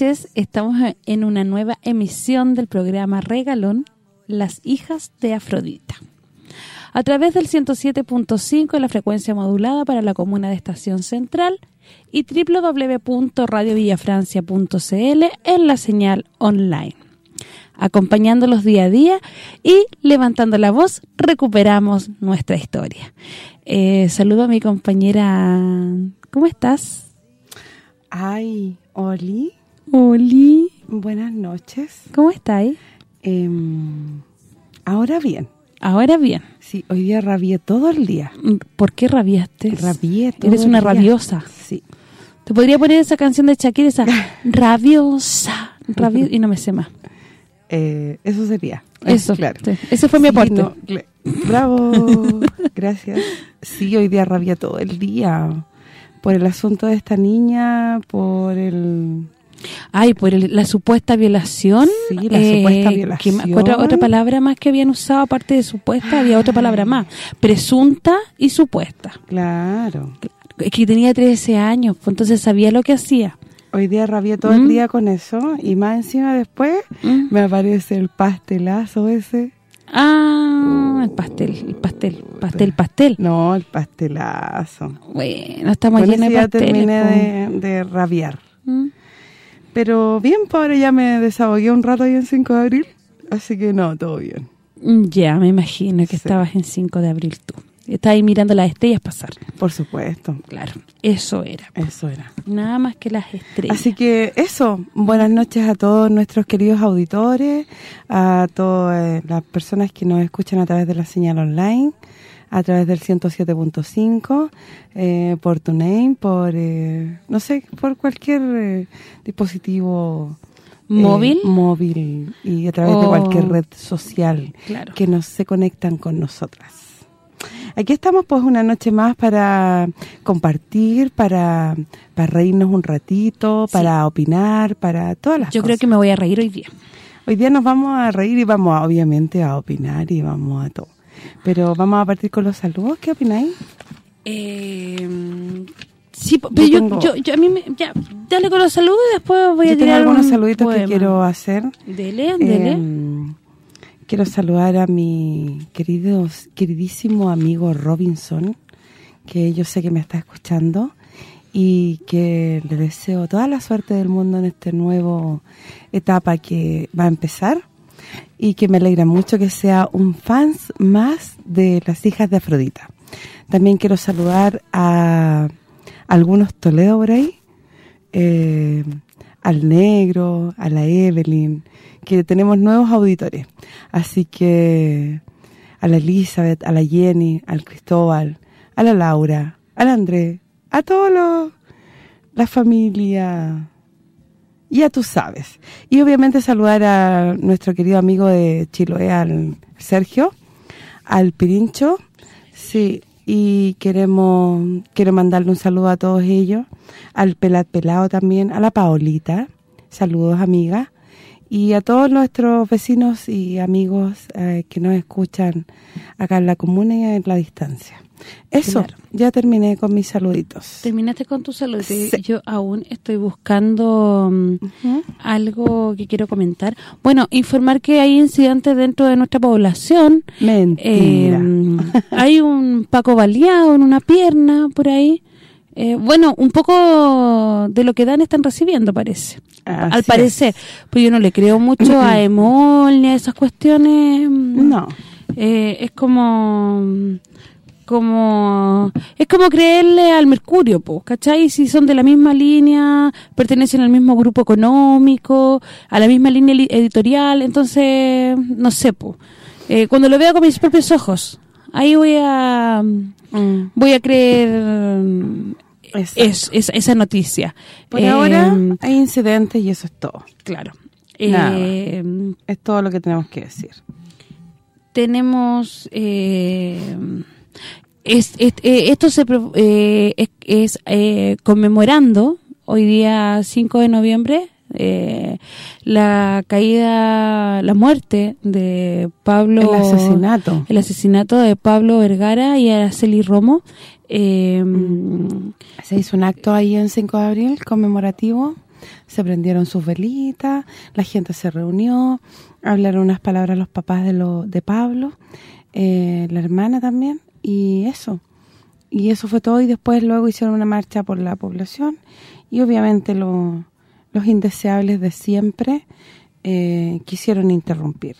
Estamos en una nueva emisión del programa Regalón, Las hijas de Afrodita. A través del 107.5 la frecuencia modulada para la comuna de Estación Central y www.radiovillafrancia.cl en la señal online. Acompañándolos día a día y levantando la voz, recuperamos nuestra historia. Eh, saludo a mi compañera... ¿Cómo estás? Ay, Oli. Oli. Buenas noches. ¿Cómo estáis? Em, ahora bien. Ahora bien. Sí, hoy día rabié todo el día. Mm, ¿Por qué rabiaste? Rabié todo Eres una rabiosa. Sí. Te podría poner esa canción de Shakira, esa rabiosa, y no me sé más. Eh, eso sería. Eso, claro. Ese fue mi aporte. bravo, gracias. Sí, hoy día rabia todo el día por el asunto de esta niña, por el... Ay, por la supuesta violación. Sí, la supuesta eh, violación. otra, otra palabra más que habían usado aparte de supuesta, había otra palabra más. Presunta y supuesta. Claro. Es que tenía 13 años, pues entonces sabía lo que hacía. Hoy día rabié todo el ¿Mm? día con eso y más encima después ¿Mm? me aparece el pastelazo ese. Ah, el pastel, el pastel, pastel, pastel. No, el pastelazo. Bueno, estamos llenos de pasteles. ya terminé de, rabiar. ¿Mm? Pero bien, pobre, ya me desahogué un rato ahí en 5 de abril, así que no, todo bien. Mm, ya, me imagino que estabas en 5 de abril tú. Estaba ahí mirando las estrellas pasar. Por supuesto. Claro, eso era. Eso era. Nada más que las estrellas. Así que eso, buenas noches a todos nuestros queridos auditores, a todas las personas que nos escuchan a través de la señal online, a través del 107.5, eh, por TuneIn, por, eh, no sé, por cualquier eh, dispositivo móvil móvil y a través de cualquier red social que nos se conectan con nosotras. Aquí estamos pues una noche más para compartir, para, para reírnos un ratito, para opinar, para todas las Yo creo que me voy a reír hoy día. Hoy día nos vamos a reír y vamos obviamente a opinar y vamos a todo. Pero vamos a partir con los saludos, ¿qué opináis? Eh, sí, pero yo, yo, a mí me, ya, dale con los saludos y después voy a tirar algunos saluditos que quiero hacer. Dele, dele. Em, Quiero saludar a mi querido, queridísimo amigo Robinson, que yo sé que me está escuchando y que le deseo toda la suerte del mundo en esta nueva etapa que va a empezar y que me alegra mucho que sea un fans más de las hijas de Afrodita. También quiero saludar a algunos Toledo por ahí, eh, al Negro, a la Evelyn, que tenemos nuevos auditores. Así que a la Elizabeth, a la Jenny, al Cristóbal, a la Laura, al André, a todos los la familia ya tú sabes. Y obviamente saludar a nuestro querido amigo de Chiloé, al Sergio, al Pirincho, sí, y queremos quiero mandarle un saludo a todos ellos, al Pelat Pelado también, a la Paolita, saludos amiga, Y a todos nuestros vecinos y amigos eh, que nos escuchan acá en la comuna y en la distancia. Eso, Claro. ya terminé con mis saluditos. Terminaste con tu salud. Sí. Yo aún estoy buscando mm, algo que quiero comentar. Bueno, informar que hay incidentes dentro de nuestra población. Mentira. Eh, hay un Paco baleado en una pierna por ahí. Eh, bueno, un poco de lo que dan están recibiendo, parece. Así Al parecer. Pues yo no le creo mucho a Emol ni a esas cuestiones. mm, No. eh, es como como es como creerle al Mercurio, po, ¿cachai? Si son de la misma línea, pertenecen al mismo grupo económico, a la misma línea editorial, entonces, no sé, po. Eh, cuando lo vea con mis propios ojos, ahí voy a Mm. voy a creer es, es- esa noticia. Por Eh, ahora hay incidentes y eso es todo. claro. Eh, Es todo lo que tenemos que decir. tenemos eh, es- es- eh, esto se eh, es, es, eh, conmemorando hoy día 5 de noviembre eh, la caída la muerte de Pablo El asesinato. el asesinato de Pablo Vergara y Araceli Romo eh, Se hizo un acto ahí en 5 de abril conmemorativo. Se prendieron sus velitas, la gente se reunió, hablaron unas palabras los papás de lo de Pablo, eh, la hermana también, y eso. Y eso fue todo y después luego hicieron una marcha por la población y obviamente lo- los indeseables de siempre eh, quisieron interrumpir.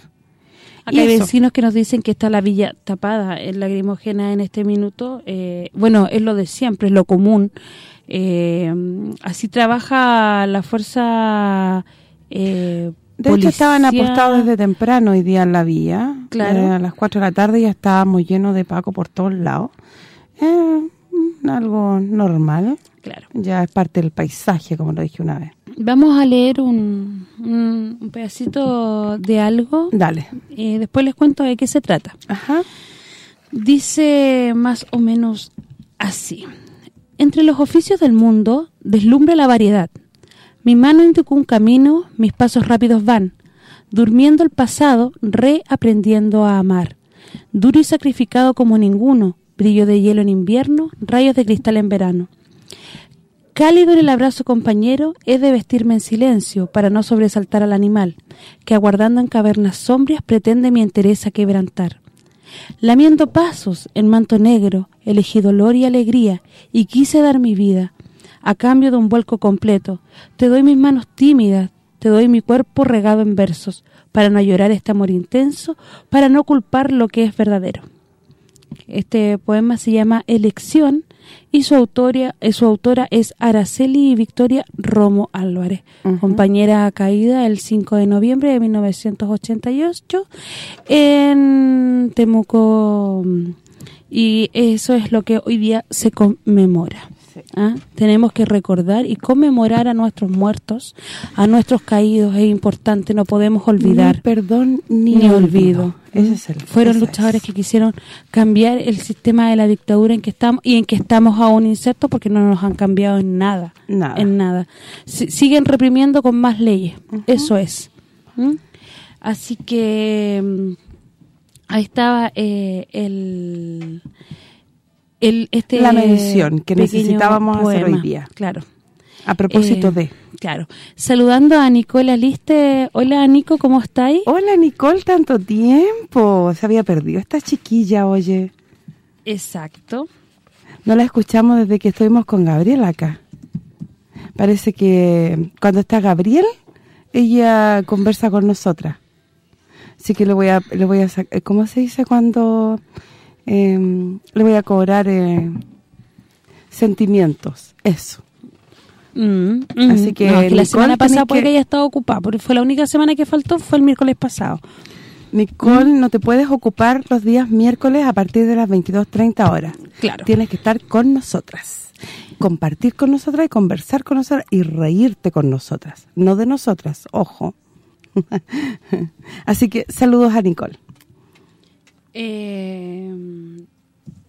Acá Y hay eso. vecinos que nos dicen que está la villa tapada en lagrimógena en este minuto. Eh, bueno, es lo de siempre, es lo común. Eh, así trabaja la fuerza eh, De hecho, estaban apostados desde temprano hoy día en la vía. Claro. Eh, a las 4 de la tarde ya estábamos llenos de Paco por todos lados. Eh, mm, algo normal. Claro. Ya es parte del paisaje, como lo dije una vez. Vamos a leer un, un, un pedacito de algo. Dale. Eh, después les cuento de qué se trata. Ajá. Dice más o menos así. Entre los oficios del mundo deslumbra la variedad. Mi mano indicó un camino, mis pasos rápidos van. Durmiendo el pasado, reaprendiendo a amar. Duro y sacrificado como ninguno, brillo de hielo en invierno, rayos de cristal en verano. Cálido en el abrazo compañero, he de vestirme en silencio para no sobresaltar al animal, que aguardando en cavernas sombrías pretende mi entereza quebrantar. Lamiendo pasos en manto negro, elegí dolor y alegría y quise dar mi vida. A cambio de un vuelco completo, te doy mis manos tímidas, te doy mi cuerpo regado en versos, para no llorar este amor intenso, para no culpar lo que es verdadero. Este poema se llama Elección y su autoria eh, su autora es Araceli Victoria Romo Álvarez, Ujú. compañera caída el 5 de noviembre de 1988 en Temuco y eso es lo que hoy día se conmemora. ¿Ah? Tenemos que recordar y conmemorar a nuestros muertos, a nuestros caídos, es importante, no podemos olvidar Ni perdón ni, ni olvido. olvido. Ese es el Fueron luchadores es. que quisieron cambiar el sistema de la dictadura en que estamos y en que estamos aún insertos porque no nos han cambiado en nada. Nada. En nada. Si- siguen reprimiendo con más leyes. Eso es. ¿Mm? Así que mm, ahí estaba eh, el el este La mención que necesitábamos hacer hoy día. Claro. A propósito Eh, de... Claro. Saludando a Nicola Liste. Hola, Nico, ¿cómo estáis? Hola, Nicole, tanto tiempo. Se había perdido esta chiquilla, oye. Exacto. No la escuchamos desde que estuvimos con Gabriel acá. Parece que cuando está Gabriel, ella conversa con nosotras. Así que le voy a le voy a ¿cómo se dice cuando eh, le voy a cobrar eh, sentimientos? Eso. Mm, mm. Así que, No, es que la semana pasada puede que- que haya estado ocupada, porque fue la única semana que faltó, fue el miércoles pasado. Nicole, no te puedes ocupar los días miércoles a partir de las 22.30 horas. Claro. Tienes que estar con nosotras. Compartir con nosotras y conversar con nosotras y reírte con nosotras. No de nosotras, ojo. Así que saludos a Nicole. Eh,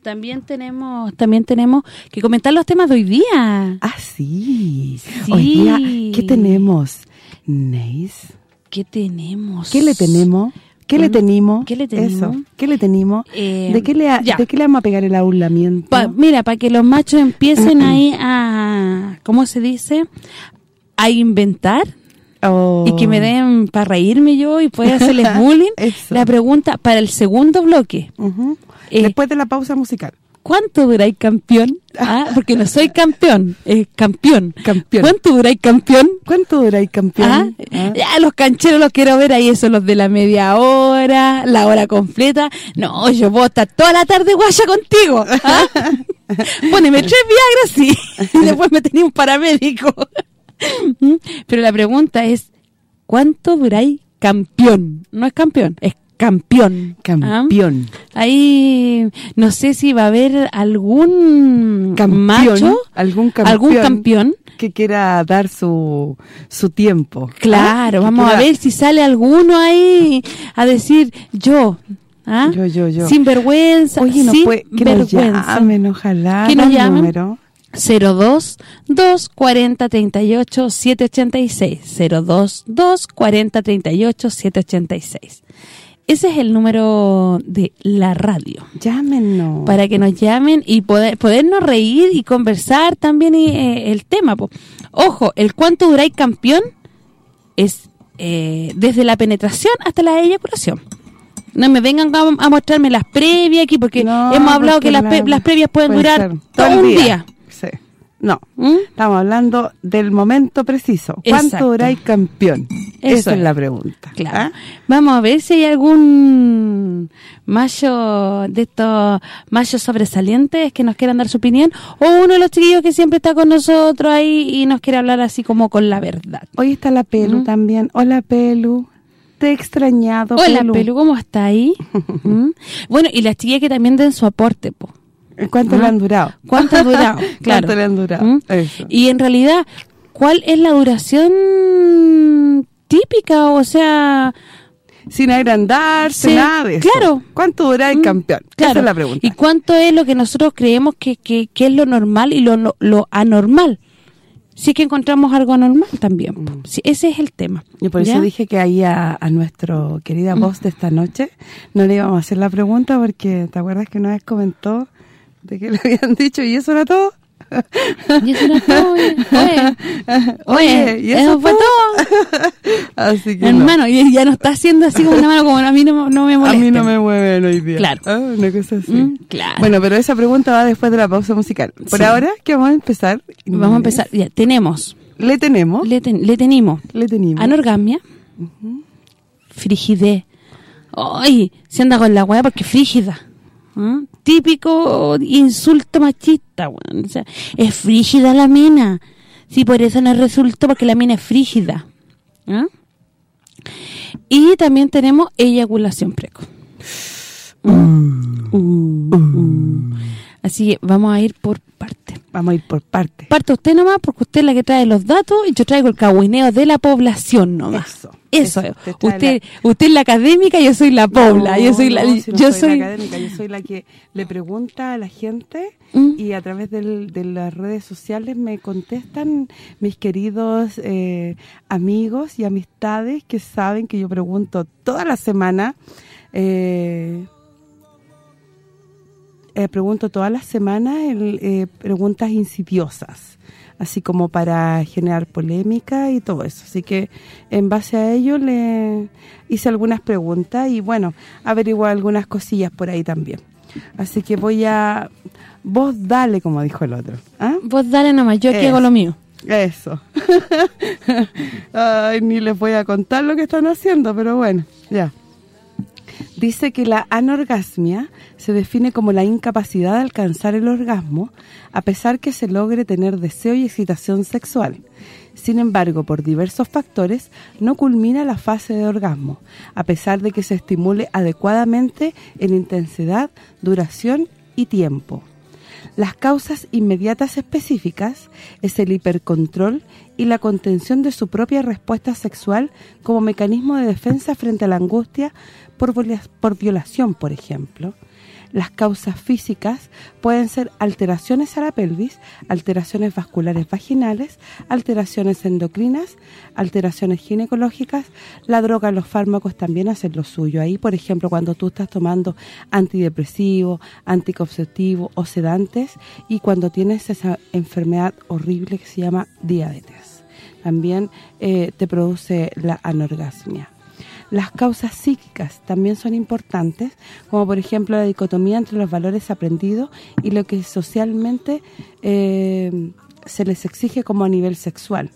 también tenemos también tenemos que comentar los temas de hoy día. Ah, sí. Sí. Hoy día, ¿qué tenemos? Neis. ¿Qué tenemos? ¿Qué le tenemos? ¿Qué le Bueno, tenemos? ¿qué le tenemos? Eso, ¿qué le tenemos? Eh, ¿De qué le ha- de qué le vamos a pegar el aulamiento? Pa- mira, para que los machos empiecen ahí a, ¿cómo se dice? A inventar Oh. y que me den para reírme yo y poder hacerles bullying. La pregunta para el segundo bloque. Eh, Después de la pausa musical. ¿Cuánto duráis campeón? Ah, porque no soy campeón, es campeón. Campeón. ¿Cuánto duráis campeón? ¿Cuánto dura el campeón? Ah, Ah. Ya, los cancheros los quiero ver ahí, esos los de la media hora, la hora completa. No, yo voy a estar toda la tarde guaya contigo. ¿ah? Póneme tres Viagra, sí. Y después me tenía un paramédico. ¿Mm? Pero la pregunta es, ¿cuánto duráis campeón? No es campeón, es campeón. ¿ah? Campeón. Ahí no sé si va a haber algún Campeón, macho, algún campeón. algún campeón. Que quiera dar su, su tiempo. Claro, Ah, que vamos a ver si sale alguno ahí a decir yo, ¿ah? Yo, yo, yo. Sin vergüenza, Oye, no sin puede, que nos vergüenza. llamen, ojalá. Que nos llamen. número. 02 240 38 786 02 240 38 786 Ese es el número de la radio Llámenos. para que nos llamen y poder, podernos reír y conversar también y, eh, el tema. po. Ojo, el cuánto duráis campeón es eh, desde la penetración hasta la eyaculación. No me vengan a, a mostrarme las previas aquí porque No, hemos hablado porque que las, la- las previas pueden puede durar todo un día. Sí. No, ¿Mm? estamos hablando del momento preciso. Exacto. ¿Cuánto duráis campeón? Eso Esa es es. la pregunta. Claro. ¿Ah? Vamos a ver si hay algún macho de estos machos sobresalientes que nos quieran dar su opinión o uno de los chiquillos que siempre está con nosotros ahí y nos quiere hablar así como con la verdad. Hoy está la Pelu ¿Mm? también. Hola, Pelu. Te he extrañado, Hola, Pelu. Pelu, ¿cómo está ahí? ¿Mm? Bueno, y las chiquillas que también den su aporte, po. ¿Cuánto ¿Ah? le han durado? ¿Cuánto ha durado? Claro. ¿Cuánto le han durado? ¿Mm? Eso. Y en realidad, ¿cuál es la duración típica? O sea, Sin agrandarse, Sí, nada de eso. claro. ¿Cuánto dura el Mm, campeón? claro. Esa es la pregunta. ¿Y cuánto es lo que nosotros creemos que, que, que es lo normal y lo, lo anormal? Si es que encontramos algo anormal también. Sí, ese es el tema. Yo por eso ¿ya? Mm. dije que ahí a, a nuestro querida voz de esta noche no le íbamos a hacer la pregunta porque ¿te acuerdas que una vez comentó de que le habían dicho y eso era todo? Y eso era todo, oye, oye, oye, ¿y eso fue todo. Así que no. Hermano, y ya no está haciendo así como una mano como a mí no, no me a molesta. mí no me mueven hoy día. Claro. Ah, una cosa así. Mm, claro. Bueno, pero esa pregunta va después de la pausa musical. Por Sí. ahora, que vamos a empezar? Vamos a empezar. Ya, tenemos, Le tenemos. le, ten- le tenemos Le tenemos. anorgasmia, frigidez. Ay, se anda con la weá porque frígida. ¿Ah? Típico insulto machista. O sea, es frígida la mina. Sí, por eso no resultó, porque la mina es frígida. ¿Ah? Y también tenemos eyaculación precoz. Uh. Así que vamos a ir por. Vamos a ir por partes. Parte usted nomás, porque usted es la que trae los datos y yo traigo el cagüineo de la población nomás. Eso, Eso, Usted usted es la académica, yo soy la pobla. yo soy la no, si no yo soy, soy la académica, yo soy la que le pregunta a la gente Mm. y a través del- de las redes sociales me contestan mis queridos eh, amigos y amistades que saben que yo pregunto toda la semana eh, eh, pregunto todas las semanas eh, preguntas insidiosas, así como para generar polémica y todo eso. Así que en base a ello le hice algunas preguntas y bueno, averigué algunas cosillas por ahí también. Así que voy a... Vos dale, como dijo el otro. ¿ah? Vos dale nomás, yo Eso. hago lo mío. Eso. Ay, ni les voy a contar lo que están haciendo, pero bueno, ya. Dice que la anorgasmia se define como la incapacidad de alcanzar el orgasmo a pesar que se logre tener deseo y excitación sexual. Sin embargo, por diversos factores, no culmina la fase de orgasmo, a pesar de que se estimule adecuadamente en intensidad, duración y tiempo. Las causas inmediatas específicas es el hipercontrol y la contención de su propia respuesta sexual como mecanismo de defensa frente a la angustia por, viola- por violación, por ejemplo. Las causas físicas pueden ser alteraciones a la pelvis, alteraciones vasculares vaginales, alteraciones endocrinas, alteraciones ginecológicas. La droga, los fármacos también hacen lo suyo. Ahí, por ejemplo, cuando tú estás tomando antidepresivo, anticonceptivo o sedantes y cuando tienes esa enfermedad horrible que se llama diabetes. También eh, te produce la anorgasmia. Las causas psíquicas también son importantes, como por ejemplo la dicotomía entre los valores aprendidos y lo que socialmente eh, se les exige como a nivel sexual.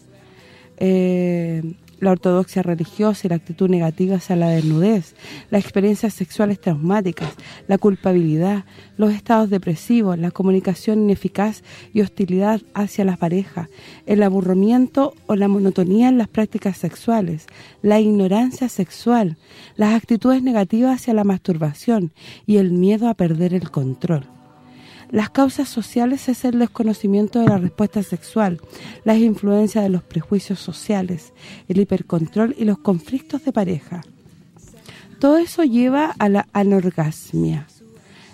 Eh, la ortodoxia religiosa y la actitud negativa hacia la desnudez, las experiencias sexuales traumáticas, la culpabilidad, los estados depresivos, la comunicación ineficaz y hostilidad hacia las parejas, el aburrimiento o la monotonía en las prácticas sexuales, la ignorancia sexual, las actitudes negativas hacia la masturbación y el miedo a perder el control. Las causas sociales es el desconocimiento de la respuesta sexual, las influencias de los prejuicios sociales, el hipercontrol y los conflictos de pareja. Todo eso lleva a la anorgasmia.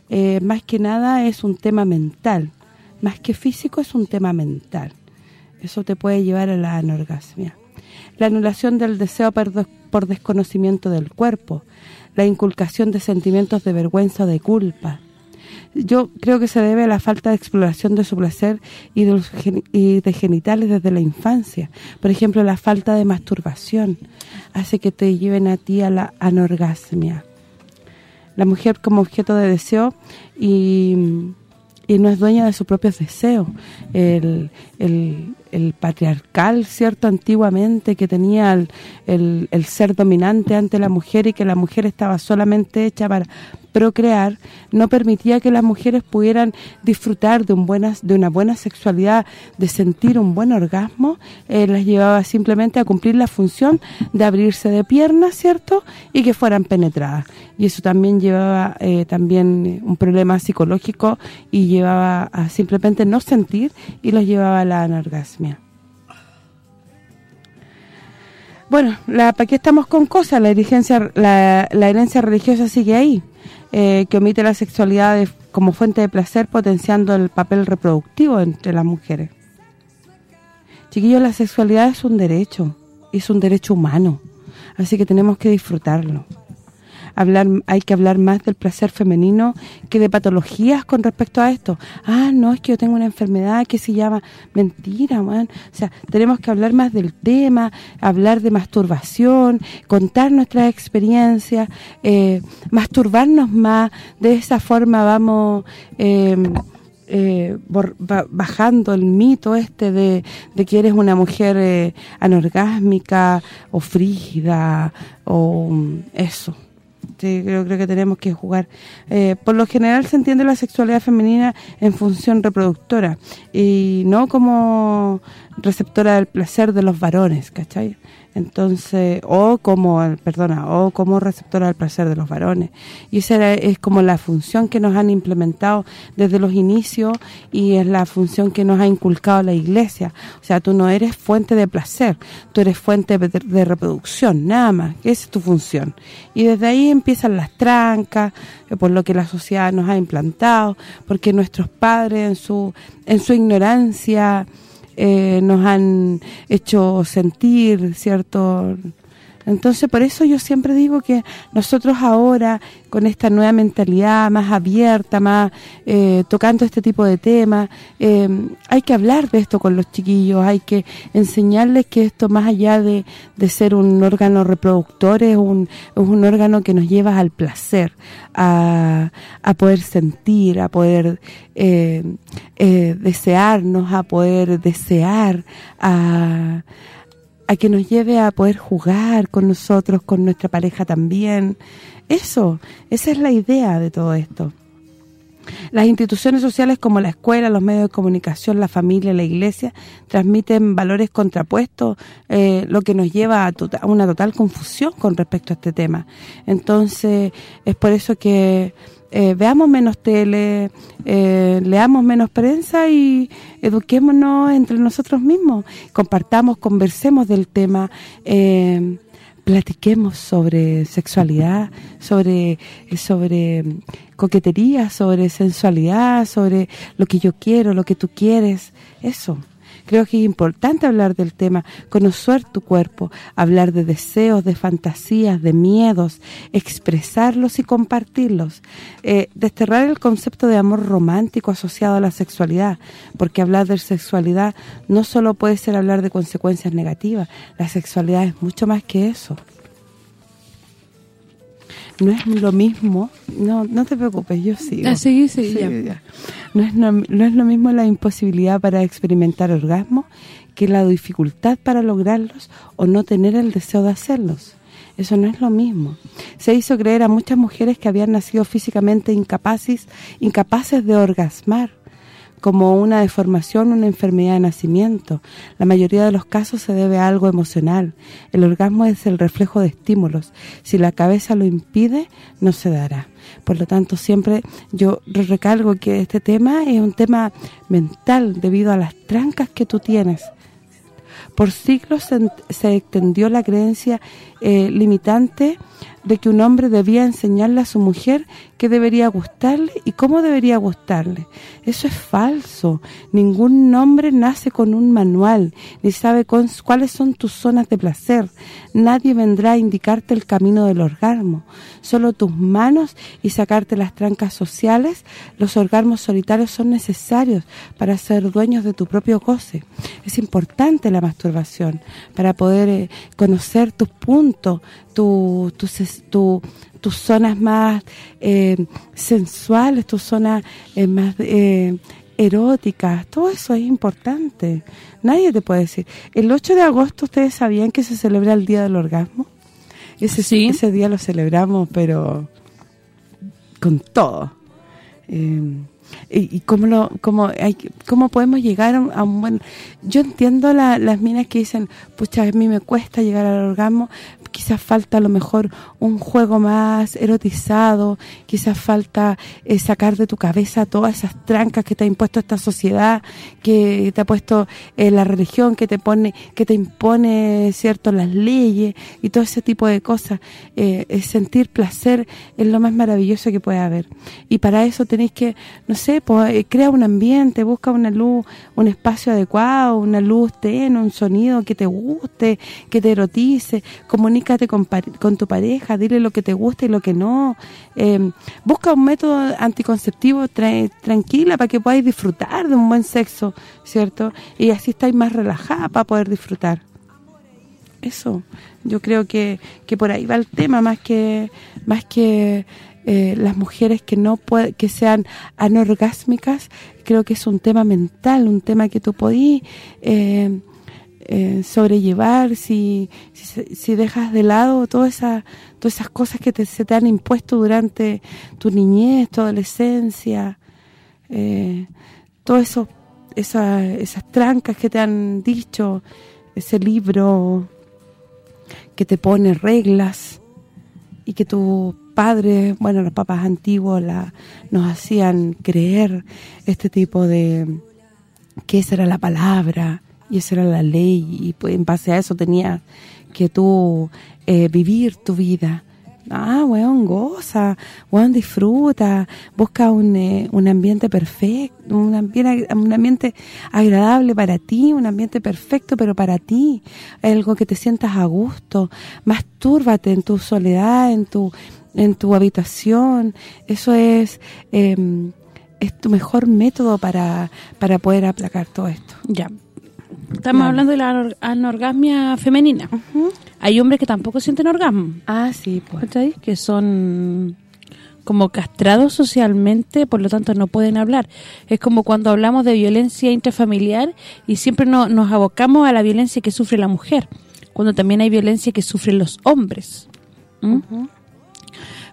Eh, más que nada es un tema mental, más que físico es un tema mental. Eso te puede llevar a la anorgasmia. La anulación del deseo por desconocimiento del cuerpo, la inculcación de sentimientos de vergüenza o de culpa, yo creo que se debe a la falta de exploración de su placer y de, los de genitales desde la infancia. Por ejemplo, la falta de masturbación hace que te lleven a ti a la anorgasmia. La mujer como objeto de deseo y, no es dueña de sus propios deseos. El, el, patriarcal, ¿cierto? Antiguamente que tenía el, el ser dominante ante la mujer y que la mujer estaba solamente hecha para procrear no permitía que las mujeres pudieran disfrutar de un buenas de una buena sexualidad, de sentir un buen orgasmo, eh, las llevaba simplemente a cumplir la función de abrirse de piernas, ¿cierto? Y que fueran penetradas. Y eso también llevaba eh, también un problema psicológico y llevaba a simplemente no sentir y los llevaba a la anorgasmia. Bueno, la, ¿para qué estamos con cosas? La, la, la herencia religiosa sigue ahí. Eh, que omite la sexualidad como fuente de placer, potenciando el papel reproductivo entre las mujeres. Chiquillos, la sexualidad es un derecho, es un derecho humano, así que tenemos que disfrutarlo hablar hay que hablar más del placer femenino que de patologías con respecto a esto. Ah, no, es que yo tengo una enfermedad que se llama mentira, man. O sea, tenemos que hablar más del tema, hablar de masturbación, contar nuestras experiencias, eh, masturbarnos más, de esa forma vamos... Em, eh, bajando el mito este de, que eres una mujer eh, anorgásmica o frígida o mm, eso creo, creo que tenemos que jugar. Eh, por lo general se entiende la sexualidad femenina en función reproductora y no como receptora del placer de los varones, ¿cachai? Entonces o como perdona o como receptora del placer de los varones. Y esa es como la función que nos han implementado desde los inicios y es la función que nos ha inculcado la iglesia. O sea tú no eres fuente de placer tú eres fuente de, reproducción nada más. Esa es tu función. Y desde ahí empiezan las trancas eh, por lo que la sociedad nos ha implantado porque nuestros padres en su en su ignorancia eh, nos han hecho sentir, ¿cierto?, entonces, por eso yo siempre digo que nosotros ahora, con esta nueva mentalidad más abierta, más eh, tocando este tipo de temas, eh, hay que hablar de esto con los chiquillos, hay que enseñarles que esto, más allá de, ser un órgano reproductor, es un, un órgano que nos lleva al placer, a, a poder sentir, a poder eh, desearnos, a poder desear, a a que nos lleve a poder jugar con nosotros, con nuestra pareja también. Eso, esa es la idea de todo esto. Las instituciones sociales como la escuela, los medios de comunicación, la familia, la iglesia, transmiten valores contrapuestos, eh, lo que nos lleva tota-, a, una total confusión con respecto a este tema. Entonces, es por eso que eh, veamos menos tele, eh, leamos menos prensa y eduquémonos entre nosotros mismos, compartamos, conversemos del tema, eh, platiquemos sobre sexualidad, sobre sobre coquetería, sobre sensualidad, sobre lo que yo quiero, lo que tú quieres, eso. Creo que es importante hablar del tema, conocer tu cuerpo, hablar de deseos, de fantasías, de miedos, expresarlos y compartirlos. Eh, desterrar el concepto de amor romántico asociado a la sexualidad, porque hablar de sexualidad no solo puede ser hablar de consecuencias negativas, la sexualidad es mucho más que eso no es lo mismo, no no te preocupes, yo sigo. Ah, sí, sí, No, es, no, es lo mismo la imposibilidad para experimentar orgasmo que la dificultad para lograrlos o no tener el deseo de hacerlos. Eso no es lo mismo. Se hizo creer a muchas mujeres que habían nacido físicamente incapaces, incapaces de orgasmar como una deformación, una enfermedad de nacimiento. La mayoría de los casos se debe a algo emocional. El orgasmo es el reflejo de estímulos. Si la cabeza lo impide, no se dará. Por lo tanto, siempre yo recalco que este tema es un tema mental debido a las trancas que tú tienes. Por siglos se, extendió la creencia eh, limitante de que un hombre debía enseñarle a su mujer qué debería gustarle y cómo debería gustarle. Eso es falso. Ningún hombre nace con un manual, ni sabe cuáles son tus zonas de placer. Nadie vendrá a indicarte el camino del orgasmo. Solo tus manos y sacarte las trancas sociales. Los orgasmos solitarios son necesarios para ser dueños de tu propio goce. Es importante la masturbación para poder eh, conocer tus puntos, tu, tus zonas más eh, sensuales, tus zonas eh, más eh, eróticas, todo eso es importante. Nadie te puede decir. El 8 de agosto, ¿ustedes sabían que se celebra el Día del Orgasmo? Ese, ¿Sí? ese día lo celebramos, pero con todo. y, cómo lo cómo hay cómo podemos llegar a un, buen yo entiendo las minas que dicen pucha a mí me cuesta llegar al orgasmo quizás falta a lo mejor un juego más erotizado, quizás falta eh, sacar de tu cabeza todas esas trancas que te ha impuesto esta sociedad, que te ha puesto eh, la religión, que te pone que te impone, cierto, las leyes y todo ese tipo de cosas. Eh, sentir placer es lo más maravilloso que puede haber. Y para eso tenéis que, no sé, pues, crea un ambiente, busca una luz, un espacio adecuado, una luz tenue, un sonido que te guste, que te erotice, comunica con, tu pareja, dile lo que te gusta y lo que no. Em, busca un método anticonceptivo tranquila para que podáis disfrutar de un buen sexo, ¿cierto? Y así estáis más relajada para poder disfrutar. Eso, yo creo que, que por ahí va el tema, más que más que eh, las mujeres que no que sean anorgásmicas, creo que es un tema mental, un tema que tú podís eh, eh, sobrellevar, si, si, dejas de lado todas esas todas esas cosas que te, se te han impuesto durante tu niñez, tu adolescencia, eh, todas eso, esas trancas que te han dicho, ese libro que te pone reglas y que tu padre, bueno, los papás antiguos nos hacían creer este tipo de que esa era la palabra, y esa era la ley y pues en base a eso tenías que tú eh, vivir tu vida. Ah, weón, goza, weón, disfruta, busca un, eh, un ambiente perfecto, un ambiente, un ambiente agradable para ti, un ambiente perfecto, pero para ti, algo que te sientas a gusto, mastúrbate en tu soledad, en tu en tu habitación, eso es em, es tu mejor método para, para poder aplacar todo esto. Ya, Estamos hablando de la anorgasmia femenina. Hay hombres que tampoco sienten orgasmo. Ah, sí, pues. Que son como castrados socialmente, por lo tanto no pueden hablar. Es como cuando hablamos de violencia intrafamiliar y siempre nos abocamos a la violencia que sufre la mujer, cuando también hay violencia que sufren los hombres.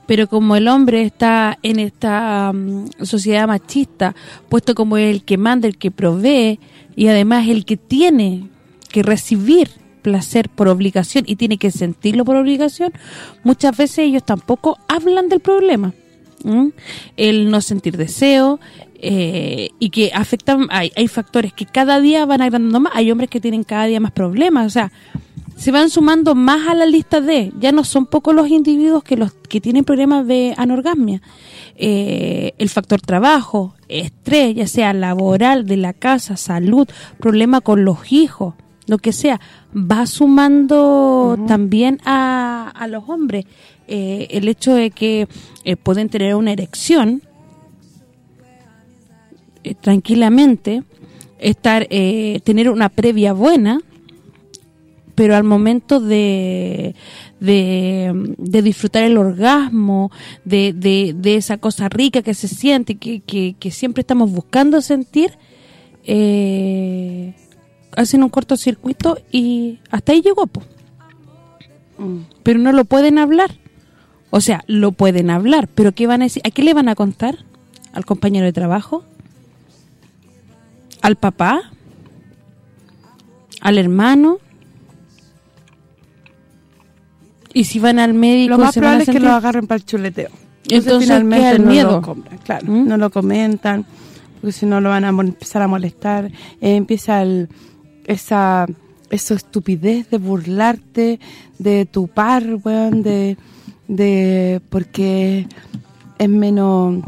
Pero como el hombre está en esta mm, sociedad machista, puesto como el que manda, el que provee, y además el que tiene que recibir placer por obligación y tiene que sentirlo por obligación, muchas veces ellos tampoco hablan del problema. El no sentir deseo eh, y que afectan, hay, hay factores que cada día van agrandando más, hay hombres que tienen cada día más problemas, o sea, se van sumando más a la lista de, ya no son pocos los individuos que los que tienen problemas de anorgasmia. Eh, el factor trabajo, estrés, ya sea laboral, de la casa, salud, problema con los hijos, lo que sea, va sumando también a, a, los hombres. Eh, el hecho de que eh, pueden tener una erección tranquilamente, estar tener una previa buena, pero al momento de, de, disfrutar el orgasmo, de, de, esa cosa rica que se siente, que, que, siempre estamos buscando sentir, eh, hacen un cortocircuito y hasta ahí llegó, mm. pero no lo pueden hablar. O sea, lo pueden hablar, pero ¿qué van a decir? ¿A qué le van a contar? ¿Al compañero de trabajo? ¿Al papá? ¿Al hermano? Y si van al médico... Lo más probable es que lo agarren para el chuleteo. Entonces, finalmente no miedo. lo claro, ¿Mm? no lo comentan, porque si no lo van a empezar a molestar. Eh, empieza el, esa esa estupidez de burlarte de tu par, weón, de, de porque es menos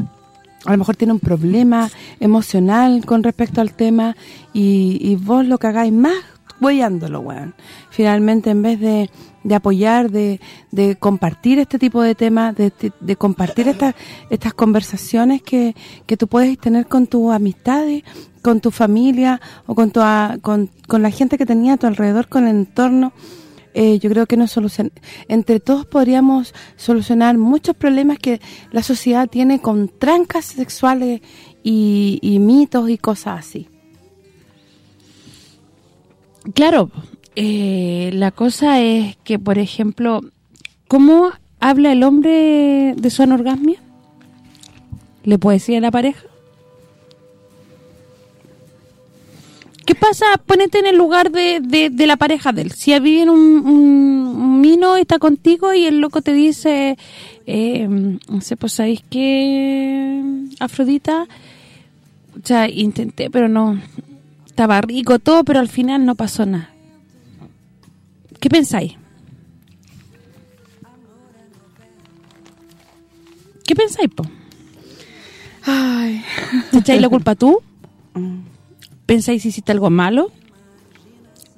a lo mejor tiene un problema emocional con respecto al tema y, y vos lo que hagáis más huellándolo, weón. Finalmente, en vez de de apoyar, de, de compartir este tipo de temas, de, de, compartir estas estas conversaciones que, que tú puedes tener con tus amistades, con tu familia o con, tu, con, con la gente que tenía a tu alrededor, con el entorno. Eh, yo creo que no solucion entre todos podríamos solucionar muchos problemas que la sociedad tiene con trancas sexuales y, y mitos y cosas así. Claro, eh, la cosa es que, por ejemplo, ¿cómo habla el hombre de su anorgasmia? ¿Le puede decir a la pareja? ¿Qué pasa? Ponete en el lugar de, de, la pareja de él. Si viene un, un, mino y está contigo y el loco te dice, eh, no sé, pues ¿sabéis qué, Afrodita? O sea, intenté, pero no, estaba rico todo, pero al final no pasó nada. ¿Qué pensáis? ¿Qué pensáis, po? Ay. ¿Te echáis la culpa tú? Mm. ¿Pensáis si hiciste algo malo?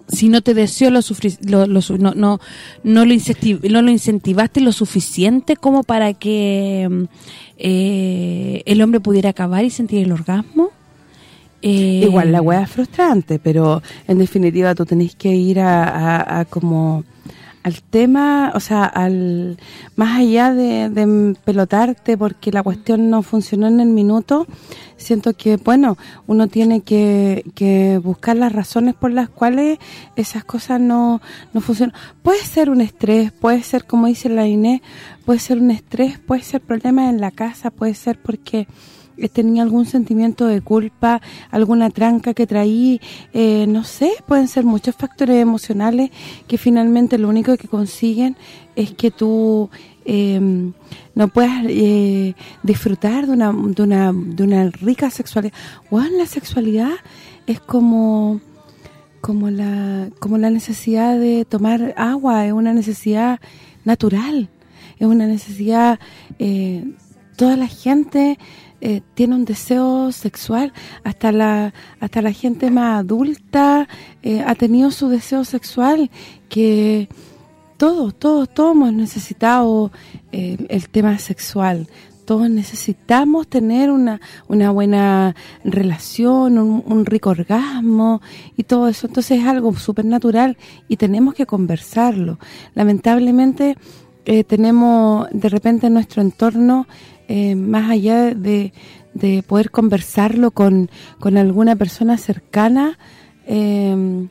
Si no te deseo lo, lo, no, no, no, lo incentivaste lo suficiente como para que eh, el hombre pudiera acabar y sentir el orgasmo? Eh, Igual la weá es frustrante, pero en definitiva tú tenés que ir a, como al tema, o sea, al más allá de, pelotarte porque la cuestión no funcionó en el minuto, siento que, bueno, uno tiene que, que buscar las razones por las cuales esas cosas no, no funcionan. Puede ser un estrés, puede ser, como dice la Inés, puede ser un estrés, puede ser problemas en la casa, puede ser porque tenía algún sentimiento de culpa, alguna tranca que traí, eh, no sé, pueden ser muchos factores emocionales que finalmente lo único que consiguen es que tú em, no puedas eh, disfrutar de una, de una, de una rica sexualidad. Bueno, la sexualidad es como como la como la necesidad de tomar agua, es una necesidad natural, es una necesidad eh, toda la gente eh, tiene un deseo sexual, hasta la hasta la gente más adulta eh, ha tenido su deseo sexual, que todos, todos, todos hemos necesitado eh, el tema sexual, todos necesitamos tener una, una buena relación, un, rico orgasmo y todo eso. Entonces es algo súper natural y tenemos que conversarlo. Lamentablemente tenemos de repente en nuestro entorno eh, más allá de, de, poder conversarlo con, con alguna persona cercana, eh,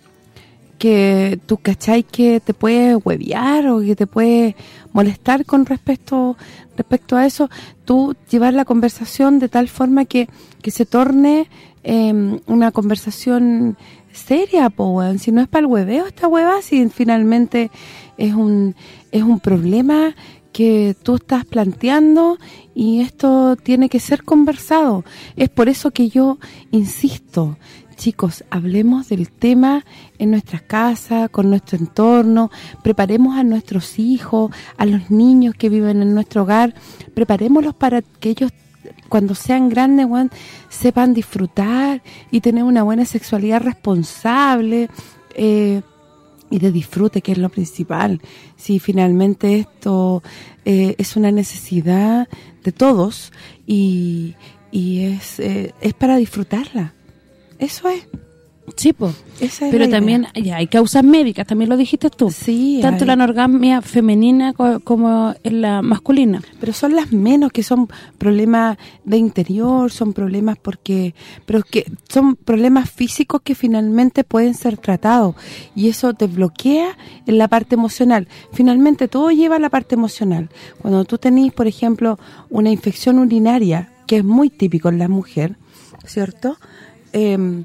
que tú cachai que te puede hueviar o que te puede molestar con respecto respecto a eso, tú llevar la conversación de tal forma que, que se torne em, una conversación seria, po, si no es para el hueveo esta hueva, si finalmente es un es un problema que tú estás planteando y esto tiene que ser conversado. Es por eso que yo insisto, chicos, hablemos del tema en nuestras casas, con nuestro entorno, preparemos a nuestros hijos, a los niños que viven en nuestro hogar, preparémoslos para que ellos cuando sean grandes, sepan disfrutar y tener una buena sexualidad responsable eh, y de disfrute, que es lo principal. Si finalmente esto eh, es una necesidad de todos y, y es, eh, es para disfrutarla. Eso es. Sí, pues. Pero también ya, hay causas médicas, también lo dijiste tú. Sí. Tanto la anorgasmia femenina como en la masculina. Pero son las menos, que son problemas de interior, son problemas porque... Pero que son problemas físicos que finalmente pueden ser tratados. Y eso te bloquea en la parte emocional. Finalmente todo lleva a la parte emocional. Cuando tú tenés, por ejemplo, una infección urinaria, que es muy típico en la mujer, ¿cierto?, eh,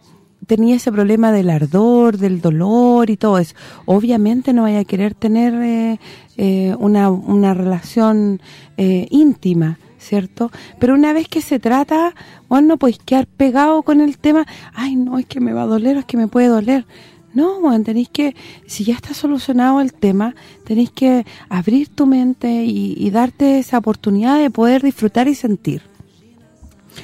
tenía ese problema del ardor, del dolor y todo eso. Obviamente no vaya a querer tener eh, eh, una, una relación eh, íntima, ¿cierto? Pero una vez que se trata, bueno, no podéis quedar pegado con el tema, ay, no, es que me va a doler, es que me puede doler. No, bueno, tenéis que, si ya está solucionado el tema, tenéis que abrir tu mente y, y darte esa oportunidad de poder disfrutar y sentir.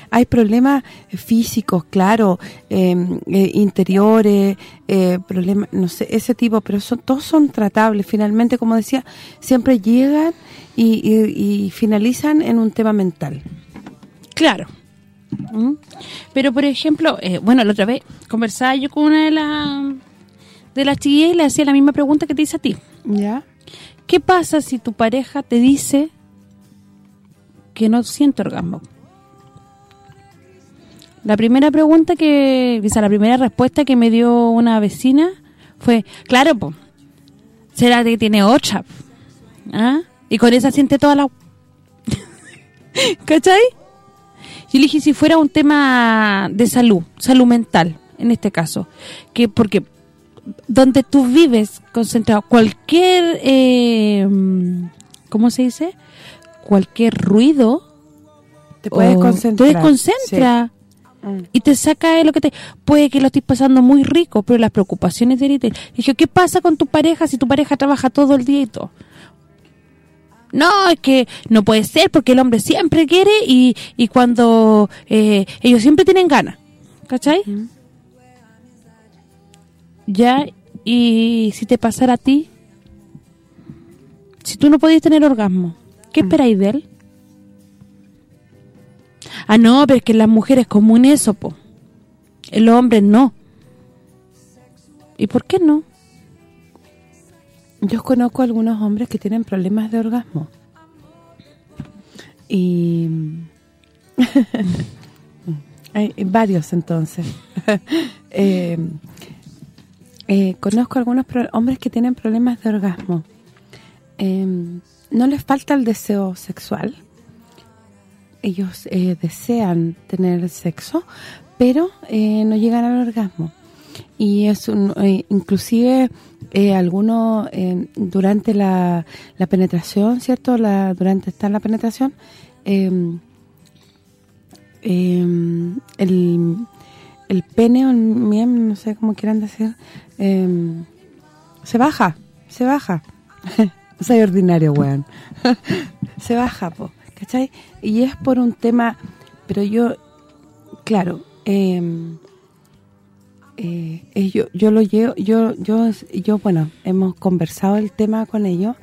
Hay problemas físicos, claro, em, eh, interiores, eh, problemas, no sé, ese tipo, pero son todos son tratables. Finalmente, como decía, siempre llegan y, finalizan en un tema mental. Claro. ¿Mm? Pero, por ejemplo, eh, bueno, la otra vez conversaba yo con una de las de las chiquillas y le hacía la misma pregunta que te hice a ti. ¿Ya? ¿Qué pasa si tu pareja te dice que no siente orgasmo? La primera pregunta que, o la primera respuesta que me dio una vecina fue, claro, pues, será que tiene otra. ¿Ah? Y con esa siente toda la... ¿Cachai? Yo le dije, si fuera un tema de salud, salud mental, en este caso, que porque donde tú vives concentrado, cualquier, eh, ¿cómo se dice? Cualquier ruido... Te puedes concentrar. Te desconcentra. Y te saca de lo que te... Puede que lo estés pasando muy rico, pero las preocupaciones de ahorita... Dije, ¿qué pasa con tu pareja si tu pareja trabaja todo el día y todo? No, es que no puede ser porque el hombre siempre quiere y, y cuando eh, ellos siempre tienen ganas. ¿Cachai? Ya, y si te pasara a ti, si tú no podías tener orgasmo, ¿qué esperáis de él? Ah, no, pero es que las mujeres común eso, po. El hombre no. ¿Y por qué no? Yo conozco algunos hombres que tienen problemas de orgasmo. Y... Hay varios entonces. Eh, eh, conozco algunos hombres que tienen problemas de orgasmo. Eh, no les falta el deseo sexual, ellos eh, desean tener sexo, pero eh, no llegan al orgasmo. Y es un, eh, inclusive algunos durante la, la, penetración, ¿cierto? la Durante estar la penetración, em, em, el, el pene o el miembro, no sé cómo quieran decir, em, se baja, se baja. Soy ordinario, weón. se baja, po. ¿Cachai? Y es por un tema, pero yo, claro, em, eh, yo, yo lo llevo, yo, yo, yo, bueno, hemos conversado el tema con ellos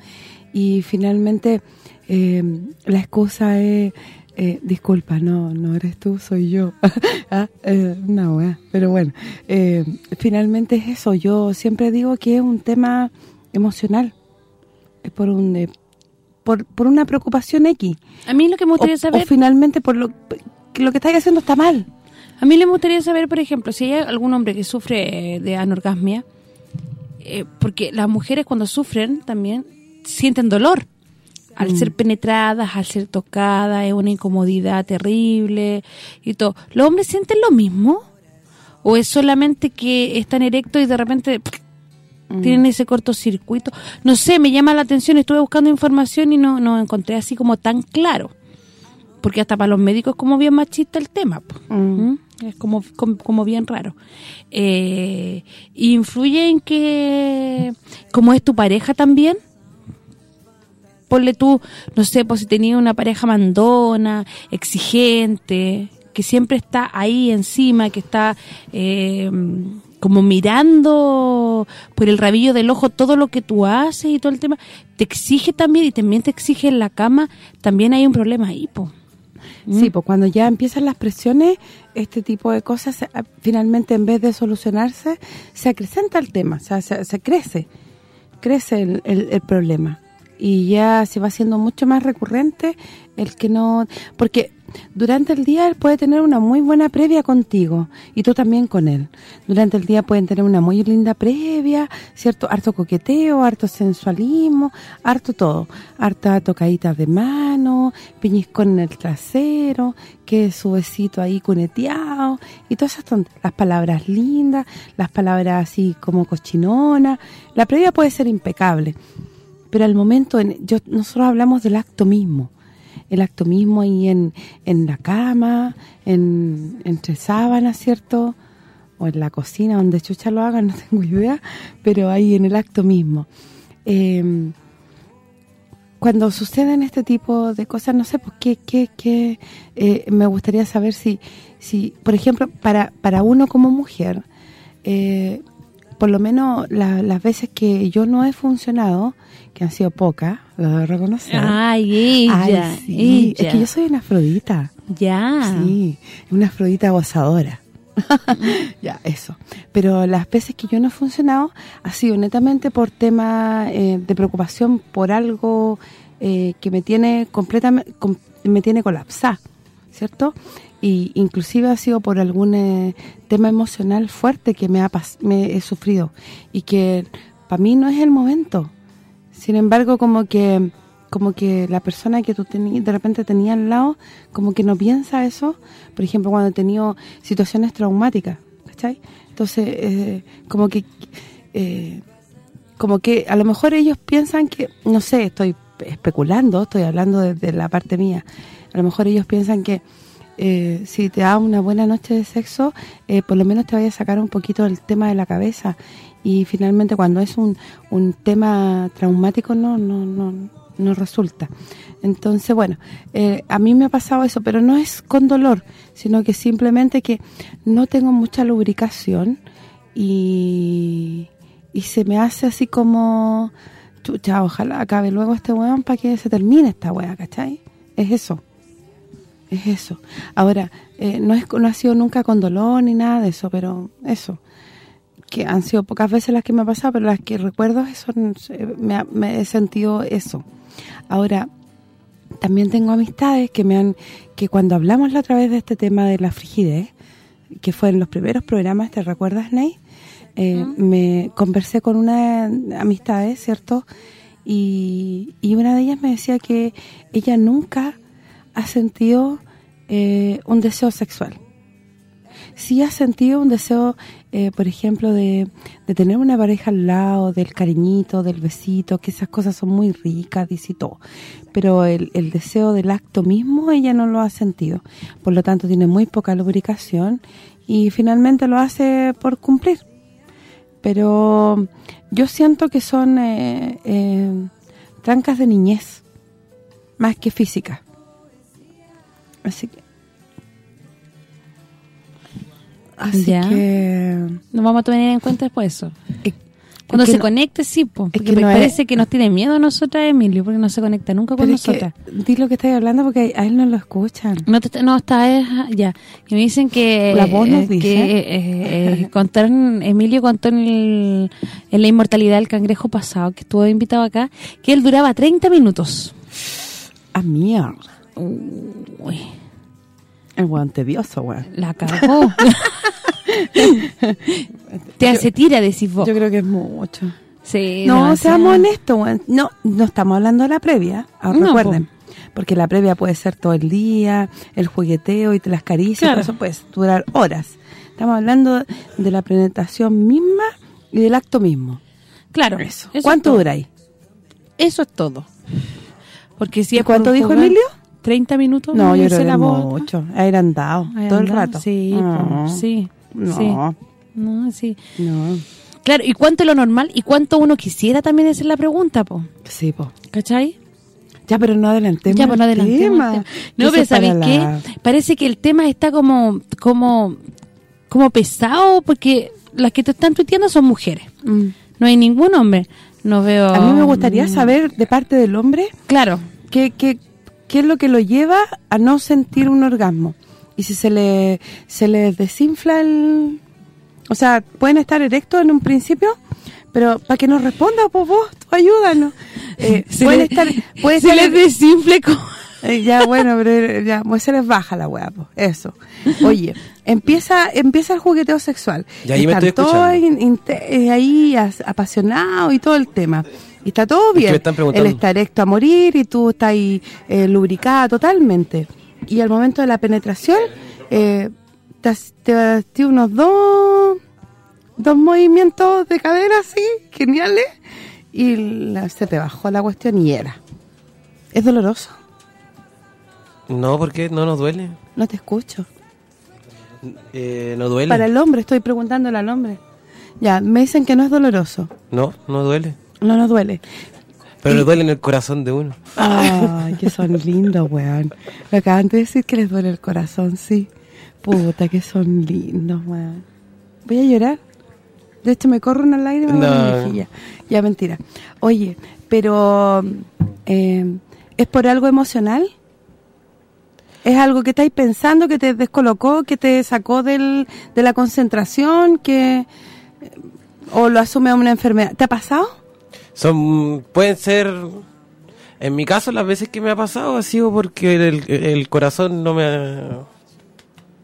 y finalmente em, la excusa es, eh, disculpa, no no eres tú, soy yo. ah, eh, una pero bueno, em, finalmente es eso, yo siempre digo que es un tema emocional, es por un por, por una preocupación X. A mí lo que me gustaría saber... O finalmente por lo que lo que estáis haciendo está mal. A mí le gustaría saber, por ejemplo, si hay algún hombre que sufre de anorgasmia, eh, porque las mujeres cuando sufren también sienten dolor. Al mm. ser penetradas, al ser tocadas, es una incomodidad terrible y todo. ¿Los hombres sienten lo mismo? ¿O es solamente que están erectos y de repente Mm. tienen ese cortocircuito. No sé, me llama la atención, estuve buscando información y no, no encontré así como tan claro. Porque hasta para los médicos es como bien machista el tema. Mm. ¿Mm? Es como, como, como bien raro. Eh, ¿Influye en que, como es tu pareja también? Ponle tú, no sé, pues si tenías una pareja mandona, exigente, que siempre está ahí encima, que está eh, como mirando por el rabillo del ojo todo lo que tú haces y todo el tema, te exige también y también te exige en la cama, también hay un problema ahí, pues. Sí, pues cuando ya empiezan las presiones, este tipo de cosas, ah, finalmente en vez de solucionarse, se acrecenta el tema, o sea, se, crece, crece el, el, problema. Y ya se va haciendo mucho más recurrente el que no... Porque durante el día él puede tener una muy buena previa contigo y tú también con él. Durante el día pueden tener una muy linda previa, ¿cierto? Harto coqueteo, harto sensualismo, harto todo. Harta tocaditas de mano, piñiscón en el trasero, que su besito ahí cuneteado y todas esas son las palabras lindas, las palabras así como cochinona. La previa puede ser impecable, pero al momento, en, yo nosotros hablamos del acto mismo, el acto mismo ahí en, en la cama, en, entre sábanas, ¿cierto? O en la cocina, donde chucha lo hagan, no tengo idea, pero ahí en el acto mismo. Em, cuando suceden este tipo de cosas, no sé, pues qué, qué, qué eh, me gustaría saber si, si por ejemplo, para, para uno como mujer, eh, por lo menos las veces que yo no he funcionado, que han sido pocas, lo debo reconocer. Ay, ella, Es que yo soy una afrodita. Ya. Sí, una afrodita gozadora. ya, eso. Pero las veces que yo no he funcionado ha sido netamente por tema eh, de preocupación por algo eh, que me tiene completamente me tiene colapsada, ¿cierto? Y inclusive ha sido por algún eh, tema emocional fuerte que me ha me he sufrido y que para mí no es el momento. Sin embargo, como que como que la persona que tú de repente tenías al lado, como que no piensa eso, por ejemplo, cuando he tenido situaciones traumáticas, ¿cachai? Entonces, eh, como que eh, como que a lo mejor ellos piensan que, no sé, estoy especulando, estoy hablando desde la parte mía, a lo mejor ellos piensan que eh, si te da una buena noche de sexo, por lo menos te vaya a sacar un poquito el tema de la cabeza y finalmente cuando es un, un tema traumático no, no, no, no resulta. Entonces, bueno, eh, a mí me ha pasado eso, pero no es con dolor, sino que simplemente que no tengo mucha lubricación y, y se me hace así como, chucha, ojalá acabe luego este weón para que se termine esta wea, ¿cachai? Es eso, es eso. Ahora, eh, no, es, no ha sido nunca con dolor ni nada de eso, pero eso, que han sido pocas veces las que me ha pasado, pero las que recuerdo eso me, he sentido eso. Ahora, también tengo amistades que me han que cuando hablamos la otra vez de este tema de la frigidez, que fue en los primeros programas, ¿te recuerdas, Ney? Eh, me conversé con una amistad, ¿cierto? Y, y, una de ellas me decía que ella nunca ha sentido eh, un deseo sexual si has sentido un deseo, eh, por ejemplo, de, tener una pareja al lado, del cariñito, del besito, que esas cosas son muy ricas, dice todo. Pero el, deseo del acto mismo ella no lo ha sentido. Por lo tanto, tiene muy poca lubricación y finalmente lo hace por cumplir. Pero yo siento que son eh, eh, trancas de niñez, más que físicas. Así que Así que... Nos vamos a tener en cuenta después eso. Cuando se conecte, sí, porque me parece que nos tiene miedo a nosotras, Emilio, porque no se conecta nunca con nosotras. di lo que estáis hablando porque a él no lo escuchan. No, no está, ya. Y me dicen que... La voz nos eh, dice. Que eh, eh Emilio contó en, la inmortalidad del cangrejo pasado, que estuvo invitado acá, que él duraba 30 minutos. A mierda. Uy. El weón tedioso, weón. La cagó. Te hace tira, decís vos. Yo creo que es mucho. Sí, no, seamos honestos, weón. No, no estamos hablando de la previa, recuerden. Porque la previa puede ser todo el día, el jugueteo y las caricias, eso puede durar horas. Estamos hablando de la penetración misma y del acto mismo. Claro. Eso. ¿Cuánto dura ahí? Eso es todo. Porque si ¿Y cuánto dijo Emilio? 30 minutos. No, yo creo que voz. mucho. Haber andado Ahí todo el rato. Sí, No, sí, No, sí. No, sí. no. Claro, ¿y cuánto es lo normal? ¿Y cuánto uno quisiera también esa es la pregunta, po? Sí, po. ¿Cachai? Ya, pero no adelantemos Ya, pues no el adelantemos el tema. No, pero es para ¿sabéis qué? Parece que el tema está como como como pesado porque las que te están tuiteando son mujeres. Mm. No hay ningún hombre. No veo... A mí me gustaría saber de parte del hombre Claro. qué, qué, qué es lo que lo lleva a no sentir un orgasmo. Y si se le se les desinfla el... O sea, pueden estar erectos en un principio, pero para que nos responda, pues vos, tú ayúdanos. Eh, Se pueden le- estar... Puede se estar- les desinfle como... Eh, ya, bueno, pero ya, pues se les baja la weá, pues, eso. Oye, empieza empieza el jugueteo sexual. Y ahí me Están estoy todos in- eh, ahí as- apasionados y todo el tema. Y está todo que bien. me están preguntando. Él está erecto a morir y tú estás ahí eh, lubricada totalmente. Y al momento de la penetración, eh, te, te te unos dos, dos movimientos de cadera así, geniales, y la- se te bajó la cuestión y era. Es doloroso. No, porque no nos duele. No te escucho. Eh, no duele. Para el hombre, estoy preguntándole al hombre. Ya, me dicen que no es doloroso. No, no duele. No nos duele. Pero le duele en el corazón de uno. Ay, que son lindos, weón. Me acaban de decir que les duele el corazón, sí. Puta, que son lindos, weón. Voy a llorar. De hecho, me corre una lágrima por la No. mejilla. Ya, mentira. Oye, pero... eh, ¿Es por algo emocional? ¿Es algo que estáis pensando, que te descolocó, que te sacó del, de la concentración, que... ¿O lo asume una enfermedad? ¿Te ha pasado? Son pueden ser en mi caso las veces que me ha pasado ha sido porque el, el corazón no me ha,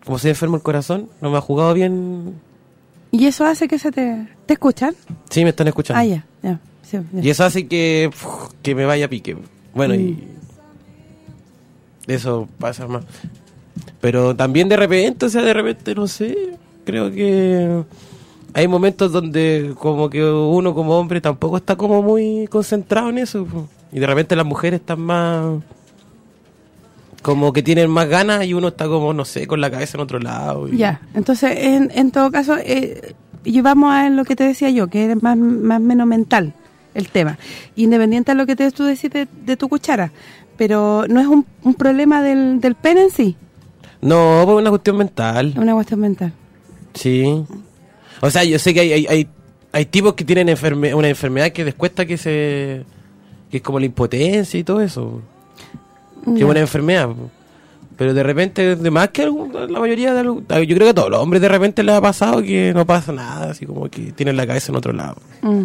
como se enfermo el corazón, no me ha jugado bien. ¿Y eso hace que se te... ¿Te escuchan? Sí, me están escuchando. Ah, ya, ya. sí, ya. Y eso hace que que me vaya a pique. Bueno, y eso pasa más. Pero también de repente, o sea, de repente no sé, creo que hay momentos donde como que uno como hombre tampoco está como muy concentrado en eso po. y de repente las mujeres están más como que tienen más ganas y uno está como no sé con la cabeza en otro lado y- Ya, entonces, en, en todo caso, eh, y vamos a lo que te decía yo, que es más, más menos mental el tema. Independiente de lo que te, tú decís de, de tu cuchara, pero no es un, un problema del, del pene en sí, no pues una cuestión mental es una cuestión mental. Sí. O sea, yo sé que hay, hay, hay, hay tipos que tienen enferme- una enfermedad que les cuesta que se... que es como la impotencia y todo eso. Que es una enfermedad. Pero de repente, de más que la mayoría de algún- yo creo que a todos los hombres de repente les ha pasado que no pasa nada, así como que tienen la cabeza en otro lado. Mm.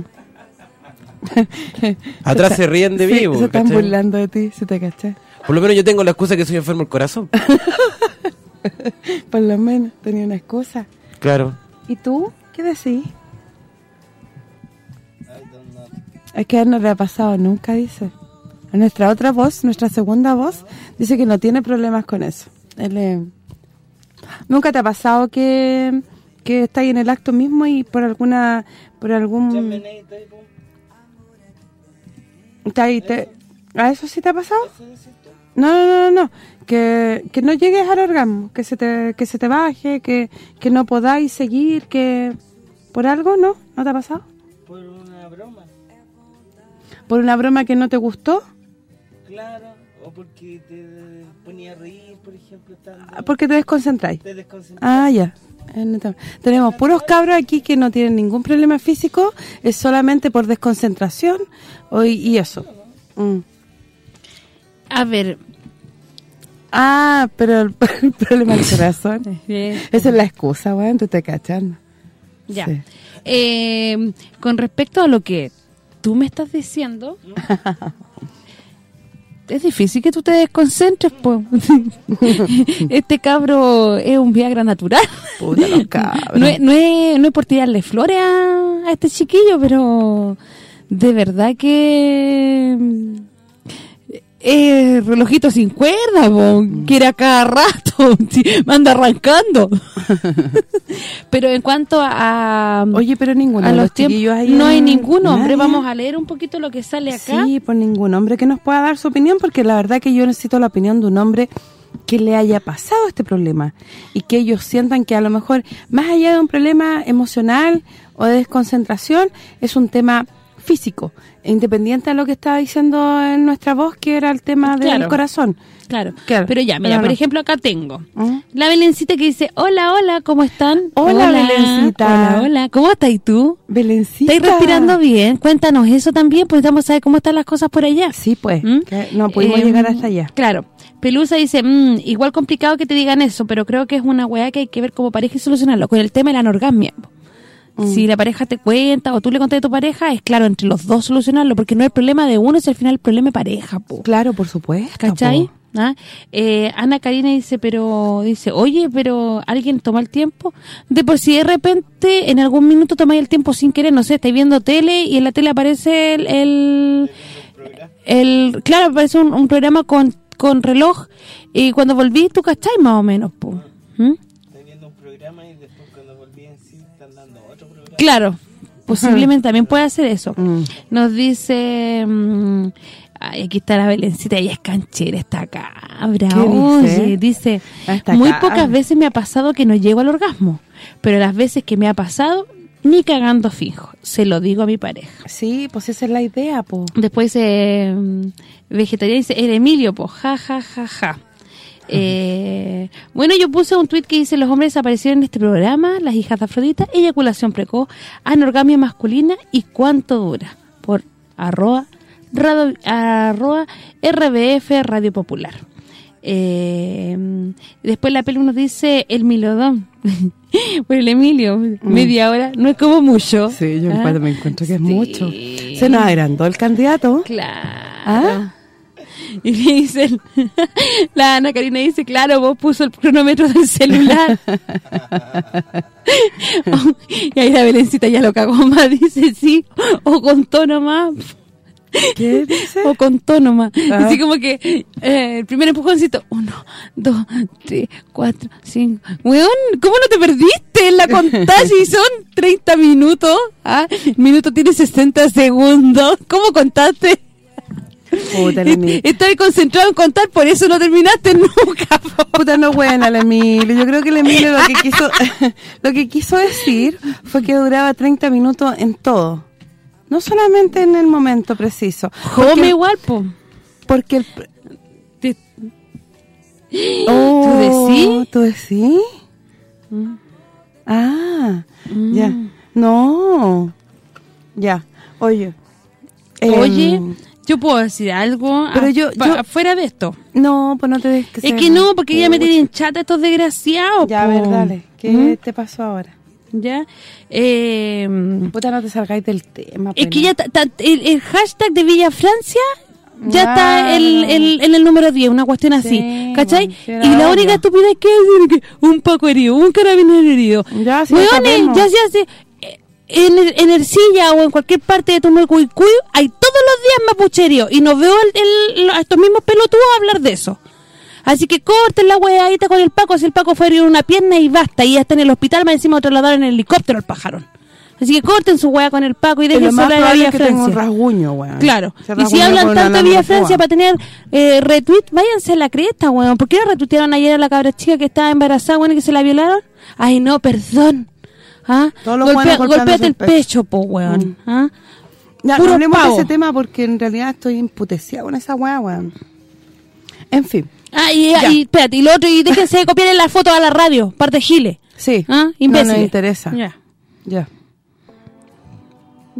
Atrás se ríen de Sí, vivo. se están ¿cachai? burlando de ti, si te caché. Por lo menos yo tengo la excusa que soy enfermo del corazón. Por lo menos, tenía una excusa. claro. ¿Y tú? ¿Qué decís? Es que no le ha pasado nunca, dice. A nuestra otra voz, nuestra segunda voz, dice que no tiene problemas con eso. Él eh, ¿Nunca te ha pasado que, que estás en el acto mismo y por alguna... por algún... Ahí, te- ¿A eso sí te ha pasado? No, no, no, no, que, que no llegues al orgasmo, que se te que se te baje, que, que no podáis seguir, que por algo, ¿no? ¿No te ha pasado? Por una broma, ¿Por una broma que no te gustó? claro, o porque te ponía a reír, por ejemplo, estando, Ah, Porque te desconcentráis. te desconcentras. Ah, ya. Eh, Tenemos puros cabros aquí que no tienen ningún problema físico, es solamente por desconcentración o- y eso. Mm. A ver, Ah, pero el, el problema del corazón. Esa es la excusa, weón, tú te cachas. Ya. Sí. Eh, con respecto a lo que tú me estás diciendo, es difícil que tú te desconcentres, pues. este cabro es un Viagra natural. Puta los cabros. No es, no, es, no es por tirarle flores a, a este chiquillo, pero de verdad que eh, relojito sin cuerda, po, que era cada rato, sí, me anda arrancando. pero en cuanto a, Oye, pero ninguno a los tiempos, no hay ningún hombre, vamos a leer un poquito lo que sale acá. Sí, por ningún hombre que nos pueda dar su opinión, porque la verdad que yo necesito la opinión de un hombre que le haya pasado este problema y que ellos sientan que a lo mejor, más allá de un problema emocional o de desconcentración, es un tema físico, independiente a lo que estaba diciendo en nuestra voz, que era el tema del corazón. Claro, Claro, pero ya, mira, pero por ejemplo, acá tengo ¿Mm? la Belencita que dice, hola, hola, ¿cómo están? Hola, Belencita. Hola, hola, ¿cómo estás tú? Belencita. ¿Estáis respirando bien? Cuéntanos eso también, pues vamos a saber cómo están las cosas por allá. Sí, pues, ¿Mm? no pudimos Eh, llegar hasta allá. Claro. Pelusa dice, "Mm, igual complicado que te digan eso, pero creo que es una weá que hay que ver como pareja y solucionarlo. Con el tema de la anorgasmia. Mm. Si la pareja te cuenta o tú le contas a tu pareja, es claro, entre los dos solucionarlo, porque no es el problema de uno, es al final el problema de pareja, po. Claro, por supuesto. ¿Cachai? po. ¿Ah? Eh, Ana Karina dice, pero dice, oye, pero ¿alguien toma el tiempo? De por si de repente en algún minuto tomáis el tiempo sin querer, no sé, estáis viendo tele y en la tele aparece el... el, el- claro, aparece un, un programa con, con reloj y cuando volví tú cachai más o menos, po. ¿Mm? Claro, posiblemente también puede hacer eso. Mm. Nos dice... mm, ay, aquí está la Belencita, ella es canchera, esta cabra. ¿Qué dice? Oye, dice, Esta muy cabra. pocas veces me ha pasado que no llego al orgasmo, pero las veces que me ha pasado, ni cagando fijo. Se lo digo a mi pareja. Sí, pues esa es la idea, po. Después dice, mm, vegetariana dice, el Emilio, pues, ja, ja, ja, ja. Eh, bueno, yo puse un tweet que dice, los hombres aparecieron en este programa, las hijas de Afrodita, eyaculación precoz, anorgamia masculina y cuánto dura, por arroba, rado- arroba RBF Radio Popular. Eh, después la peli nos dice el milodón, por el Emilio, media hora, no es como mucho. Sí, yo ¿Ah? me encuentro que es Sí. mucho. Se nos agrandó el candidato. Claro. ¿Ah? Y le dicen, la Ana Karina dice, claro, vos puso el cronómetro del celular. y ahí la Belencita ya lo cagó más, dice, sí, o con tono más, ¿Qué dice? o con tono más. Ah. Así como que eh, el primer empujoncito, uno, dos, tres, cuatro, cinco. Weón, ¿cómo no te perdiste en la contaje? Y son 30 minutos. ¿ah? El minuto tiene 60 segundos. ¿Cómo contaste? Puta, la. Estoy concentrado en contar, por eso no terminaste nunca. po. Puta, no buena Emilio. Yo creo que Emilio lo que quiso lo que quiso decir fue que duraba 30 minutos en todo. No solamente en el momento preciso. Porque, igual, po. porque el... Te- Oh, decís? ¿Tú decís? Mm. Ah, ya. No. Ya. Oye. Oye, em, yo puedo decir algo pero a- yo- yo- fuera de esto. No, pues no te des que Es que no, porque ya me tienen chata estos desgraciados, Ya, a po. ver, dale. ¿Qué ¿Mm? te pasó ahora? ¿Ya? Eh, Puta, no te salgáis del tema. es que ya ta- ta- el, el hashtag de Villa Francia ya Ah, está el, el- en el número 10, una cuestión así, Sí, ¿cachai? y la única estupidez que es un Paco herido, un carabinero herido. Ya, sí, Weones, ya se hace... En, el- en Ercilla o en cualquier parte de Tumecuicuy hay todos los días mapucherío y no veo el- el- a estos mismos pelotudos hablar de eso. Así que corten la weadita con el Paco, si el Paco fue herido en una pierna y basta, y ya está en el hospital, más encima trasladaron en helicóptero al pajarón. Así que corten su wea con el Paco y dejen sola la Villa es que tenga un Francia. rasguño, weón. Claro. Se Y si hablan tanto de Villa nanofúa. Francia para tener eh, retweet, váyanse a la cresta, weón. ¿Por qué no retuitearon ayer a la cabra chica que estaba embarazada, weón, y que se la violaron? Ay, no, perdón. ¿Ah? Golpea- golpéate el pecho. pecho, po, weón. ¿Ah? Ya, Puro no hablemos pavo. de ese tema porque en realidad estoy imputeciada con esa weá, weón. En fin, Ah, y, y espérate, y lo otro, y déjense de copiar en la foto a la radio, parte Giles. sí. ¿Ah? no Imbéciles. nos interesa. Ya. Ya.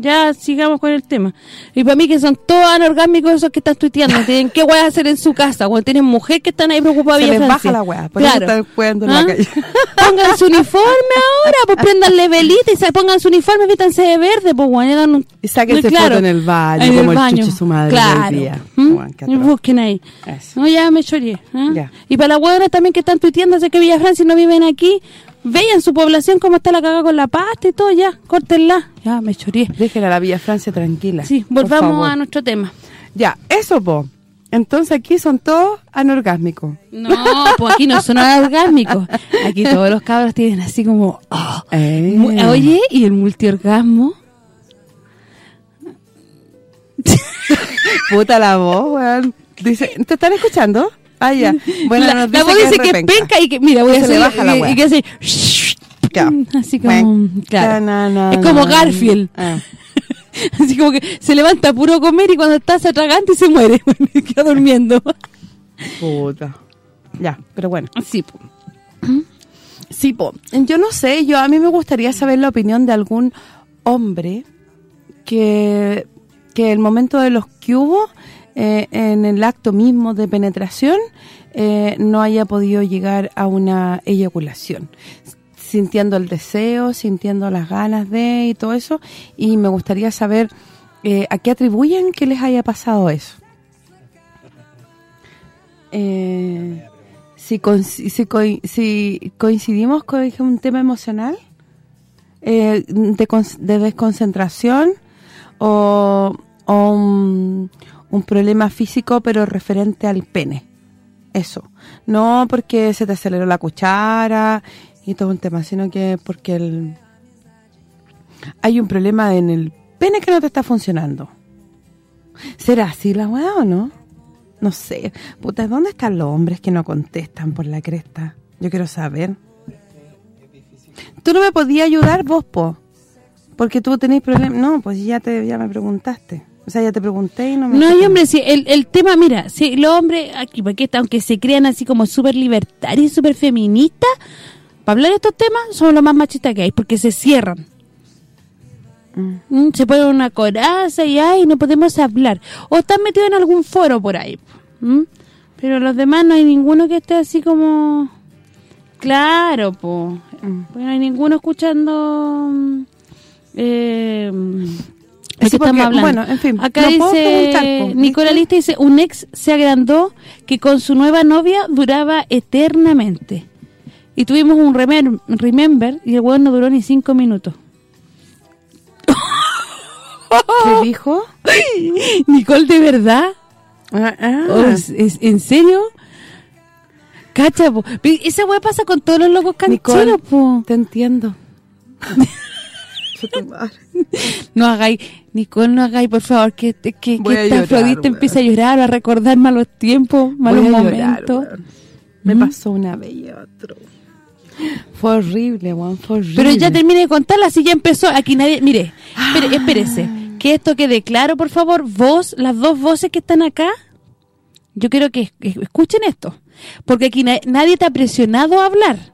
Ya sigamos con el tema. Y para mí que son todos anorgásmicos esos que están tuiteando. Tienen qué weá hacer en su casa. Cuando tienen mujer que están ahí preocupadas. Se les Francia. baja la weá, por eso están jugando en la ¿Ah? calle. Pongan su uniforme ahora, pues prendanle velita y se pongan su uniforme, vítanse de verde, pues weón. un- Y sáquense claro. foto en el baño, En como el baño. chucho su madre Claro. del día. ¿Mm? Weón, Y busquen ahí. Eso. No, ya me choré. ¿ah? Y para las hueonas también que están tuiteándose que Villa Francia no viven aquí, vean su población cómo está la cagada con la pasta y todo, ya, córtenla. Ya, me choré. Déjenla a la Villa Francia tranquila. Sí, volvamos a nuestro tema. Ya, eso, po. Entonces aquí son todos anorgásmicos. No, pues aquí no son orgásmicos. Aquí todos los cabros tienen así como... oh, Eh. Oye, ¿y el multiorgasmo? Puta la voz, weón. Dice, ¿te están escuchando? Ah, ya. Bueno, la, nos la voz que dice que es repenca. penca y que, mira, voy a Que se hacer... baja la y- y que hace... Ya. Así como... Claro. Es como. Garfield. Ah. Así como que se levanta a puro comer y cuando está se atraganta y se muere. y queda durmiendo. Puta. Ya, pero bueno. Sí, po. Sí, po. yo no sé, yo a mí me gustaría saber la opinión de algún hombre que, que el momento de los que hubo, eh, en el acto mismo de penetración, eh, no haya podido llegar a una eyaculación. Sintiendo el deseo, sintiendo las ganas de y todo eso, y me gustaría saber eh, a qué atribuyen que les haya pasado eso. Eh, si, con- si, coi- si coincidimos con un tema emocional de, de desconcentración o, o un, problema físico pero referente al pene. Eso. No porque se te aceleró la cuchara y todo un tema, sino que porque el, hay un problema en el pene que no te está funcionando. ¿Será así la weá o no? No sé. Puta, ¿dónde están los hombres que no contestan por la cresta? Yo quiero saber. ¿Tú no me podías ayudar vos, po? Porque tú tenés problemas. No, pues ya te ya me preguntaste. O sea, ya te pregunté y no me... No hay hombre, si el, el tema, mira, si los hombres aquí, porque aunque se crean así como súper libertarios, súper feministas, para hablar de estos temas son los más machistas que hay, porque se cierran. Mm, se ponen una coraza y ay, no podemos hablar. O están metidos en algún foro por ahí. Pero los demás no hay ninguno que esté así como... Claro, po. Pues no hay ninguno escuchando... mm, Eh, ¿De Sí, qué estamos hablando? bueno, en fin, Acá dice, ¿viste? Lista dice, un ex se agrandó que con su nueva novia duraba eternamente. Y tuvimos un remer- remember y el weón no duró ni cinco minutos. ¿Qué dijo? Nicole, ¿de verdad? Ah, ah. Oh, ¿es- es- ¿En serio? Cacha, po. Esa weá pasa con todos los locos Nicole, cancheros, po. te entiendo. No hagáis, Nicole, no hagáis, por favor, que, que, que esta llorar, Afrodita weón. empiece a llorar, a recordar malos tiempos, malos Voy a llorar, momentos. weón. Me pasó una vez y otro. Fue horrible, Juan, fue horrible. Pero ya termine de contarla, así ya empezó. Aquí nadie... Mire, espere, espérese. Que esto quede claro, por favor. Vos, las dos voces que están acá, yo quiero que es- escuchen esto. Porque aquí na- nadie te ha presionado a hablar.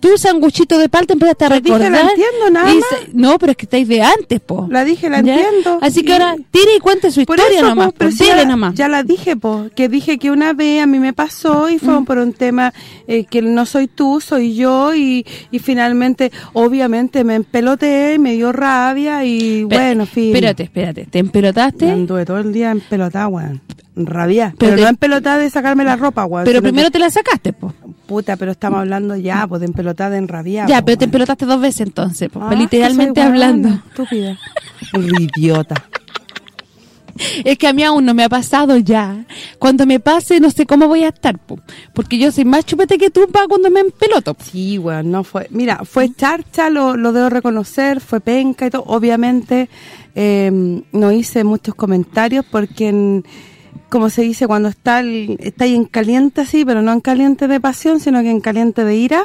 Tú, sanguchito de palta, empezaste a Yo dije, la entiendo, nada y más. se- No, pero es que estáis de antes, po. La dije, la ¿Ya? entiendo. Así que Y- ahora tire y cuente su Por historia eso, nomás. po, pero pues, si dile ya, nomás. ya la dije, po, que dije que una vez a mí me pasó y Mm. fue por un tema eh, que no soy tú, soy yo y, y finalmente, obviamente, me empeloté, me dio rabia y bueno, fin. Espérate, espérate. ¿Te empelotaste? Anduve todo el día empelotada, weón. Rabia. Pero Pero, te- no empelotada de sacarme la ropa, weón. Pero primero que- te la sacaste, po. Puta, pero estamos hablando ya, pues de empelotada en rabia. Ya, po, pero te empelotaste dos veces entonces, po. Ah, literalmente soy weona, hablando. Estúpida. Idiota. Es que a mí aún no me ha pasado ya. Cuando me pase, no sé cómo voy a estar, po. porque yo soy más chupete que tú para cuando me empeloto. Sí, weón, no fue... Mira, fue charcha, lo, lo debo reconocer, fue penca y todo. Obviamente, eh, no hice muchos comentarios porque, en- como se dice, cuando está el, está ahí en caliente así, pero no en caliente de pasión, sino que en caliente de ira,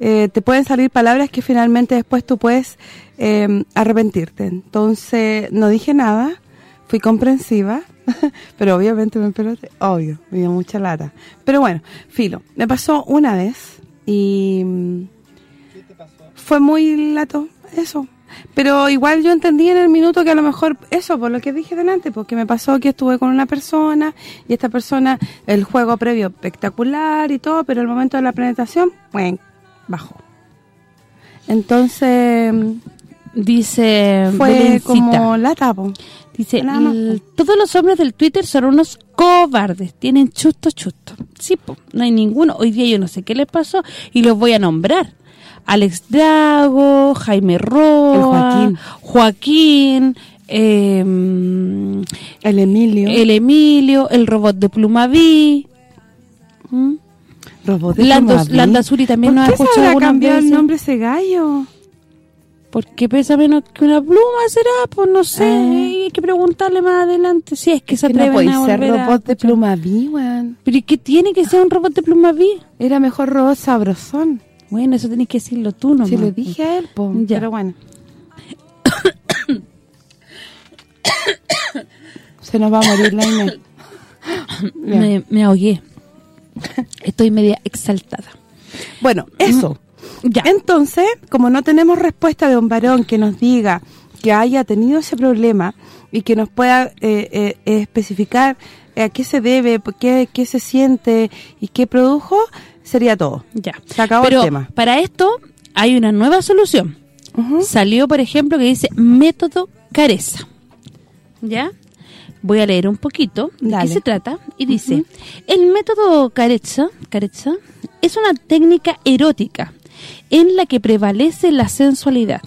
eh, te pueden salir palabras que finalmente después tú puedes eh, arrepentirte. Entonces, no dije nada, fui comprensiva, pero obviamente me empeloté, obvio, me dio mucha lata. Pero bueno, filo, me pasó una vez y mm, fue muy lato, eso. Pero igual yo entendí en el minuto que a lo mejor eso, por lo que dije delante, porque me pasó que estuve con una persona y esta persona, el juego previo espectacular y todo, pero el momento de la penetración, bueno, bajó. Entonces, Dice fue Belencita. como lata, po. Dice, nada más, "L- todos los hombres del Twitter son unos cobardes, tienen chusto chusto. Sí, po, no hay ninguno. Hoy día yo no sé qué les pasó y los voy a nombrar. Alex Drago, Jaime Roa, El Joaquín. Joaquín, eh, El Emilio. el Emilio, el robot de Plumaví. ¿Mm? robot de Lando, Plumaví. Landa Suri también ¿Por nos ha escuchado cambiado el nombre ese gallo? Porque pesa menos que una pluma, será, pues no sé, Ah. hay que preguntarle más adelante si es que se Que no atreven puede a ser volver a robot de. Plumaví, weón. Pero ¿y qué tiene que ser un robot de Plumaví? Era mejor robot sabrosón. Bueno, eso tenés que decirlo tú nomás. Si le dije a él, po. Ya. Pero bueno. Se nos va a morir la Inés. Me, me ahogué. Estoy media exaltada. Bueno, eso. Ya. Entonces, como no tenemos respuesta de un varón que nos diga que haya tenido ese problema y que nos pueda eh, eh, especificar a qué se debe, qué, qué se siente y qué produjo, sería todo. Ya. Se acabó Pero el tema. para esto hay una nueva solución. Salió, por ejemplo, que dice método Careza. ¿Ya? Voy a leer un poquito de qué se trata. Y dice, el método Careza, Careza es una técnica erótica en la que prevalece la sensualidad,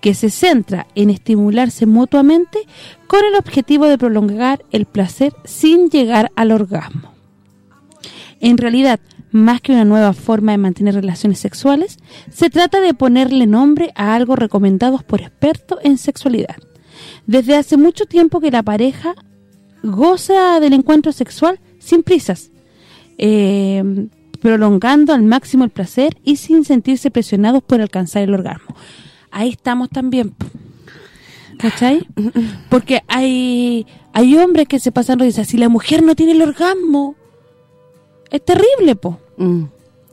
que se centra en estimularse mutuamente con el objetivo de prolongar el placer sin llegar al orgasmo. En realidad, más que una nueva forma de mantener relaciones sexuales, se trata de ponerle nombre a algo recomendado por expertos en sexualidad. Desde hace mucho tiempo que la pareja goza del encuentro sexual sin prisas, eh, prolongando al máximo el placer y sin sentirse presionados por alcanzar el orgasmo. Ahí estamos también. ¿cachai? Porque hay hay hombres que se pasan risas. Si la mujer no tiene el orgasmo, es terrible, po. Mm.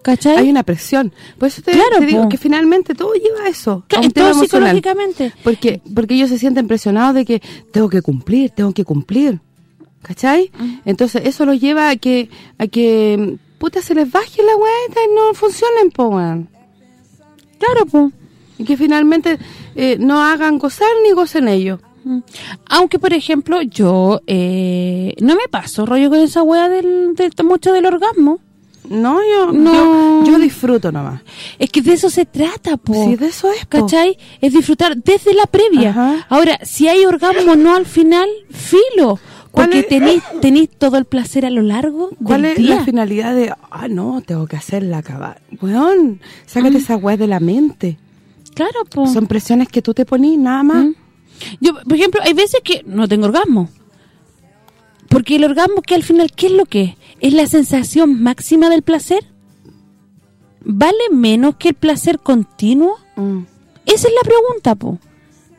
¿Cachai? Hay una presión. Por eso te, Claro, te digo po. que finalmente todo lleva a eso. Ca- a un tema todo psicológicamente. Porque porque ellos se sienten presionados de que tengo que cumplir, tengo que cumplir. ¿Cachai? Entonces eso los lleva a que a que puta se les baje la hueá y no funcionen, po, weón. Claro, po. Y que finalmente eh, no hagan gozar ni gocen ellos. Mm. Aunque, por ejemplo, yo eh, no me paso rollo con esa wea del, del mucho del orgasmo. No, yo, No. yo yo disfruto nomás. Es que de eso se trata, po. Sí, de eso es, po. ¿Cachai? Es disfrutar desde la previa. Ajá. Ahora, si hay orgasmo no al final, filo. ¿Cuál Porque tenéis tenéis todo el placer a lo largo ¿Cuál del es día. la finalidad de, ah, no, tengo que hacerla acabar? Weón, sácate esa hueá de la mente. Claro, po. Son presiones que tú te ponís, nada más. Mm. Yo, por ejemplo, hay veces que no tengo orgasmo. Porque el orgasmo, que al final, ¿qué es lo que es? ¿Es la sensación máxima del placer? ¿Vale menos que el placer continuo? Mm. Esa es la pregunta, po.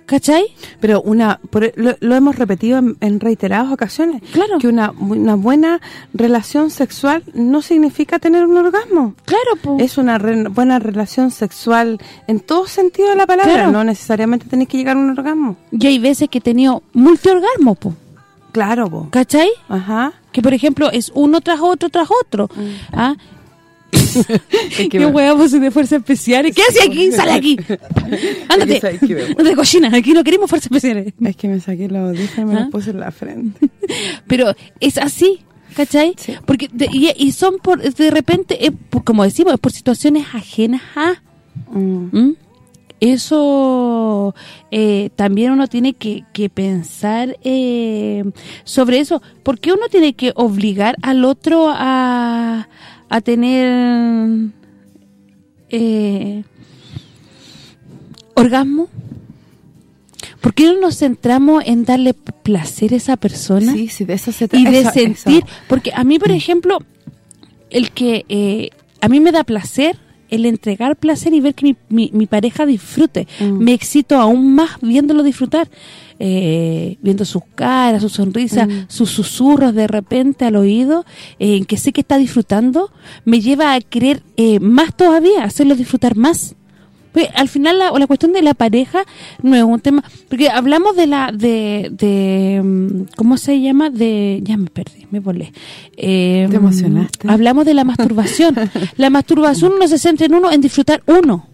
¿Cachai? Pero una por- lo, lo hemos repetido en, en reiteradas ocasiones, Claro. que una, una buena relación sexual no significa tener un orgasmo. Claro, po. Es una re- buena relación sexual en todo sentido de la palabra, Claro. no necesariamente tenés que llegar a un orgasmo. Y hay veces que he tenido multiorgasmos, po. Claro, po. ¿Cachai? Ajá. Que, por ejemplo, es uno tras otro tras otro. ¿Ah? Que Qué me- hueá vos de fuerza especial. ¿Qué hace aquí? ¡Sale aquí! Ándate. Ándate, cochina. Aquí no queremos fuerzas especiales. Es que me saqué los audífonos y me ¿Ah? los puse en la frente. Pero es así, ¿cachai? Sí. Porque de- y, y son por de repente, es por- como decimos, es por situaciones ajenas a... Mm. ¿Mm? Eso eh, también uno tiene que, que pensar eh, sobre eso. ¿Por qué uno tiene que obligar al otro a, a tener eh, orgasmo? ¿Por qué no nos centramos en darle placer a esa persona? Sí, sí, de eso se y trata. de eso- sentir, eso. porque a mí, por ejemplo, el que eh, a mí me da placer, el entregar placer y ver que mi, mi, mi pareja disfrute, Mm. me excito aún más viéndolo disfrutar, eh, viendo sus caras, sus sonrisas, Mm. sus susurros de repente al oído, eh, en que sé que está disfrutando, me lleva a querer eh, más todavía, hacerlo disfrutar más. Pues, al final la, la cuestión de la pareja no es un tema porque hablamos de la de, de mm, ¿cómo se llama? de ya me perdí, me volé. Eh, Te emocionaste. Hablamos de la masturbación. la masturbación no se centra en uno en disfrutar uno.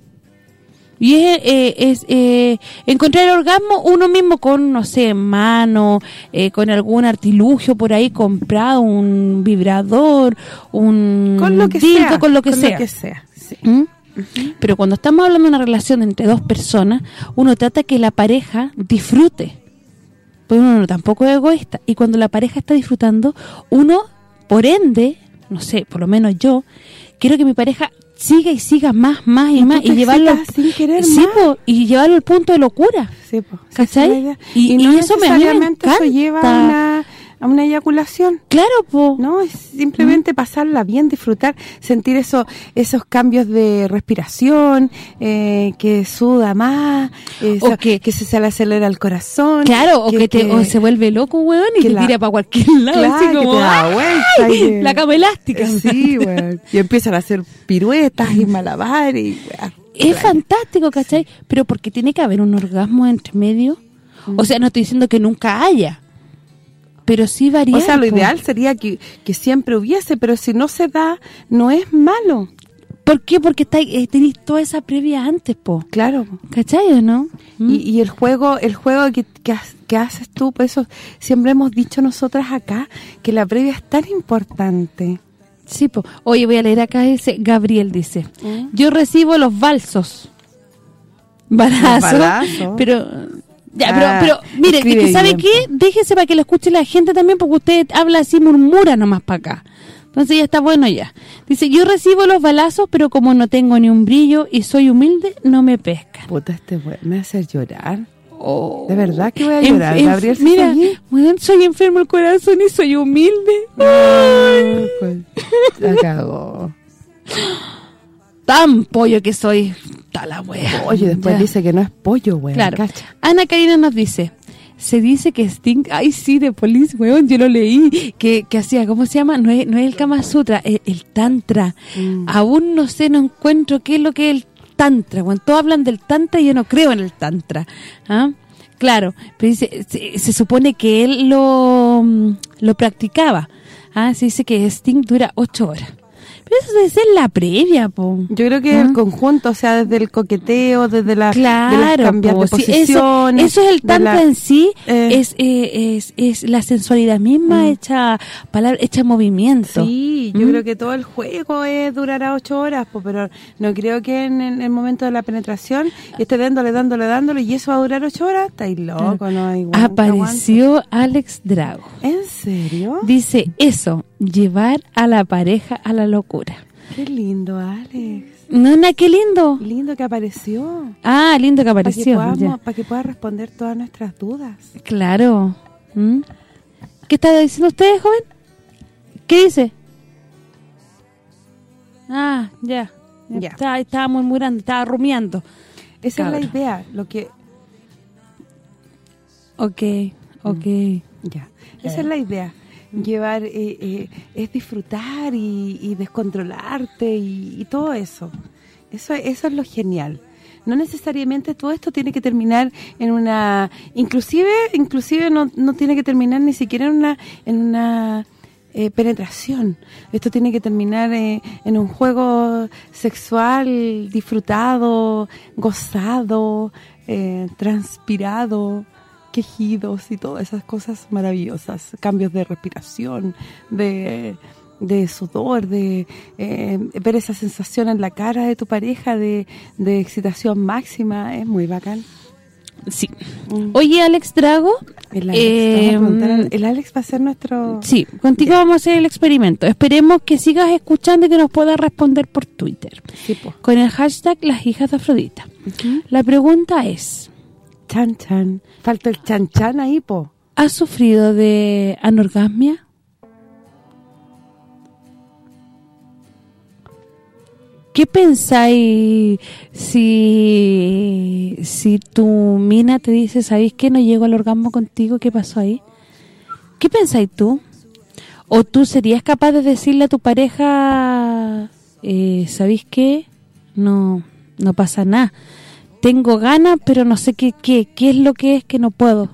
Y es, eh, es eh, encontrar el orgasmo uno mismo con, no sé, mano, eh, con algún artilugio por ahí comprado, un vibrador, un Con lo que sea. con lo que sea. sí. ¿Mm? Pero cuando estamos hablando de una relación entre dos personas, uno trata que la pareja disfrute Pero uno tampoco es egoísta. Y cuando la pareja está disfrutando, uno, por ende, no sé, por lo menos yo, quiero que mi pareja siga y siga más, más y Y más y llevarlo sin querer sí, más. po, y llevarlo al punto de locura. Sí, po, sí, ¿Cachai? idea. Y- Y, y no eso me- a mí me necesariamente eso lleva encanta. una, a una eyaculación. Claro, po. No, es simplemente pasarla bien, disfrutar, sentir eso, esos cambios de respiración, eh, que suda más, O que- que, se, se le acelera el corazón. Claro, o que, te, o se vuelve loco, weón, y que te la- tira para cualquier lado, Claro, así que vuelta y La cama elástica. Sí, weón. Y empiezan a hacer piruetas y malabares y weón. Es fantástico, ¿cachai? Pero porque tiene que haber un orgasmo entre medio. Mm. O sea, no estoy diciendo que nunca haya. Pero sí varía. O sea, lo ideal sería que, que siempre hubiese, pero si no se da, no es malo. ¿Por qué? Porque eh, tenéis toda esa previa antes, po. Claro. ¿Cachai no? ¿Mm? Y, y el juego el juego que, que, ha- que haces tú, por eso siempre hemos dicho nosotras acá, que la previa es tan importante. Sí, po. Oye, voy a leer acá, dice Gabriel, dice. ¿Mm? Yo recibo los balsos. Balazos. balazos. Pero... Ya, Ah, pero, pero mire, que ¿sabe bien, qué? Déjese para que lo escuche la gente también, porque usted habla así, murmura nomás para acá. Entonces ya está bueno ya. Dice, yo recibo los balazos, pero como no tengo ni un brillo y soy humilde, no me pescan. Puta, este me hace llorar. Oh. De verdad que voy a llorar, enf- Gabriel Mira, weón, soy enfermo el corazón y soy humilde. Ay, pues, la cagó. Tan pollo que soy. Está la wea. Oye, después Ya. dice que no es pollo, weón. Claro. cacha. Ana Karina nos dice, se dice que Sting, ay sí, de Police, weón, yo lo leí, que, que hacía, ¿cómo se llama? No es, no es el Kama Sutra, es el Tantra. Mm. Aún no sé, no encuentro qué es lo que es el Tantra. Cuando todos hablan del Tantra, yo no creo en el Tantra. ¿Ah? Claro, pero dice, se, se supone que él lo, mm, lo practicaba. Ah, se dice que Sting dura ocho horas. Eso debe ser la previa, po. Yo creo que Ah. el conjunto, o sea, desde el coqueteo, desde la, de las Claro, cambiar de po, sí, eso, posiciones. eso es el la- en sí, eh. es, eh, es es la sensualidad misma Mm. hecha palabra hecha movimiento. Sí, yo ¿Mm? creo que todo el juego es durará ocho horas, po, pero no creo que en, en el momento de la penetración esté dándole, dándole, dándole y eso va a durar ocho horas. Estáis loco, no hay Apareció Alex Drago. ¿En serio? Dice eso, llevar a la pareja a la locura. Qué lindo, Alex. No, na, qué lindo. Lindo que apareció. Ah, lindo que Para que, apareció. podamos- ya. para que pueda responder todas nuestras dudas. Claro. ¿Mm? ¿Qué está diciendo usted, joven? ¿Qué dice? Ah, ya. Ya. Estaba, estaba murmurando, estaba rumiando. Esa es Cabro. la idea, lo que Ok, ok. Ya, esa es la idea. Llevar, eh, eh, es disfrutar y, y descontrolarte y, todo eso. Eso eso es lo genial. No necesariamente todo esto tiene que terminar en una... Inclusive inclusive no, no tiene que terminar ni siquiera en una en una eh, penetración. Esto tiene que terminar eh, en un juego sexual disfrutado, gozado, eh, transpirado, quejidos y todas esas cosas maravillosas, cambios de respiración, de, de sudor, de eh, ver esa sensación en la cara de tu pareja de, de excitación máxima, es muy bacán. Sí. Mm. Oye, Alex Drago. El Alex, eh, a al- el Alex va a ser nuestro... Sí, contigo vamos a hacer el experimento. Esperemos que sigas escuchando y que nos puedas responder por Twitter. Sí. Con el hashtag Las Hijas de Afrodita. La pregunta es, Chan. Falta el chan, chan ahí, po. ¿has sufrido de anorgasmia? ¿Qué pensáis si si tu mina te dice, ¿sabéis que no llego al orgasmo contigo? ¿Qué pasó ahí? ¿Qué pensáis tú? ¿O tú serías capaz de decirle a tu pareja, eh, ¿sabéis qué? No, no pasa nada. Tengo ganas, pero no sé qué, qué, qué es lo que es que no puedo.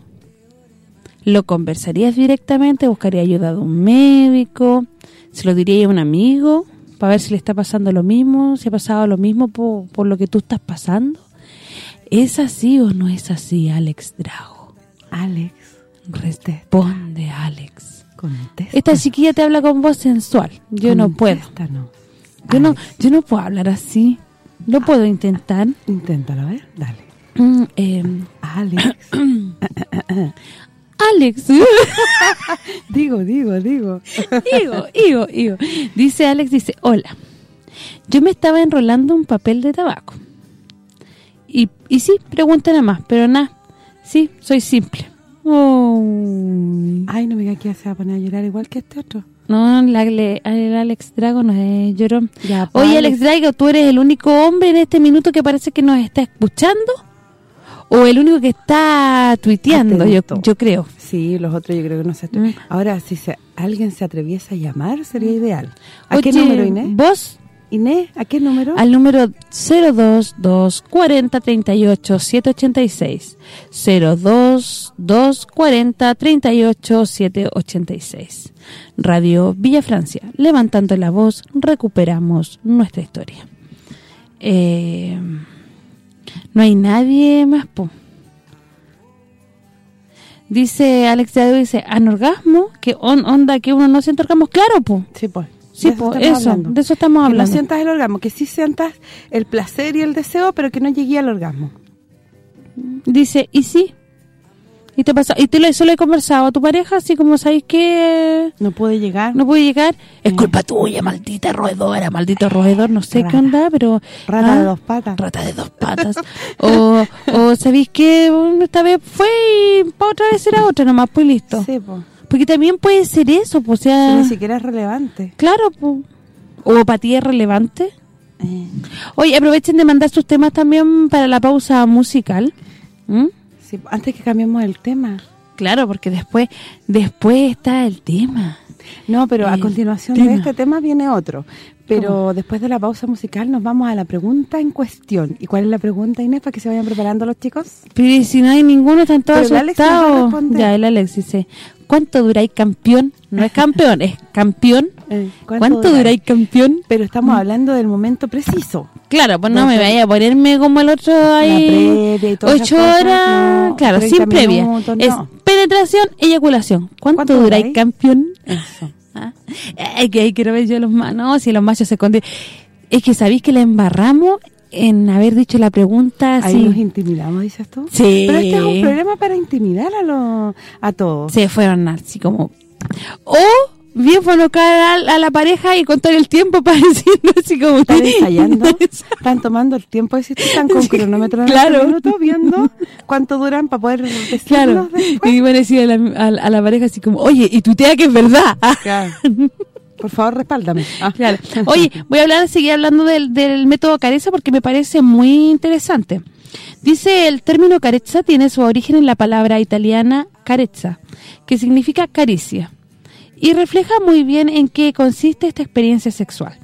¿Lo conversarías directamente? ¿Buscaría ayuda de un médico? ¿Se lo diría a un amigo? Para ver si le está pasando lo mismo, si ha pasado lo mismo por, por lo que tú estás pasando. ¿Es así o no es así, Alex Drago? Alex, Responde, Alex. contesta. Esta chiquilla te habla con voz sensual. Yo no puedo. Contéstanos. Yo no yo no puedo hablar así. Lo puedo intentar. Inténtalo, a ver, dale. Mm, eh, Alex. Alex. Digo, digo, digo. Igo, Igo, Igo. Dice Alex, dice, hola. Yo me estaba enrolando un papel de tabaco. Y, y sí, pregunta nada más, pero nada. Sí, soy simple. Oh. Ay, no me diga que se va a poner a llorar igual que este otro. No, la- le- el Alex Drago no es llorón. Ya, Oye, Alex Drago, ¿tú eres el único hombre en este minuto que parece que nos está escuchando? ¿O el único que está tuiteando? Yo, Atento. yo creo. Sí, los otros yo creo que no se... Mm. Ahora, si se, alguien se atreviese a llamar, sería ideal. ¿A Oye, qué número, Inés? ¿Vos? Inés, ¿a qué número? Al número 022 40 38 786. 022 40 38 786. Radio Villa Francia. Levantando la voz, recuperamos nuestra historia. Eh, no hay nadie más, po. Dice Alex Diado, dice, anorgasmo, que on- onda que uno no siente orgasmo, claro, po. Sí, pues. Sí, de po, eso, hablando. de eso estamos Que hablando. no sientas el orgasmo, que sí sientas el placer y el deseo, pero que no llegué al orgasmo. Dice, ¿y sí? ¿Y te pasa? ¿Y te lo, eso lo he conversado a tu pareja? Así como, ¿sabes qué? No pude llegar. No pude llegar. Es culpa tuya, maldita roedora, maldito roedor, no sé qué onda, pero... Rata ah, de dos patas. Rata de dos patas. o, o ¿sabéis qué? Bueno, Esta vez fue y para otra vez será otra nomás, pues listo. Sí, pues. Porque también puede ser eso, pues, o sea... Ni siquiera es relevante. Claro, pues. O para ti es relevante. Eh, Oye, aprovechen de mandar sus temas también para la pausa musical. ¿Mm? sí, antes que cambiemos el tema. Claro, porque después después está el tema. No, pero a continuación tema. de este tema viene otro. Pero después de la pausa musical nos vamos a la pregunta en cuestión. ¿Y cuál es la pregunta, Inés, para que se vayan preparando los chicos? Pero ¿y si no hay ninguno, están todos asustados. Ya, el Alex dice, ¿cuánto duráis campeón? No es campeón, es campeón. Eh, ¿Cuánto, dura? duráis campeón? Pero estamos hablando del momento preciso. Claro, pues no No, me vaya a ponerme como el otro ahí. y todas Ocho cosas, horas, no, claro, 30 sin previa. minutos, Es penetración, eyaculación. ¿Cuánto, ¿Cuánto duráis duráis? campeón? Eso. Ah, Es que ahí quiero ver yo los manos y los machos se esconden. Es que sabéis que la embarramos en haber dicho la pregunta Ahí así. nos intimidamos, dices tú. Sí. Pero este es un programa para intimidar a los a todos. Se fueron así como... O bien fue a, a la pareja y contar el tiempo para decirlo así como... Están ensayando, están tomando el tiempo, decir, están con cronómetro de Claro. minutos viendo cuánto duran para poder decirlos Claro, después. y iban a decir a la, a- a la pareja así como, oye, y tuitea que es verdad. Claro. Por favor, respáldame. Ah. Oye, voy a hablar, seguir hablando del, del método Careza porque me parece muy interesante. Dice, el término carezza tiene su origen en la palabra italiana carezza, que significa caricia, y refleja muy bien en qué consiste esta experiencia sexual,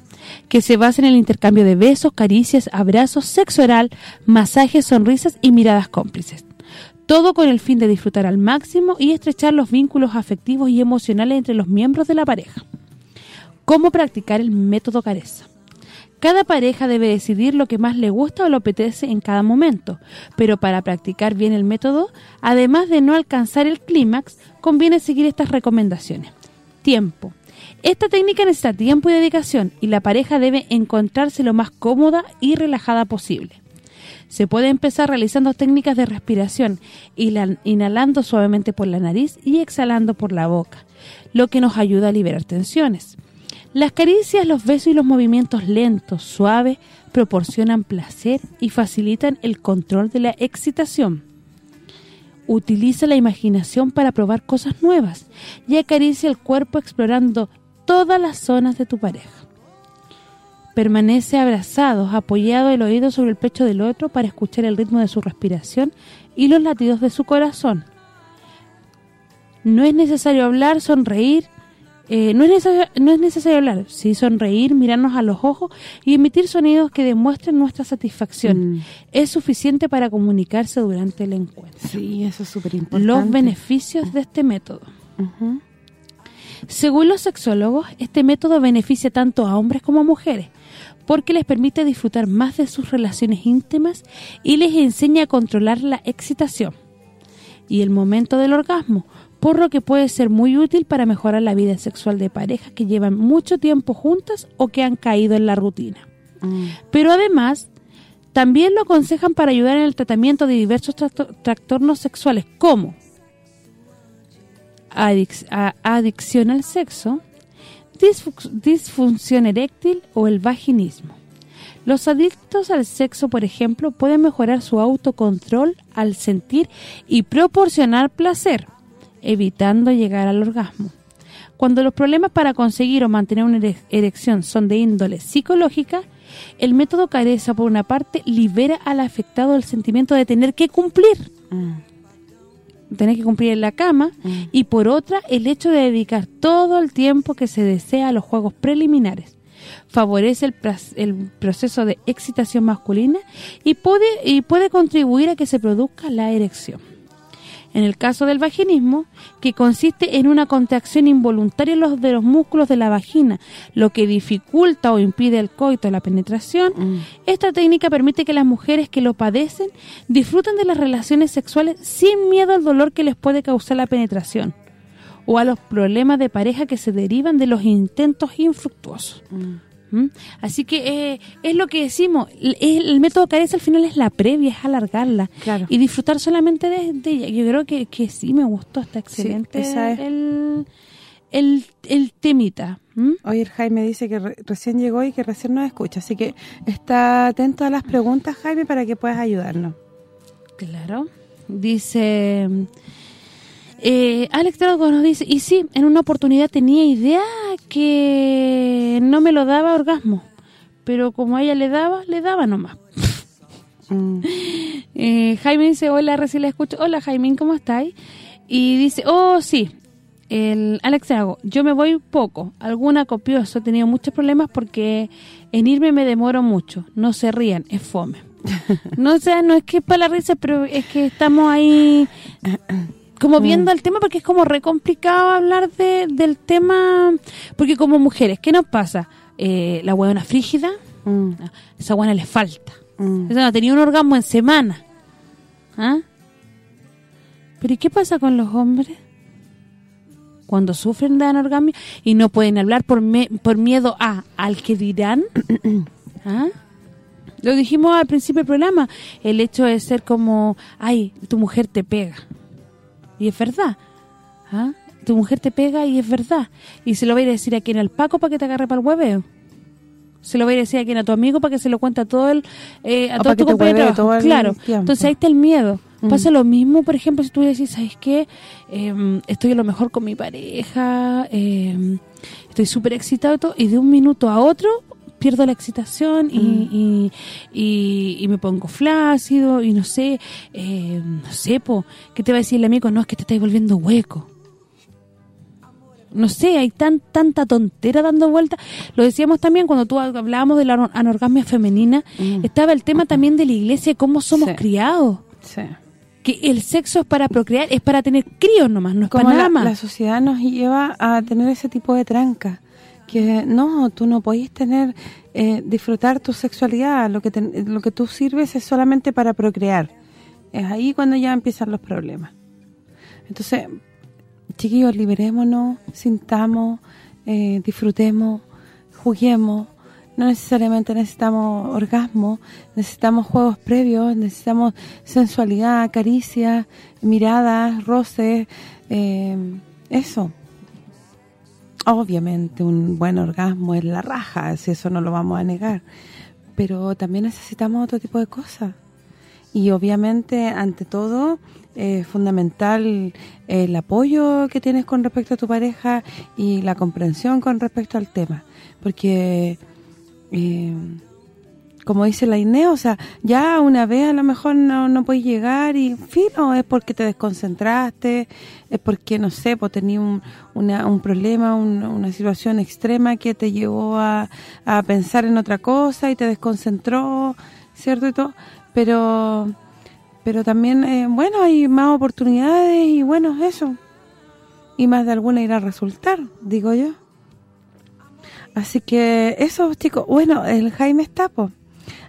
que se basa en el intercambio de besos, caricias, abrazos, sexo oral, masajes, sonrisas y miradas cómplices. Todo con el fin de disfrutar al máximo y estrechar los vínculos afectivos y emocionales entre los miembros de la pareja. ¿Cómo practicar el método Careza? Cada pareja debe decidir lo que más le gusta o le apetece en cada momento, pero para practicar bien el método, además de no alcanzar el clímax, conviene seguir estas recomendaciones. Tiempo. Esta técnica necesita tiempo y dedicación y la pareja debe encontrarse lo más cómoda y relajada posible. Se puede empezar realizando técnicas de respiración, inhal- inhalando suavemente por la nariz y exhalando por la boca, lo que nos ayuda a liberar tensiones. Las caricias, los besos y los movimientos lentos, suaves, proporcionan placer y facilitan el control de la excitación. Utiliza la imaginación para probar cosas nuevas y acaricia el cuerpo explorando todas las zonas de tu pareja. Permanece abrazados, apoyado el oído sobre el pecho del otro para escuchar el ritmo de su respiración y los latidos de su corazón. No es necesario hablar, sonreír, eh, no, es necesario, no es necesario hablar, sí sonreír, mirarnos a los ojos y emitir sonidos que demuestren nuestra satisfacción. Mm. Es suficiente para comunicarse durante el encuentro. Sí, eso es súper importante. Los beneficios de este método. Según los sexólogos, este método beneficia tanto a hombres como a mujeres, porque les permite disfrutar más de sus relaciones íntimas y les enseña a controlar la excitación y el momento del orgasmo, por lo que puede ser muy útil para mejorar la vida sexual de parejas que llevan mucho tiempo juntas o que han caído en la rutina. Mm. Pero además, también lo aconsejan para ayudar en el tratamiento de diversos trastor- trastornos sexuales, como adic- adicción al sexo, disfu- disfunción eréctil o el vaginismo. Los adictos al sexo, por ejemplo, pueden mejorar su autocontrol al sentir y proporcionar placer, evitando llegar al orgasmo. Cuando los problemas para conseguir o mantener una ere- erección son de índole psicológica, el método Careza, por una parte, libera al afectado el sentimiento de tener que cumplir, tener que cumplir en la cama, y por otra, el hecho de dedicar todo el tiempo que se desea a los juegos preliminares. Favorece el, el proceso de excitación masculina y puede, y puede contribuir a que se produzca la erección. En el caso del vaginismo, que consiste en una contracción involuntaria de los- músculos de la vagina, lo que dificulta o impide el coito, la penetración, esta técnica permite que las mujeres que lo padecen disfruten de las relaciones sexuales sin miedo al dolor que les puede causar la penetración o a los problemas de pareja que se derivan de los intentos infructuosos. ¿Mm? Así que eh, es lo que decimos, el, el método Careza al final es la previa, es alargarla Claro. y disfrutar solamente de, de ella. Yo creo que, que sí me gustó, está excelente esa es. el, el, el temita. ¿Mm? Hoy el Jaime dice que re- recién llegó y que recién nos escucha, así que está atento a las preguntas, Jaime, para que puedas ayudarnos. Claro. Dice... Eh, Alex Drago nos dice, y sí, en una oportunidad tenía idea que no me lo daba orgasmo, pero como a ella le daba, le daba nomás. Mm. Eh, Jaime dice, hola, recién la escucho. Hola, Jaime, ¿cómo estáis? Y dice, oh, sí, el Alex Drago, yo me voy poco, alguna copioso, he tenido muchos problemas porque en irme me demoro mucho. No se rían, es fome. No o sea, no es que es para la risa, pero es que estamos ahí como viendo el tema porque es como re complicado hablar de, del tema porque como mujeres, ¿qué nos pasa? Eh, la huevona frígida, Mm. ah, esa buena le falta. Mm. Esa no tenía un orgasmo en semana. ¿Ah? ¿Pero y qué pasa con los hombres? Cuando sufren de anorgasmia y no pueden hablar por me- por miedo a al que dirán. ¿Ah? Lo dijimos al principio del programa, el hecho de ser como, ay, tu mujer te pega. Y es verdad. ¿Ah? Tu mujer te pega y es verdad. Y se lo voy a decir a quien al Paco para que te agarre para el hueveo. Se lo voy a decir a quien a tu amigo para que se lo cuente a todo el eh, a O todo tu compañero Claro. Entonces ahí está el miedo. Mm. Pasa lo mismo, por ejemplo, si tú decís, ¿sabes qué? Eh, estoy a lo mejor con mi pareja, eh, estoy súper excitado y todo, y de un minuto a otro pierdo la excitación y, Mm. y, y- y me pongo flácido y no sé, eh, no sé, po, ¿qué te va a decir el amigo? No, es que te estáis volviendo hueco. No sé, hay tan tanta tontera dando vueltas. Lo decíamos también cuando tú hablábamos de la anor- anorgasmia femenina, Mm. estaba el tema también de la iglesia, cómo somos Sí. criados. Sí. Que el sexo es para procrear, es para tener críos nomás, no es Como para la, nada más. la sociedad nos lleva a tener ese tipo de tranca que no, tú no podés tener eh, disfrutar tu sexualidad, lo que te- lo que tú sirves es solamente para procrear. Es ahí cuando ya empiezan los problemas. Entonces, chiquillos, liberémonos, sintamos, eh, disfrutemos, juguemos. No necesariamente necesitamos orgasmo, necesitamos juegos previos, necesitamos sensualidad, caricias, miradas, roces, eh, eso. Obviamente un buen orgasmo es la raja, si eso no lo vamos a negar, pero también necesitamos otro tipo de cosas. Y obviamente, ante todo, es fundamental el apoyo que tienes con respecto a tu pareja y la comprensión con respecto al tema. Porque, eh, como dice la Inés, o sea, ya una vez a lo mejor no, no puedes llegar y, fino, es porque te desconcentraste, es porque, no sé, pues tenías un, un problema, un- una situación extrema que te llevó a, a pensar en otra cosa y te desconcentró, ¿cierto? Y todo, pero pero también, eh, bueno, hay más oportunidades y bueno, eso. Y más de alguna irá a resultar, digo yo. Así que eso, chicos. Bueno, el Jaime está, po.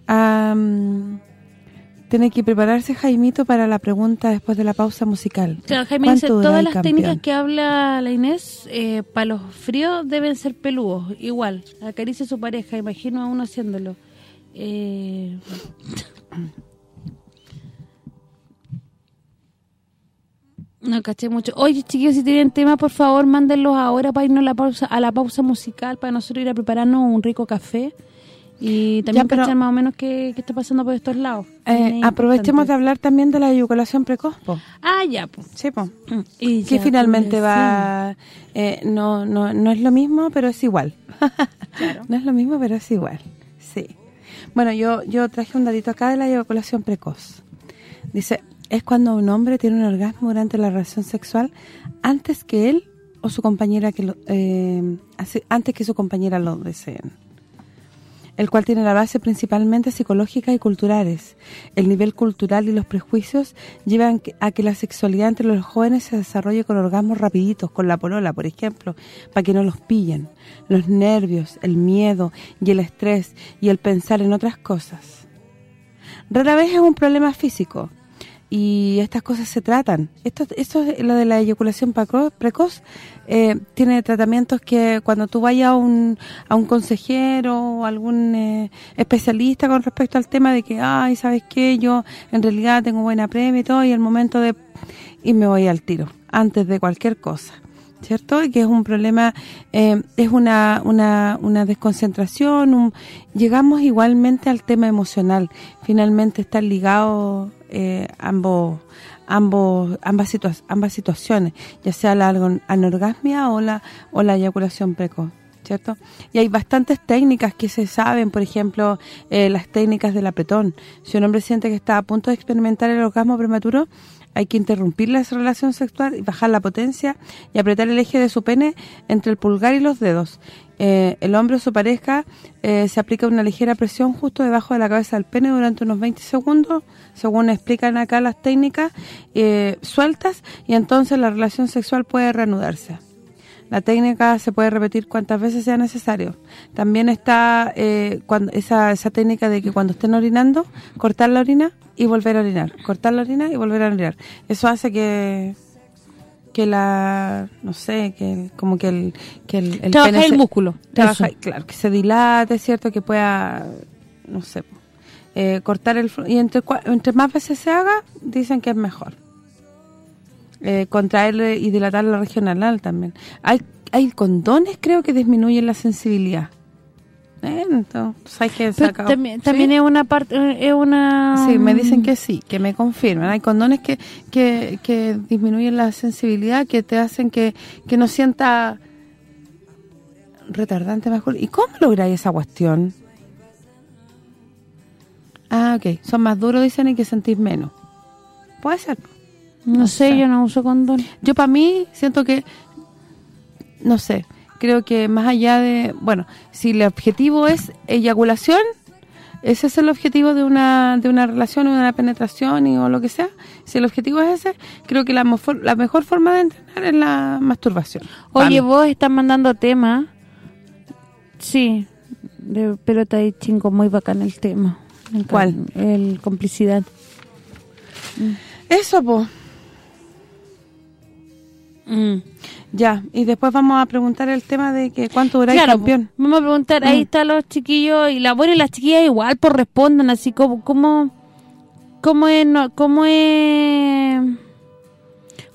Am, tiene que prepararse Jaimito para la pregunta después de la pausa musical. Claro, Jaime ¿Cuánto dice, todas las campeón? técnicas que habla la Inés, eh, para los fríos deben ser peludos, igual. Acaricia a su pareja, imagino a uno haciéndolo. Eh, No caché mucho. Oye, chiquillos, si tienen tema, por favor, mándenlos ahora para irnos a la pausa, a la pausa musical, para nosotros ir a prepararnos un rico café. Y también cachar más o menos qué, qué está pasando por estos lados. Eh, aprovechemos de hablar también de la eyaculación precoz, po. Ah, ya, pues. Sí, po. Y que finalmente va... eh, no, no, no es lo mismo, pero es igual. no es lo mismo, pero es igual. Sí. Bueno, yo yo traje un datito acá de la eyaculación precoz. Dice, es cuando un hombre tiene un orgasmo durante la relación sexual antes que él o su compañera que lo, eh, antes que su compañera lo deseen el cual tiene la base principalmente psicológica y culturales. El nivel cultural y los prejuicios llevan a que la sexualidad entre los jóvenes se desarrolle con orgasmos rapiditos, con la polola, por ejemplo, para que no los pillen. Los nervios, el miedo y el estrés y el pensar en otras cosas. Rara vez es un problema físico y estas cosas se tratan. Esto esto es lo de la eyaculación preco- precoz eh, tiene tratamientos que cuando tú vayas a un, a un consejero o algún eh, especialista con respecto al tema de que, ay, ¿sabes qué? Yo en realidad tengo buena premia y todo y el momento de... y me voy al tiro, antes de cualquier cosa. ¿cierto? Y que es un problema, eh, es una, una, una desconcentración, un- llegamos igualmente al tema emocional, finalmente están ligados eh, ambos ambos ambas ambas situaciones, ya sea la anorgasmia o la o la eyaculación precoz. ¿cierto? Y hay bastantes técnicas que se saben, por ejemplo, eh, las técnicas del apretón. Si un hombre siente que está a punto de experimentar el orgasmo prematuro, hay que interrumpir la relación sexual y bajar la potencia y apretar el eje de su pene entre el pulgar y los dedos. Eh, el hombre o su pareja eh, se aplica una ligera presión justo debajo de la cabeza del pene durante unos 20 segundos, según explican acá las técnicas, eh, sueltas, y entonces la relación sexual puede reanudarse. La técnica se puede repetir cuantas veces sea necesario. También está eh, cuando esa, esa técnica de que cuando estén orinando, cortar la orina y volver a orinar. Cortar la orina y volver a orinar. Eso hace que que la no sé, que el- como que el que el, el Trabajar pene el se- músculo, trabaja- claro, que se dilate, ¿cierto? Que pueda no sé, eh, cortar el y entre entre más veces se haga, dicen que es mejor eh, contraer y dilatar la región anal también. Hay hay condones creo que disminuyen la sensibilidad. Eh, entonces hay que sacar- también, es una parte es una Sí, me dicen que sí, que me confirman. Hay condones que, que, que disminuyen la sensibilidad, que te hacen que, que no sienta retardante mejor. ¿Y cómo lográis esa cuestión? Ah, ok. Son más duros, dicen, y que sentís menos. Puede ser. no sé, yo no uso condón. Yo para mí siento que, no sé, creo que más allá de, bueno, si el objetivo es eyaculación, ese es el objetivo de una de una relación o de una penetración y, o lo que sea, si el objetivo es ese, creo que la, mejor- la mejor forma de entrenar es la masturbación. Oye, vos estás mandando temas. Sí, de pelota y chingo, muy bacán el tema. Encanta. ¿Cuál? El complicidad. Eso, pues. Ya, y después vamos a preguntar el tema de que cuánto dura el campeón. vamos a preguntar, ahí están los chiquillos y la bueno y las chiquillas igual por respondan así como cómo cómo es no- cómo es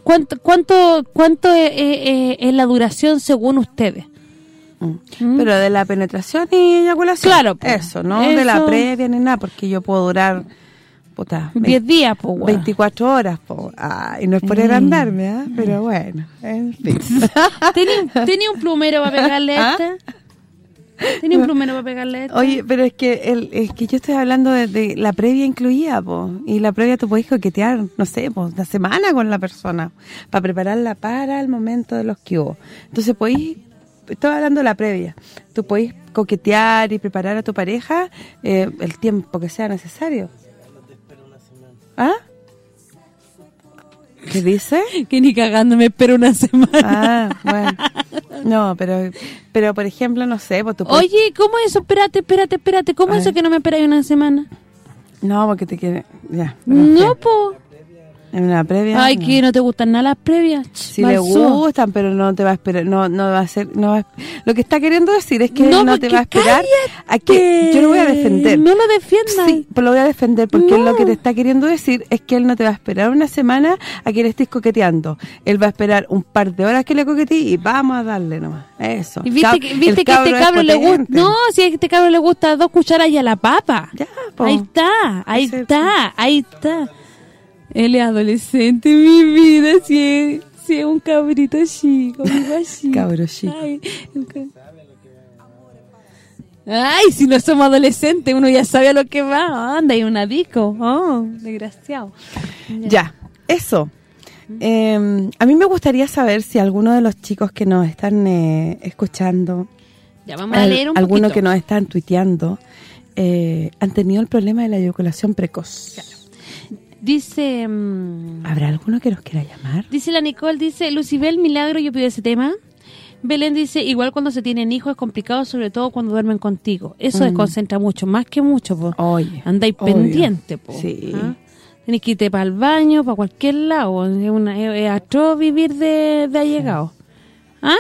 cuánto cuánto cuánto es, es- es la duración según ustedes. ¿Mm? Pero de la penetración y eyaculación. Claro, po. Eso, no de la previa ni nada, porque yo puedo durar, puta, 10 días, weón. 24 horas, po. Ay, no es por Mm. agrandarme, ¿ah? Pero bueno, en fin. ¿Tenía, tenía un plumero para pegarle a esta? ¿Tenía un plumero para pegarle a esta? Oye, pero es que el, es que yo estoy hablando de, de la previa incluida, po. Y la previa tú podés coquetear, no sé, po, una semana con la persona para prepararla para el momento de los que hubo. Entonces podéis, estoy hablando de la previa, tú podéis coquetear y preparar a tu pareja eh, el tiempo que sea necesario. ¿Ah? ¿Qué dice? que ni cagando me espero una semana. Ah, bueno. No, pero pero por ejemplo, no sé, pues tú puedes- Oye, ¿cómo es eso? Espérate, espérate, espérate. ¿Cómo A es eso que no me esperáis una semana? No, porque te quiere... Ya. No, po. En una previa. Ay, no. que no te gustan nada las previas. Si le Balsó. gustan, pero no te va a esperar, no no va a ser, no va a- lo que está queriendo decir es que No, él no te va a esperar a que yo lo voy a defender. No lo defiendas. Sí, pues lo voy a defender porque No. lo que te está queriendo decir es que él no te va a esperar una semana a que le estés coqueteando. Él va a esperar un par de horas que le coquetee y vamos a darle nomás. Eso. Y viste, Cab- que, viste que a este es cabro le gusta... No, si a este cabro le gusta dos cucharas y a la papa. Ya, po. Ahí está, ahí está, ahí está. Él es adolescente, mi vida, si es, si es un cabrito chico, mi. Cabro chico. Ay, un Ay, si no somos adolescentes, uno ya sabe a lo que va. Anda, hay una disco. Oh, desgraciado. Ya, eso. Eh, a mí me gustaría saber si alguno de los chicos que nos están eh, escuchando, Ya vamos a al- leer un algunos poquito. que nos están tuiteando, eh, han tenido el problema de la eyaculación precoz. Dice... mm, ¿Habrá alguno que nos quiera llamar? Dice la Nicole, dice, Lucibel, milagro, yo pido ese tema. Belén dice, igual cuando se tienen hijos es complicado, sobre todo cuando duermen contigo. Eso Mm. desconcentra mucho, más que mucho, po. Oye, Andáis obvio. pendiente, po. Sí. ¿Ah? Tenés que irte para el baño, para cualquier lado. Es, una, es, es atroz vivir de, de allegado. ¿Ah?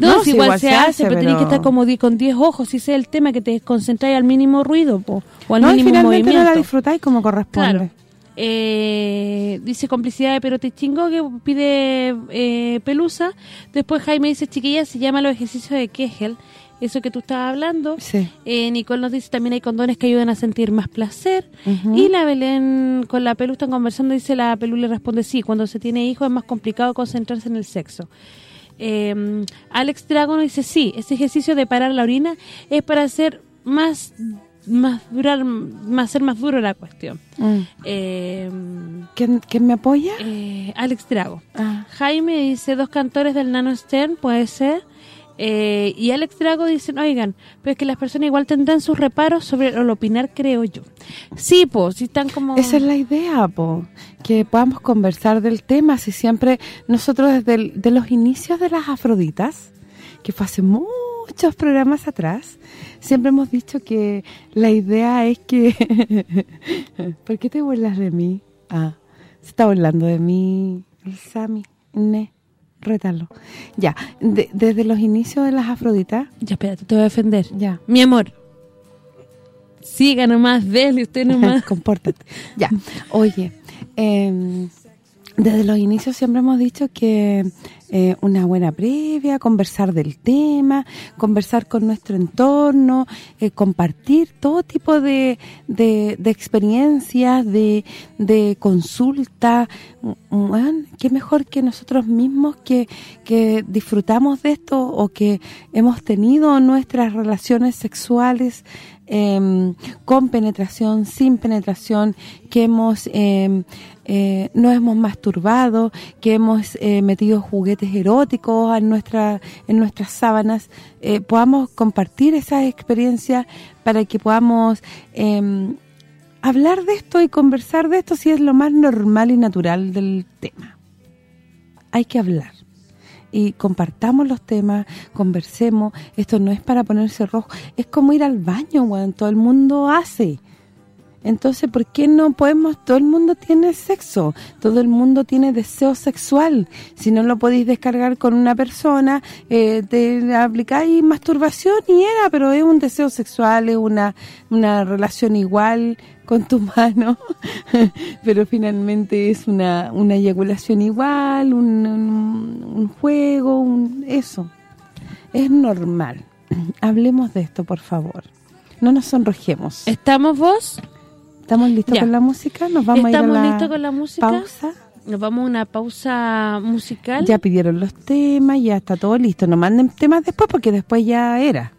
No, No, si igual, igual se, hace, hace, pero, tenés que pero- estar como con 10 ojos, si ese es el tema, que te desconcentráis al mínimo ruido, po, o al No, y mínimo finalmente no movimiento. la disfrutáis como corresponde. Claro. Eh, dice complicidad de Perote Chingo que pide eh, Pelusa. Después Jaime dice, chiquilla, se llama los ejercicios de Kegel. Eso que tú estabas hablando. Sí. Eh, Nicole nos dice también hay condones que ayudan a sentir más placer. Y la Belén con la Pelu están conversando, dice la Pelu le responde, sí, cuando se tiene hijos es más complicado concentrarse en el sexo. Eh, Alex Dragon dice, sí, ese ejercicio de parar la orina es para hacer más más durar más hacer más duro la cuestión. Mm. Eh, ¿Quién, quién me apoya? eh, Alex Drago. Ah. Jaime dice, dos cantores del Nano Stern, puede ser. Eh, y Alex Drago dicen, oigan, pero es que las personas igual tendrán sus reparos sobre el opinar, creo yo. Sí, pues, si están como... Esa es la idea, po, que podamos conversar del tema, si siempre nosotros desde los inicios de las Afroditas, que fue hace muchos programas atrás, siempre hemos dicho que la idea es que... ¿Por qué te burlas de mí? Ah, se está burlando de mí el Sami, ne, rétalo. Ya, de- desde los inicios de las Afroditas, Ya, espérate, te voy a defender. ya, Mi amor, siga nomás, dele, usted nomás. Compórtate. Ya. Oye, eh, desde los inicios siempre hemos dicho que eh, una buena previa, conversar del tema, conversar con nuestro entorno, eh, compartir todo tipo de, de, de experiencias, de, de consulta. Mm, Bueno, qué mejor que nosotros mismos que, que disfrutamos de esto o que hemos tenido nuestras relaciones sexuales eh, con penetración, sin penetración, que hemos eh, eh, no hemos masturbado, que hemos eh, metido juguetes eróticos en nuestra en nuestras sábanas, eh, podamos compartir esas experiencias para que podamos eh, hablar de esto y conversar de esto si es lo más normal y natural del tema. Hay que hablar y compartamos los temas, conversemos. Esto no es para ponerse rojo, es como ir al baño, weón, todo el mundo hace. Entonces, ¿por qué no podemos? Todo el mundo tiene sexo, todo el mundo tiene deseo sexual. Si no lo podéis descargar con una persona, eh, te aplicáis masturbación y era, pero es un deseo sexual, es una, una relación igual con tu mano, pero finalmente es una, una eyaculación igual, un, un, un juego, un eso. Es normal. Hablemos de esto, por favor. No nos sonrojemos. ¿Estamos vos? ¿Estamos listos Ya. con la música? Nos vamos ¿Estamos a ir a la listos con la música? pausa. Nos vamos a una pausa musical. Ya pidieron los temas, ya está todo listo. No manden temas después porque después ya era.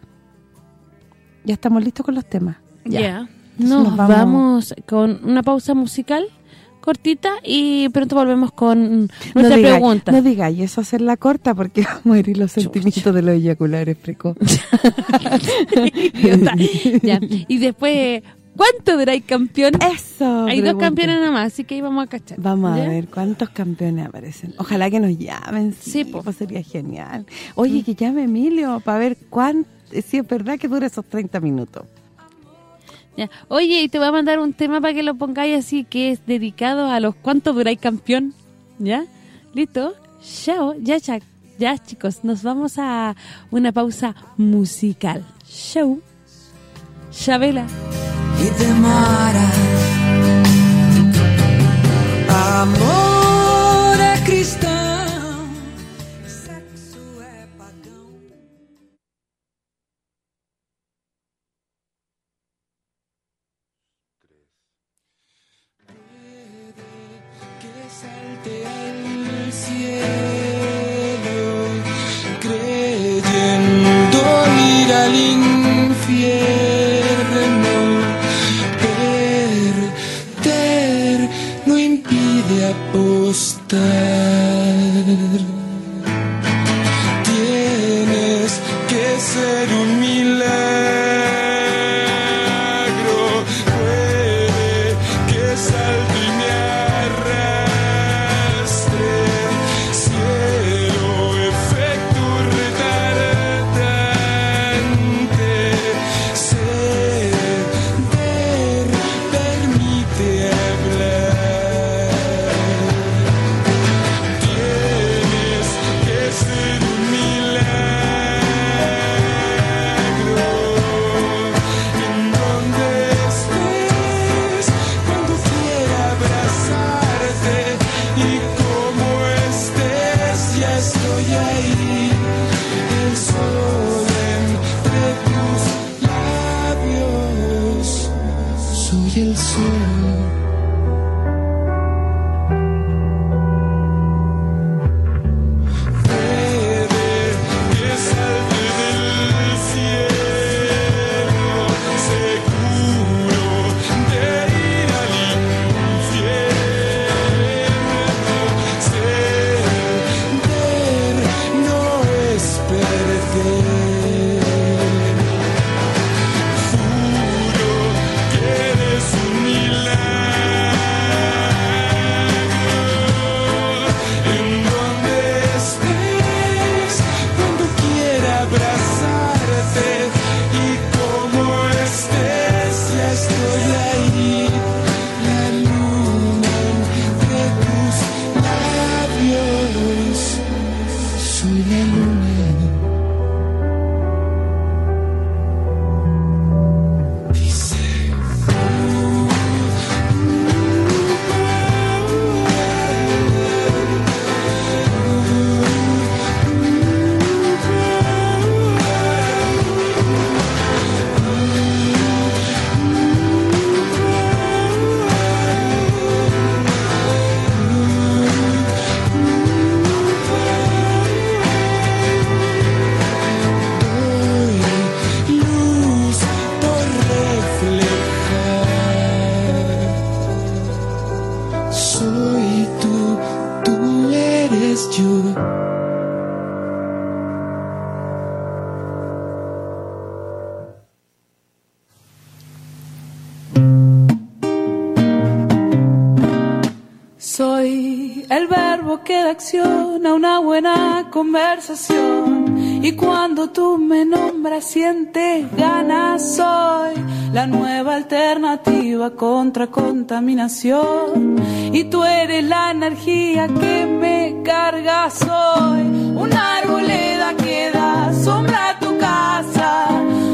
Ya estamos listos con los temas. Ya. Nos, nos vamos... vamos- con una pausa musical cortita y pronto volvemos con No nuestra digáis, pregunta. no digáis eso hacerla corta porque vamos a herir los sentimientos de los eyaculares precoz. Idiota. Ya. Y después, ¿cuánto duráis campeón? Eso. Hay dos campeones nada más, así que ahí vamos a cachar. Vamos ¿Ya? a ver cuántos campeones aparecen. Ojalá que nos llamen. Sí, Sí, pues sería genial. Oye, que llame Emilio para ver cuánto, si es verdad que dura esos 30 minutos. Ya. Oye, y te voy a mandar un tema para que lo pongáis así, que es dedicado a los cuántos duráis campeón. ¿Ya? ¿Listo? Chao. Ya, cha- ya, chicos, nos vamos a una pausa musical. Chao. Chabela. Y demora. Amor é cristão, usted. Una buena conversación. Y cuando tú me nombras, sientes ganas. Soy la nueva alternativa contra contaminación. Y tú eres la energía que me carga. Soy una arboleda que da sombra a tu casa.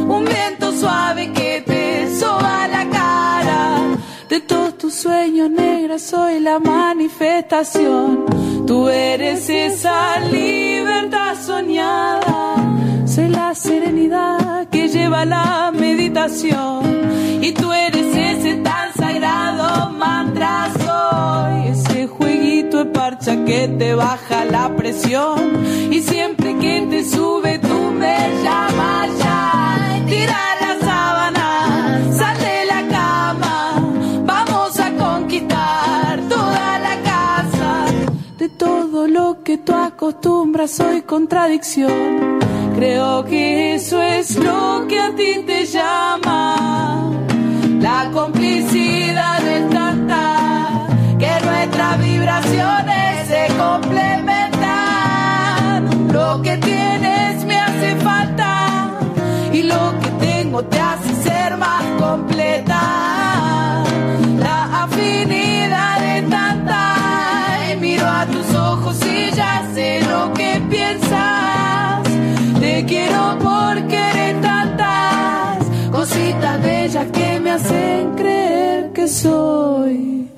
Un viento suave que te soba la cara. De todos tus sueños negros soy la manifestación. Tú eres esa libertad soñada. Soy la serenidad que lleva la meditación. Y tú eres ese tan sagrado mantra. Soy ese jueguito de parcha que te baja la presión. Y siempre Creo que eso es lo que a ti te llama. La complicidad es tanta que nuestras vibraciones se complementan. Lo que tienes me hace falta y lo que tengo te hace ser más completa. Ojos y ya sé lo que piensas. Te quiero porque eres tantas cositas bellas que me hacen creer que soy.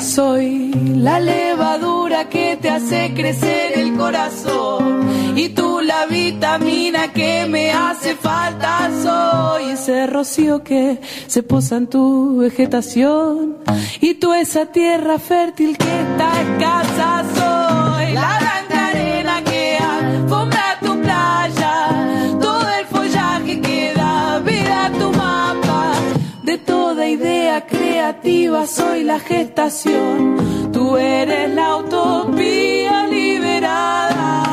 Soy la levadura que te hace crecer el corazón y tú la vitamina que me hace falta. Soy ese rocío que se posa en tu vegetación y tú esa tierra fértil que está escasa. Soy la soy la gestación, tú eres la utopía liberada,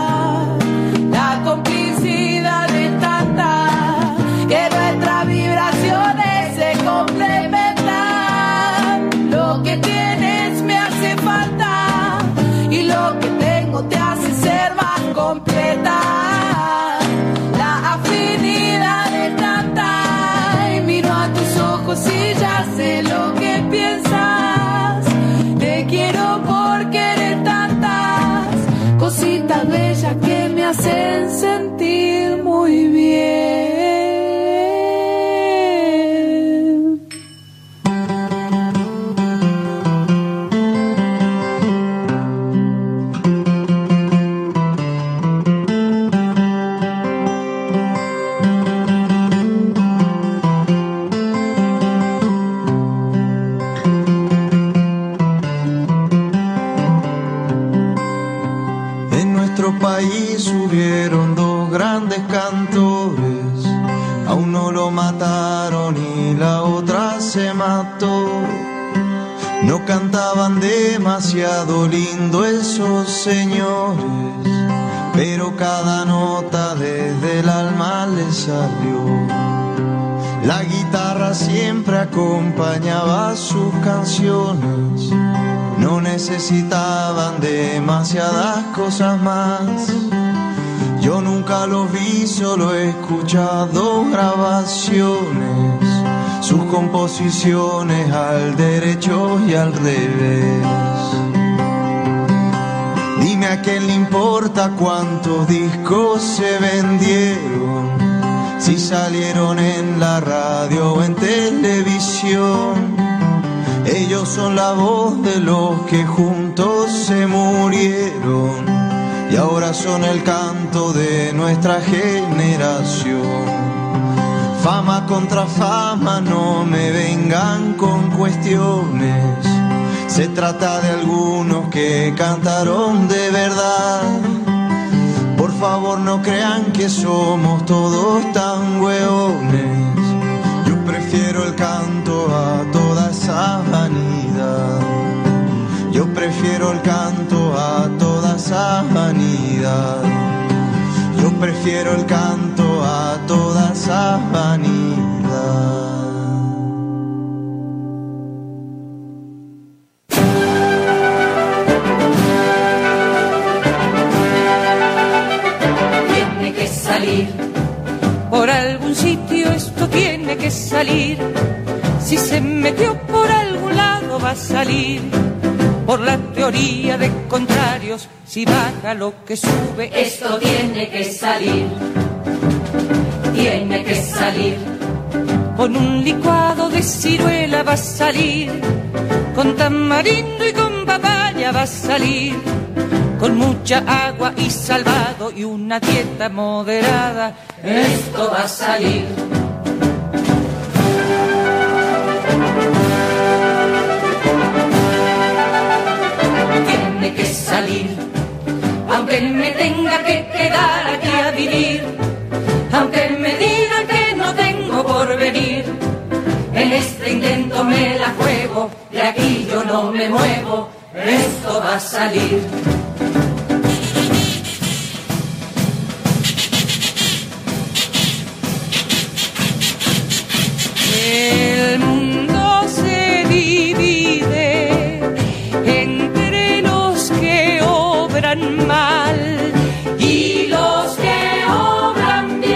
cantaban demasiado lindo esos señores, pero cada nota desde el alma les salió. La guitarra siempre acompañaba sus canciones, no necesitaban demasiadas cosas más. Yo nunca los vi, solo he escuchado grabaciones, composiciones al derecho y al revés. Dime a quién le importa cuántos discos se vendieron, si salieron en la radio o en televisión. Ellos son la voz de los que juntos se murieron y ahora son el canto de nuestra generación. Fama contra fama, no me vengan con cuestiones. Se trata de algunos que cantaron de verdad. Por favor no crean que somos todos tan hueones. Yo prefiero el canto a toda esa vanidad. Yo prefiero el canto a toda esa vanidad. Prefiero el canto a toda esa vanidad. tiene que salir. Por algún sitio esto tiene que salir. Si se metió por algún lado va a salir. Por la teoría de contrarios, si baja lo que sube, Esto tiene que salir. Tiene que salir. con un licuado de ciruela va a salir. Con tamarindo y con papaya va a salir. Con mucha agua y salvado y una dieta moderada, Esto va a salir. Que salir. Aunque me tenga que quedar aquí a vivir. Aunque me digan que no tengo por venir. En este intento me la juego. De aquí yo no me muevo. Esto va a salir. El mal y los que obran bien.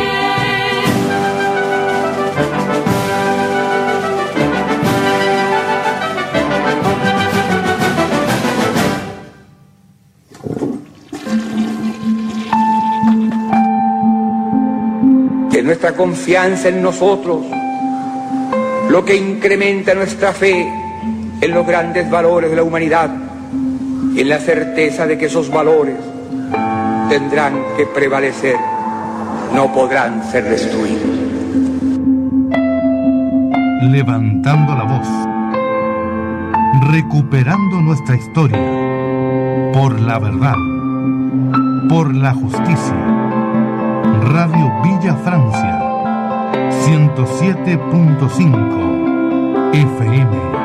que nuestra confianza en nosotros, lo que incrementa nuestra fe en los grandes valores de la humanidad en la certeza de que esos valores tendrán que prevalecer, no podrán ser destruidos. Levantando la voz. Recuperando nuestra historia. Por la verdad. Por la justicia. Radio Villa Francia. 107.5 FM.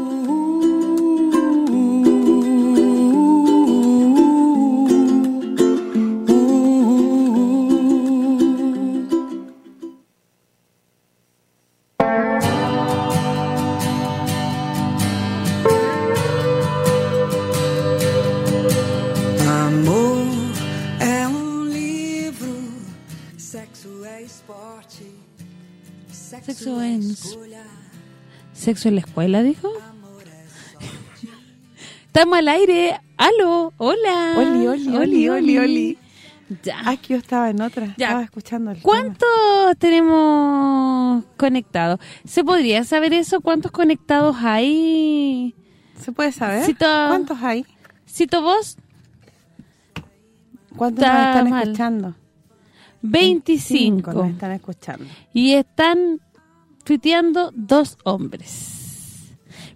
Sexo en la escuela, dijo. Estamos al aire. ¡Aló! ¡Hola! Oli, oli, oli, oli, oli. Ya. Aquí yo estaba en otra, Ya. estaba escuchando el ¿Cuántos tenemos conectados? ¿Se podría saber eso? ¿Cuántos conectados hay? ¿Se puede saber? Cito- ¿Cuántos hay? Cito vos, ¿Cuántos Está nos están mal. escuchando? 25. nos están escuchando. Y están tuiteando dos hombres.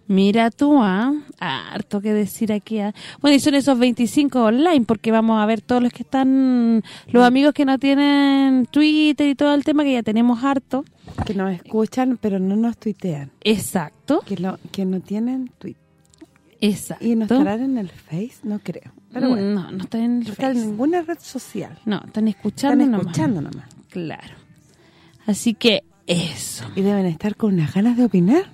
Mira tú, ¿ah? Harto que decir aquí. ¿ah? Bueno, y son esos 25 online, porque vamos a ver todos los que están... Los amigos que no tienen Twitter y todo el tema, que ya tenemos harto. Que nos escuchan, pero no nos tuitean. Exacto. Que, lo, que no tienen tweet. Exacto. ¿Y no estarán en el Face? No creo. Pero bueno, No, no están en el no están en ninguna red social. No, están escuchando Están nomás. escuchando nomás. Claro. Así que eso. Y deben estar con unas ganas de opinar.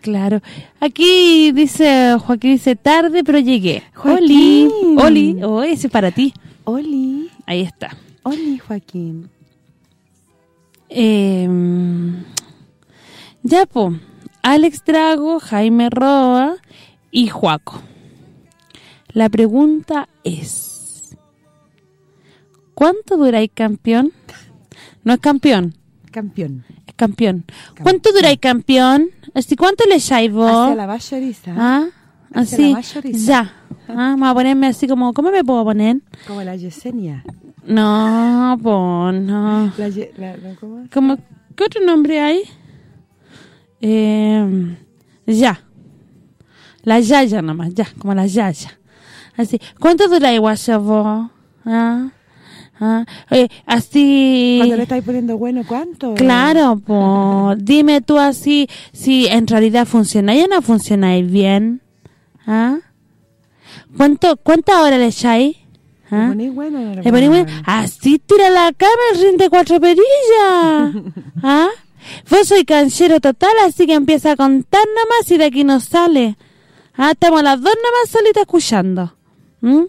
Claro. Aquí dice, Joaquín dice, tarde pero llegué. Joaquín. Oli, Oli, oh, ese es para ti. Oli, Ahí está. Oli, Joaquín. Eh, ya, po. Alex Drago, Jaime Roa y Juaco. La pregunta es, ¿cuánto duráis campeón? No es campeón, Campeón. es campeón. ¿Cuánto duráis campeón? Así, ¿Cuánto le vos? Hacia la bachoriza. ¿Ah? Hacia Así, ya. Ah, me voy a ponerme así como, ¿cómo me puedo poner? Como la Yesenia. No, pues no. La, la, la- ¿cómo? ¿Cómo, ¿Qué otro nombre hay? Eh, ya. La Yaya nomás, ya, como la Yaya. Así. ¿Cuánto dura igual vos? ¿Ah? ¿Ah? Oye, así... Cuando le estáis poniendo bueno, ¿cuánto? Claro, pues dime tú así si en realidad funcionáis o no funcionáis bien. ¿Ah? ¿Cuánto cuántas horas le echáis? ¿Le ¿Ah? ponéis bueno le Le ponéis bueno? Así tira la cama y rinde cuatro perillas. ¿Ah? Vos soy canchero total, así que empieza a contar nomás y de aquí no sale. Ah, estamos las dos nomás solitas escuchando. ¿Mm?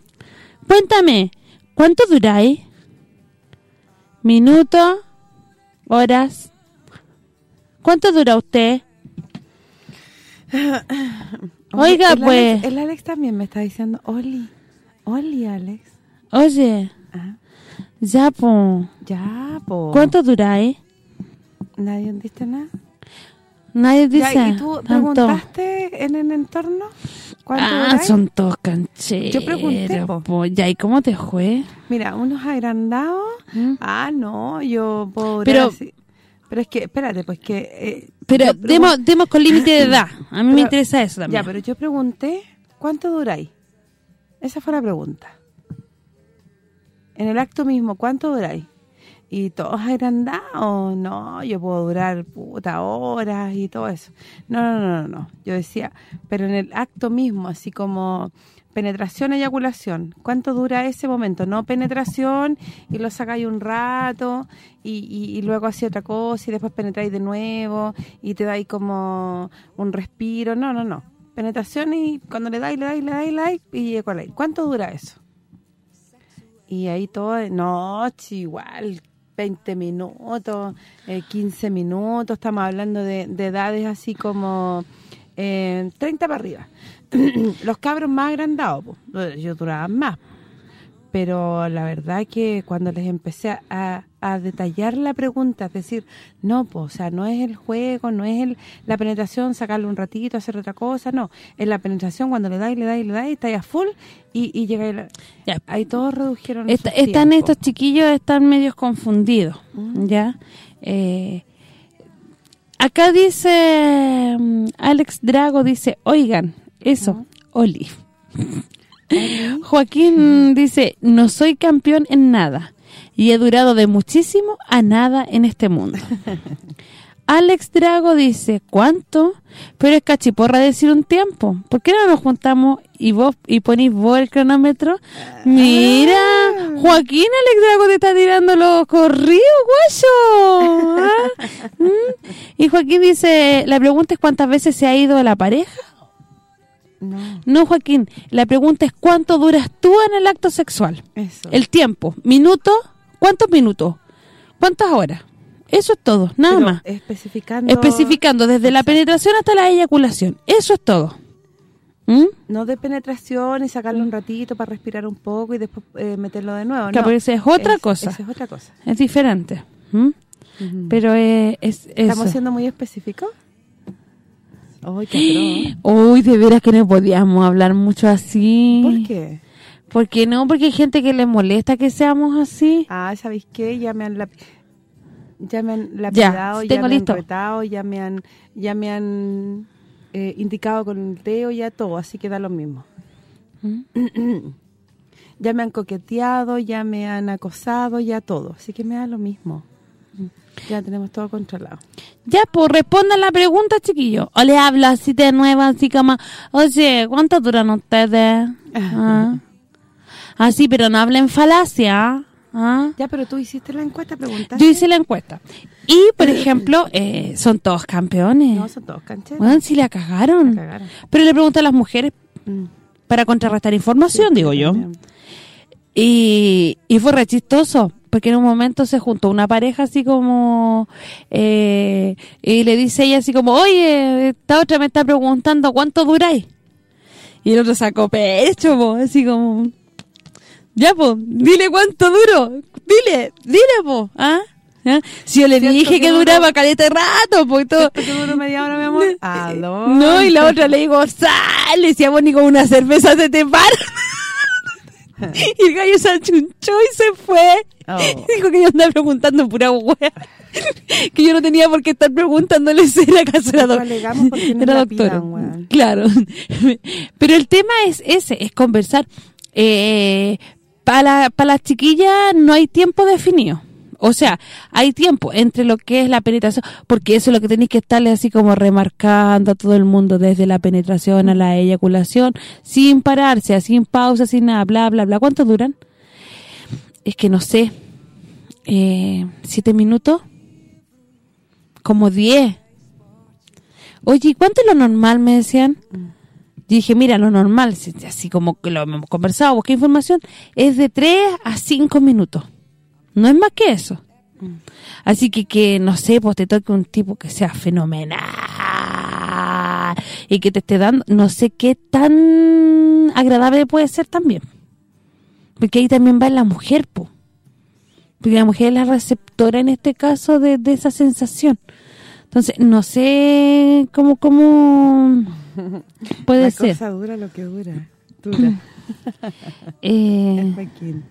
Cuéntame, ¿cuánto duráis? ¿Minutos? ¿Horas? ¿Cuánto dura usted? Oiga, el pues. Alex, el Alex también me está diciendo, Oli, Oli, Alex. Oye, Ah, ya, pues. ya, po. ¿Cuánto duráis? ¿Nadie dice nada? Nadie dice. Ya, ¿Y tú tanto. preguntaste en el entorno cuánto Ah, son todos cancheros. Yo pregunté, po. Ya, ¿y cómo te fue? Mira, unos agrandados. Ah, no, yo durar Pero- así. Pero es que, espérate, pues que... eh, Pero demos, demos con límite de edad. A mí me interesa eso también. Ya, pero yo pregunté, ¿cuánto duráis? Esa fue la pregunta. En el acto mismo, ¿cuánto duráis? Y todos agrandados, no, yo puedo durar puta horas y todo eso. No, no, no, no, no. Yo decía, pero en el acto mismo, así como penetración, eyaculación, ¿cuánto dura ese momento? No penetración y lo sacáis un rato y, y, luego hacía otra cosa y después penetráis de nuevo y te dais como un respiro. No, no, no. Penetración y cuando le dais, le dais, le dais, le dais y eyaculáis. ¿Cuánto dura eso? Y ahí todo, no, igual, 20 minutos, eh, 15 minutos, estamos hablando de, de edades así como eh, 30 para arriba. Los cabros más agrandados, po, yo duraba más. Pero la verdad que cuando les empecé a, a detallar la pregunta, es decir, no, pues, o sea, no es el juego, no es el la penetración, sacarle un ratito, hacer otra cosa, no. Es la penetración cuando le dais, le dais, le dais, está ya full y, y llega... ahí todos redujeron están estos chiquillos están medios confundidos, ¿ya? Eh, acá dice mm, Alex Drago dice, "Oigan, eso, Oli." Joaquín dice, "No soy campeón en nada y he durado de muchísimo a nada en este mundo." Alex Drago dice, ¿cuánto? Pero es cachiporra decir un tiempo. ¿Por qué no nos juntamos y vos y ponís vos el cronómetro? Mira, Joaquín Alex Drago te está tirando los corridos, guayo. ¿Ah? ¿Mm? Y Joaquín dice, la pregunta es cuántas veces se ha ido la pareja. No. Joaquín, la pregunta es cuánto duras tú en el acto sexual. Eso. El tiempo, minutos, ¿cuántos minutos? ¿Cuántas horas? Eso es todo, nada Pero más. especificando... Especificando desde la penetración hasta la eyaculación. Eso es todo. ¿Mm? No de penetración y sacarlo un ratito para respirar un poco y después eh, meterlo de nuevo. Claro, no. esa es otra Es- cosa. Esa es otra cosa. Es diferente. ¿Mm? Pero eh, es ¿Estamos eso. siendo muy específicos? ¡Ay, qué Uy, de veras que no podíamos hablar mucho así. ¿Por qué? ¿Por qué no? Porque hay gente que le molesta que seamos así. Ah, ¿sabéis qué? Ya me han lap- ya me han Ya, lapidado, ya, tengo me listo. han retado, ya me han ya me han eh, indicado con el dedo, ya todo, así que da lo mismo. ya me han coqueteado, ya me han acosado, ya todo, así que me da lo mismo. Ya tenemos todo controlado. Ya, pues respondan la pregunta, chiquillo. O le habla así de nuevo, así como, oye, ¿cuánto duran ustedes? Ah. Así, pero no hablen falacia. ¿ah? Ya, pero tú hiciste la encuesta, preguntaste. Yo hice la encuesta. Y, por ejemplo, eh, son todos campeones. No, son todos cancheros. Bueno, sí la cagaron. La cagaron. Pero le pregunté a las mujeres para contrarrestar información, digo yo. Y, y fue re chistoso, porque en un momento se juntó una pareja así como... eh, y le dice ella así como, oye, esta otra me está preguntando cuánto duráis. Y el otro sacó pecho, po, así como... Ya, po, dile cuánto duro. Dile, dile, po. ¿Ah? ¿Ah? Si yo le dije que duraba caleta de rato, pues todo. ¿Cierto que duró media hora, mi amor? Aló. No, y la otra le digo, sale, si a vos ni con una cerveza se te para. Y el gallo se achunchó y se fue. Oh. Dijo que yo andaba preguntando pura wea. que yo no tenía por qué estar preguntándole si era acaso era, doc- alegamos porque nos era la doctora. pidan, weón. Claro. Pero el tema es ese, es conversar. Eh, para, para las chiquillas no hay tiempo definido. O sea, hay tiempo entre lo que es la penetración, porque eso es lo que tenéis que estarle así como remarcando a todo el mundo desde la penetración a la eyaculación, sin pararse, sin pausa, sin nada, bla, bla, bla. ¿Cuánto duran? Es que no sé, eh, ¿siete minutos? Como diez. Oye, ¿y ¿cuánto es lo normal? Me decían. Yo dije, mira, lo normal, así como lo hemos conversado, busqué información, es de 3 a 5 minutos. No es más que eso. Así que, que no sé, pues te toque un tipo que sea fenomenal y que te esté dando, no sé qué tan agradable puede ser también. Porque ahí también va la mujer, po. Porque la mujer es la receptora en este caso de, de esa sensación. Entonces, no sé cómo, cómo puede la ser. cosa dura lo que dura. Dura. Eh, Es Joaquín.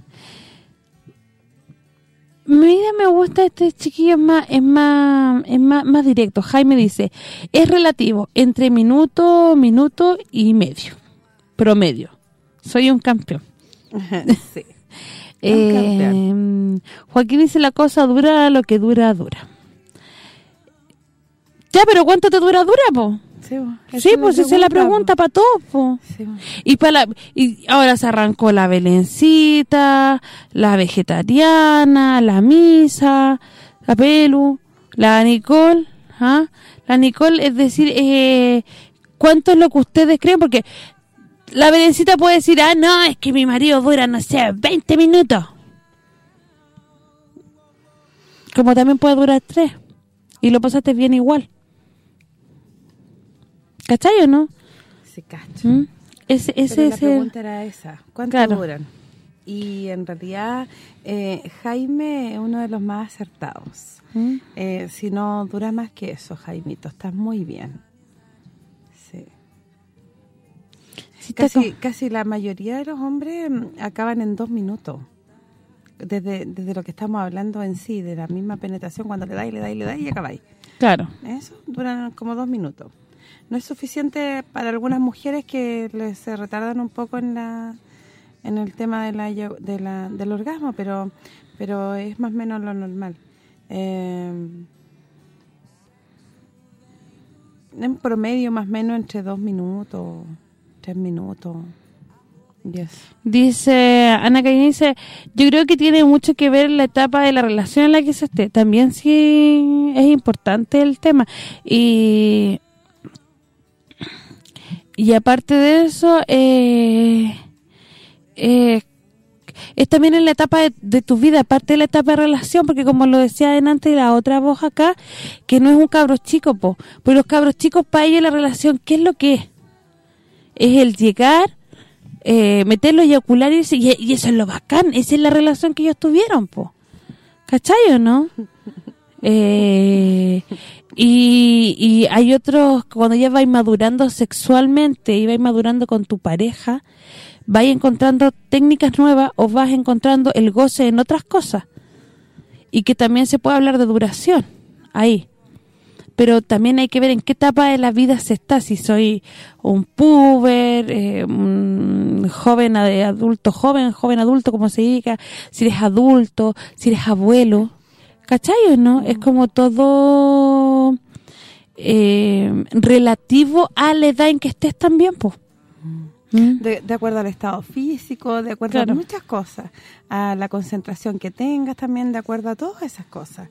Mira, me gusta este chiquillo, es más, es más, es más, más directo. Jaime dice, es relativo, entre minuto, minuto y medio, promedio. Soy un campeón. sí. Eh, Joaquín dice la cosa dura lo que dura, dura. Ya, pero ¿cuánto te dura, dura, po? Sí, pues esa es la pregunta, pregunta para todos, po. Sí, po. Y para la- y ahora se arrancó la Belencita, la vegetariana, la misa, la Pelu, la Nicole, ¿ah? La Nicole, es decir, eh, ¿cuánto es lo que ustedes creen? Porque la Belencita puede decir, ah, no, es que mi marido dura, no sé, 20 minutos. Como también puede durar 3. Y lo pasaste bien igual. ¿Cachai o no? Sí, cacho. ¿Mm? Ese, ese Pero la pregunta era esa, ¿cuánto Claro. duran? Y en realidad eh, Jaime es uno de los más acertados. ¿Mm? Eh, si no dura más que eso, Jaimito, estás muy bien. Sí. Casi, casi la mayoría de los hombres mm, acaban en dos minutos. Desde, desde lo que estamos hablando en sí, de la misma penetración, cuando le dais, le dais, le dais y acabáis. Claro. Eso duran como dos minutos. No es suficiente para algunas mujeres que les se retardan un poco en la en el tema de la, de la del orgasmo, pero pero es más o menos lo normal. Eh, en promedio más o menos entre dos minutos, tres minutos. Yes. Dice, Ana Caín dice, yo creo que tiene mucho que ver la etapa de la relación en la que se esté. También sí es importante el tema. Y y aparte de eso, eh, eh, es también en la etapa de, tu vida, aparte de la etapa de relación, porque como lo decía antes la otra voz acá, que no es un cabro chico, po. Pues los cabros chicos para ellos la relación, ¿qué es lo que es? Es el llegar, eh, meterlo eyacular y, y eso es lo bacán, esa es la relación que ellos tuvieron, po. ¿Cachai o no? Eh, y, hay otros, cuando ya vais madurando sexualmente y vais madurando con tu pareja, vais encontrando técnicas nuevas o vas encontrando el goce en otras cosas. Y que también se puede hablar de duración, ahí. Pero también hay que ver en qué etapa de la vida se está, si soy un puber, eh, un joven, adulto joven, joven adulto, como se diga, si eres adulto, si eres abuelo, ¿cachai o no? Es como todo eh, relativo a la edad en que estés también, pues. De, de acuerdo al estado físico, de acuerdo Claro. a muchas cosas, a la concentración que tengas también, de acuerdo a todas esas cosas.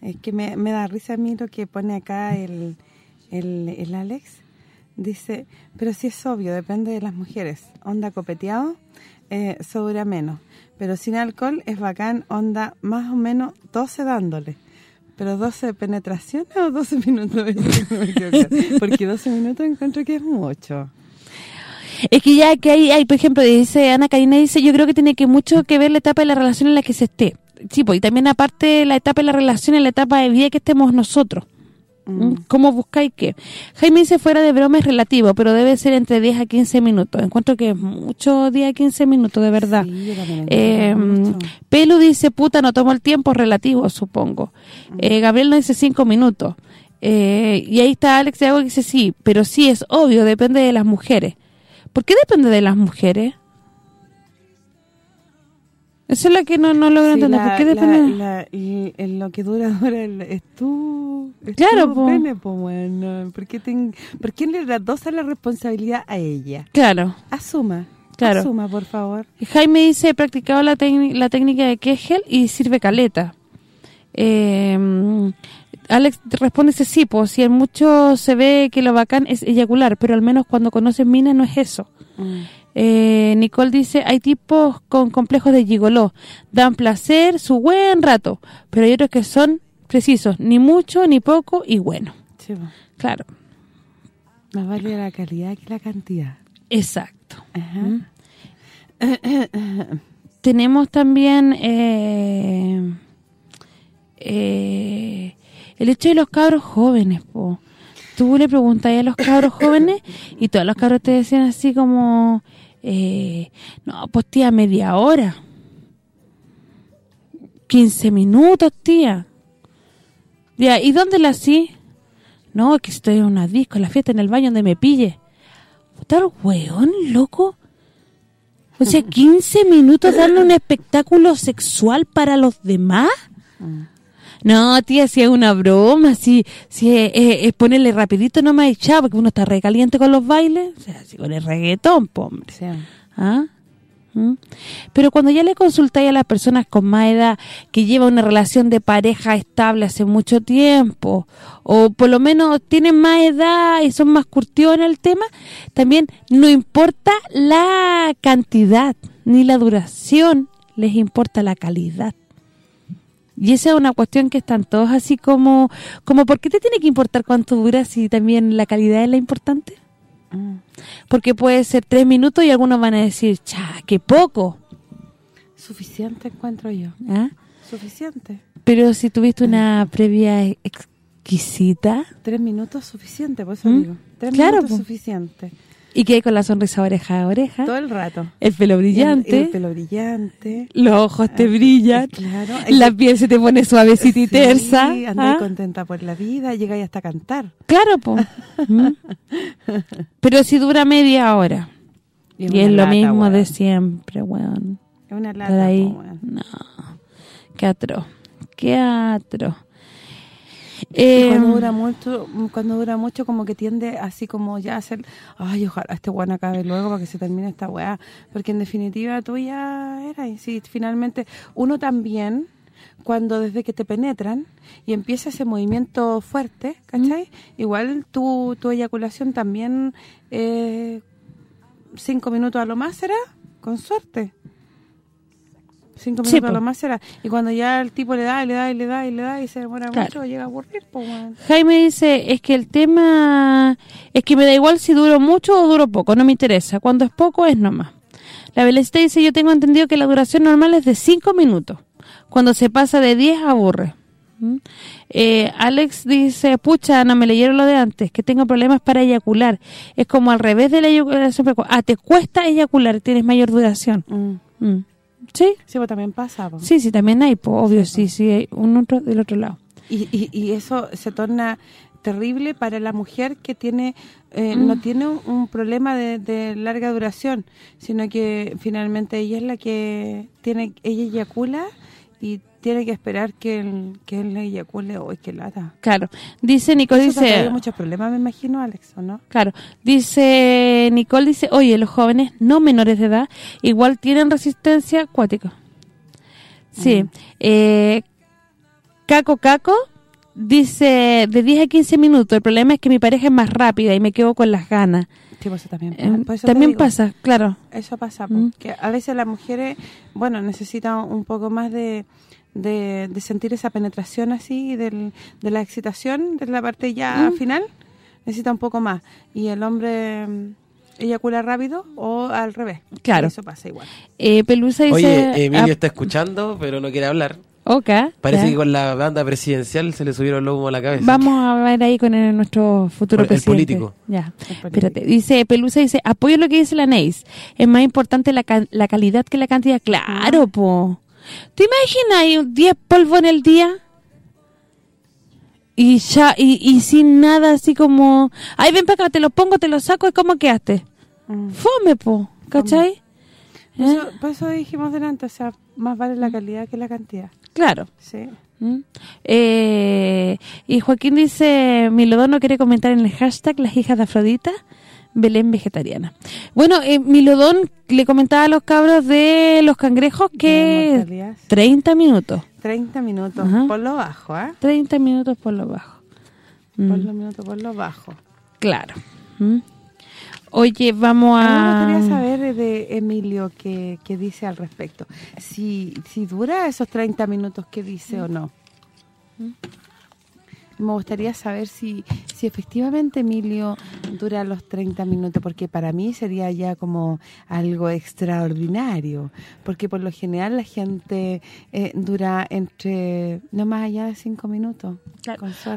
Es que me, me da risa a mí lo que pone acá el, el, el Alex. Dice, pero sí es obvio, depende de las mujeres. Onda copeteado, eh, eso dura menos. Pero sin alcohol es bacán, onda más o menos 12 dándole. Pero 12 de penetración o 12 minutos Porque 12 minutos encuentro que es mucho. Es que ya que hay, hay, por ejemplo, dice Ana Karina, dice, yo creo que tiene que mucho que ver la etapa de la relación en la que se esté. Sí, pues, y también aparte la etapa de la relación en la etapa de vida que estemos nosotros. ¿Mm? ¿Cómo buscáis qué? Jaime dice, fuera de broma es relativo, pero debe ser entre 10 a 15 minutos. Encuentro que es mucho 10 a 15 minutos, de verdad. Sí, Eh. Pelu dice, puta, no tomo el tiempo relativo, supongo. Eh, Gabriel nos dice 5 minutos. Eh, y ahí está Alex de Agua que dice, sí, pero sí, es obvio, depende de las mujeres. ¿Por qué depende de las mujeres? Eso es lo que no, no logro Sí, entender. la- ¿Por qué depende? la- y- en lo que dura, dura el- es tu, es Claro, tu po. pene, po, bueno. ¿Por qué, ten- ¿Por qué le redosa la responsabilidad a ella? Claro. Asuma. Claro. Asuma, por favor. Jaime dice, he practicado la, técnica- la técnica de Kegel y sirve caleta. Eh, Alex responde, sí, pues si en mucho se ve que lo bacán es eyacular, pero al menos cuando conoces minas no es eso. Eh, Nicole dice, hay tipos con complejos de gigoló, dan placer su buen rato, pero hay otros que son precisos, ni mucho, ni poco y bueno. Sí. Claro, Más vale la calidad que la cantidad. exacto. Ajá. tenemos también eh, eh, el hecho de los cabros jóvenes, po. Tú le preguntas a los cabros jóvenes y todos los cabros te decían así como, eh, no, pues tía, media hora. 15 minutos, tía. Ya, ¿y dónde la así? No, que estoy en una disco, en la fiesta, en el baño donde me pille. ¿Tal weón, loco? O sea, 15 minutos darle un espectáculo sexual para los demás. No, tía, si es una broma, si, si es, es- es ponerle rapidito nomás y chao, porque uno está recaliente con los bailes. O sea, si con el reggaetón, po, hombre. Sí. ¿Ah? ¿Mm? Pero cuando ya le consultáis a las personas con más edad que llevan una relación de pareja estable hace mucho tiempo, o por lo menos tienen más edad y son más curtidos en el tema, también no importa la cantidad ni la duración, les importa la calidad. Y esa es una cuestión que están todos así como, como ¿por qué te tiene que importar cuánto dura si también la calidad es la importante? Mm. Porque puede ser tres minutos y algunos van a decir, cha, qué poco. Suficiente encuentro yo. ¿Ah? Suficiente. Pero si tuviste una previa exquisita Tres minutos suficiente, por eso ¿Mm? digo. Tres Claro, minutos po. suficiente. Y que hay con la sonrisa oreja a oreja, Todo el rato. el pelo brillante, Y El, y el pelo brillante. los ojos te brillan, Claro. la piel se te pone suavecita y Sí, tersa. andáis ¿ah? contenta por la vida, llegáis hasta a cantar. Claro, po. ¿Mm? Pero si dura media hora. Y Y, es es, una lo lata, mismo weón. de siempre, weón. Es una lata, ahí. po, weón. No. Qué atro. Qué atro. Eh, cuando dura mucho, cuando dura mucho como que tiende así como ya a ser, ay, ojalá este weón acabe luego para que se termine esta weá, porque en definitiva tú ya eras, y si finalmente uno también cuando desde que te penetran y empieza ese movimiento fuerte, ¿cachai? Igual tu, tu eyaculación también eh, cinco minutos a lo más será, con suerte. Cinco Sí, minutos a po. lo más será. Y cuando ya el tipo le da, y le da, y le da, y le da, y se demora Claro. mucho, llega a aburrir, pues. Jaime dice, es que el tema es que me da igual si duro mucho o duro poco, no me interesa. Cuando es poco es nomás. La Belecita dice, yo tengo entendido que la duración normal es de 5 minutos. Cuando se pasa de 10 aburre. ¿Mm? Eh, Alex dice, pucha, no me leyeron lo de antes, que tengo problemas para eyacular. Es como al revés de la eyaculación. Ah, te cuesta eyacular, tienes mayor duración. Mm. Mm. ¿Sí? Sí, pues también pasa, po. Sí, sí, también hay, po, obvio, sí, sí, hay un otro del otro lado. Y, y, y eso se torna terrible para la mujer que tiene eh, Mm. no tiene un, un problema de, de larga duración, sino que finalmente ella es la que tiene ella eyacula y tiene que esperar que él, que él le eyacule hoy que lata. Claro. Dice Nicole, Eso dice... muchos problemas, me imagino, Alex, ¿o no? Claro, dice Nicole, dice, oye, los jóvenes no menores de edad igual tienen resistencia acuática. Sí, eh, Caco Caco dice de 10 a 15 minutos, el problema es que mi pareja es más rápida y me quedo con las ganas. Sí, pues eso también, Eh, eso te también digo. pasa, claro. Eso pasa, Mm. que a veces las mujeres, bueno, necesitan un poco más de, de, de sentir esa penetración así, del, de la excitación, de la parte ya Mm. final, necesita un poco más. Y el hombre mm, eyacula rápido o al revés. Claro. Eso pasa igual. Eh, Pelusa dice... Oye, Emilio ah, está escuchando, pero no quiere hablar. ok, Parece que con la banda presidencial se le subieron los humos a la cabeza. Vamos a ver ahí con el- nuestro futuro El presidente. político. Ya, político. espérate. Dice, Pelusa dice, apoyo lo que dice la Neis. Es más importante la, ca- la calidad que la cantidad. Claro, po. ¿Te imaginas ahí un 10 polvos en el día? Y ya, y, y sin nada así como... Ay, ven para acá, te lo pongo, te lo saco, ¿y cómo quedaste? Mm. Fome, po. ¿Cachai? Por, ¿Eh? eso, por eso dijimos delante, o sea, más vale la calidad que la cantidad. Claro. Sí. ¿Mm? Eh, y Joaquín dice, Milodón no quiere comentar en el hashtag las hijas de Afrodita, Belén vegetariana. Bueno, eh, Milodón le comentaba a los cabros de los cangrejos que mortalidad. 30 minutos, 30 minutos, Ajá. por lo bajo, ¿ah? 30 minutos por lo bajo. Mm, Por los minutos por lo bajo. claro. ¿Mm? Oye, vamos A mí me a... gustaría saber de Emilio qué, qué dice al respecto. Si, si dura esos 30 minutos que dice o no. Me gustaría saber si, si efectivamente Emilio dura los 30 minutos, porque para mí sería ya como algo extraordinario, porque por lo general la gente eh, dura entre, no más allá de 5 minutos.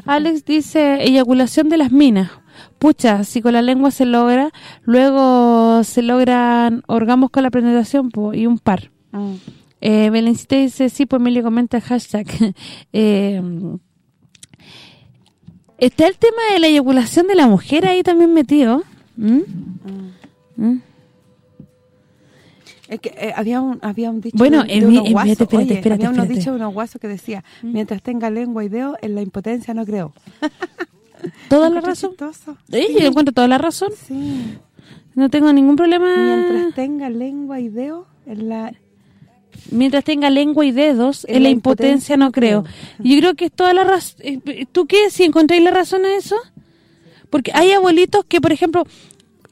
Alex dice, eyaculación de las minas. Pucha, si con la lengua se logra, luego se logran orgamos con la penetración y un par. Mm. Eh, Belencita dice, sí, pues Emilio comenta el hashtag. Eh, está el tema de la eyaculación de la mujer ahí también metido. ¿Mm? ¿Mm? Es que eh, había un había un dicho Bueno, de, de en mi- unos en- guasos, espérate, oye, espérate, había unos espérate. dichos de unos guasos que decía, mientras tenga lengua y dedo, en la impotencia no creo. Toda la razón. Sí, Sí. yo encuentro toda la razón. Sí. No tengo ningún problema. Mientras tenga lengua y dedo, en la Mientras tenga lengua y dedos, en, la impotencia, no creo. Yo creo que es toda la razón. ¿Tú qué? Si encontráis la razón a eso? Porque hay abuelitos que, por ejemplo,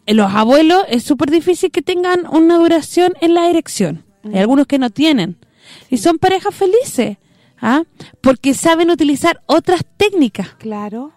eh, los abuelos es súper difícil que tengan una duración en la erección. Hay algunos que no tienen. Y son parejas felices. ¿ah? Porque saben utilizar otras técnicas. Claro.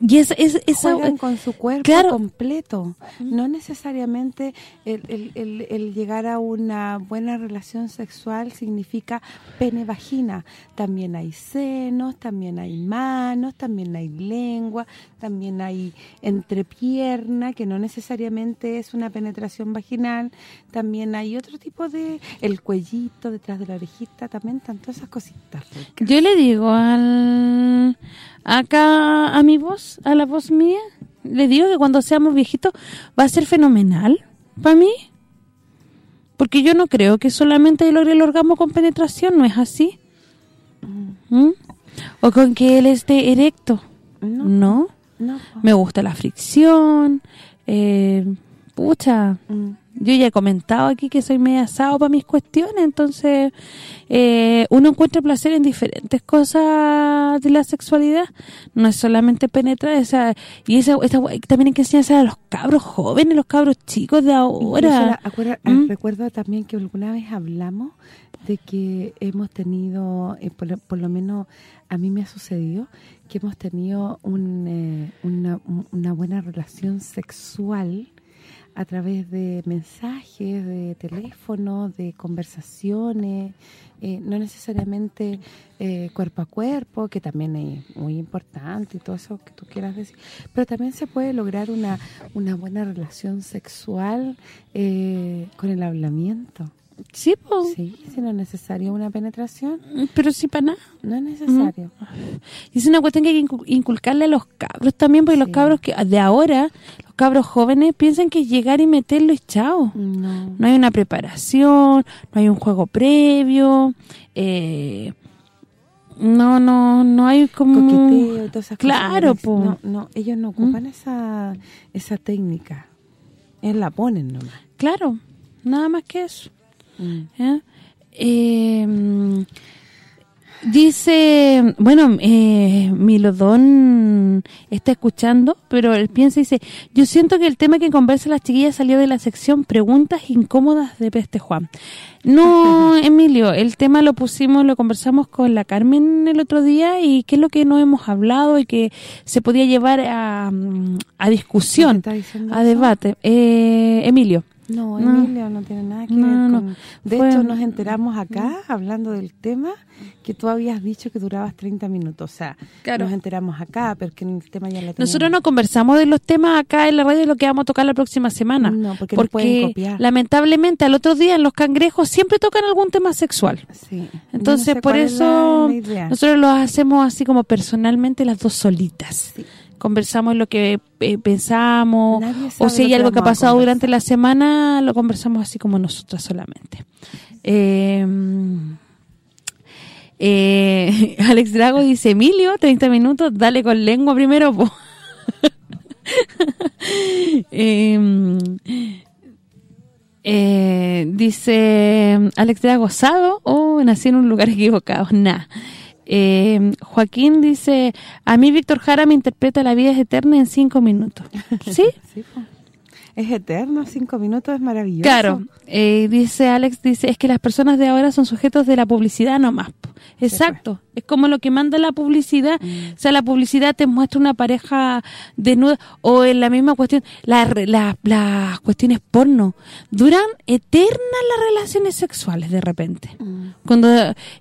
Y esa, esa, esa- juegan con su cuerpo Claro. completo. No necesariamente el, el- el- el llegar a una buena relación sexual significa pene-vagina. También hay senos, también hay manos, también hay lengua, también hay entrepierna, que no necesariamente es una penetración vaginal. También hay otro tipo de... El cuellito detrás de la orejita, también tanto esas cositas. ricas. Yo le digo al acá a mi voz, a la voz mía, le digo que cuando seamos viejitos va a ser fenomenal para mí. Porque yo no creo que solamente logre el orgasmo con penetración, no es así. ¿Mm? O con que él esté erecto. No. No. Me gusta la fricción. Eh, pucha, Mm. yo ya he comentado aquí que soy medio asado para mis cuestiones, entonces eh, uno encuentra placer en diferentes cosas de la sexualidad, no es solamente penetrar, esa y esa, esa también hay que enseñarse a los cabros jóvenes, los cabros chicos de ahora. acuerda- ah, ¿Mm? Recuerdo también que alguna vez hablamos de que hemos tenido, eh, por, por lo menos a mí me ha sucedido, que hemos tenido un, eh, una, un- una buena relación sexual a través de mensajes, de teléfono, de conversaciones, eh, no necesariamente eh, cuerpo a cuerpo, que también es muy importante y todo eso que tú quieras decir, pero también se puede lograr una, una buena relación sexual eh, con el hablamiento. Sí, pues. Sí, si no es necesario una penetración. Pero sí para nada. No es necesario. Y es una cuestión que hay que incu- inculcarle a los cabros también, porque los cabros que de ahora, los cabros jóvenes, piensan que es llegar y meterlo y chao. No. No hay una preparación, no hay un juego previo, eh, no, no, no hay como... Coqueteo y todas esas Claro, cosas. po. No, no, ellos no ocupan esa, esa técnica. Ellos la ponen nomás. Claro, nada más que eso. Mm. Eh, dice, bueno, eh, Milodón está escuchando, pero él piensa y dice, yo siento que el tema que conversa las chiquillas salió de la sección preguntas incómodas de Peste Juan. No, Emilio, el tema lo pusimos, lo conversamos con la Carmen el otro día y qué es lo que no hemos hablado y que se podía llevar a, mm, a discusión, a debate. Eh, Emilio. No, No. Emilio, no tiene nada que No, ver no, con... De fue- hecho, nos enteramos acá, hablando del tema, que tú habías dicho que durabas 30 minutos. O sea, Claro. nos enteramos acá, pero que el tema ya lo teníamos. Nosotros no conversamos de los temas acá en la radio de lo que vamos a tocar la próxima semana. No, porque nos pueden copiar. lamentablemente al otro día en los cangrejos siempre tocan algún tema sexual. Sí. Entonces no sé por es eso nosotros lo hacemos así como personalmente las dos solitas. Conversamos lo que eh, pensamos o si hay algo que ha pasado durante la semana, lo conversamos así como nosotras solamente. Eh, eh, Alex Drago dice, Emilio, 30 minutos, dale con lengua primero, po". Em, eh, dice Alex Drago, ¿sado o nací en un lugar equivocado? Nah. Eh, Joaquín dice, a mí Víctor Jara me interpreta La vida es eterna en cinco minutos. ¿Sí? Sí. Es eterno, cinco minutos es maravilloso. Claro, eh, dice Alex, dice, es que las personas de ahora son sujetos de la publicidad nomás. Po. Exacto, es como lo que manda la publicidad. Mm. O sea, la publicidad te muestra una pareja desnuda o en la misma cuestión, la re- la- las cuestiones porno. Duran eternas las relaciones sexuales de repente. Cuando,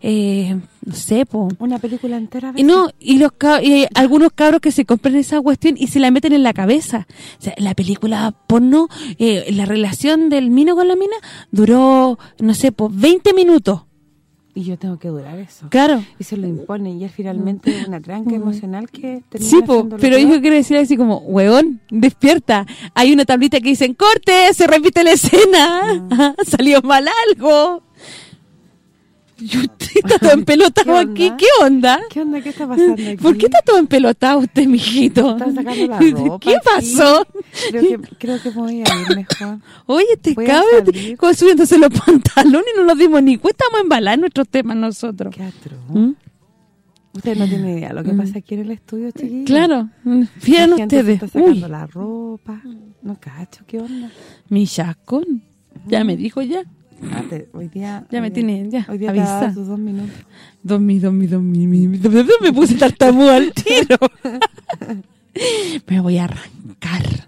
eh, no sé, po, Una película entera. y no, y los y algunos cabros que se compran esa cuestión y se la meten en la cabeza. O sea, la película porno, eh, la relación del mino con la mina duró, no sé, pues 20 minutos. Y yo tengo que durar eso. Claro. Y se lo impone. Y es finalmente una tranca emocional que termina Sí, po, pero yo quiero decir así como, huevón, despierta. Hay una tablita que dicen, corte, se repite la escena. Ah. Salió mal algo. Y usted está todo empelotado ¿Qué aquí. ¿Qué onda? ¿Qué onda? ¿Qué está pasando aquí? ¿Por qué está todo empelotado usted, mijito? Está sacando la ropa ¿Qué aquí. pasó? Creo que, creo que voy a ir mejor. Oye, este a cabrón subiéndose los pantalones y no nos dimos ni cuenta, estamos embalados nuestros temas nosotros. Qué atroz. ¿Mm? Ustedes no tienen idea lo que pasa aquí en el estudio, chiquillos. Claro, fíjense ustedes. está sacando Uy, la ropa. No cacho, ¿qué onda? mi chascón. Ya me dijo ya. Ah, hoy día... Ya me hoy tiene, ya, Hoy día avisa. tus dos minutos. Dos mi, dos mi, dos mi, mi, mi- me puse tartamudo al tiro. me voy a arrancar.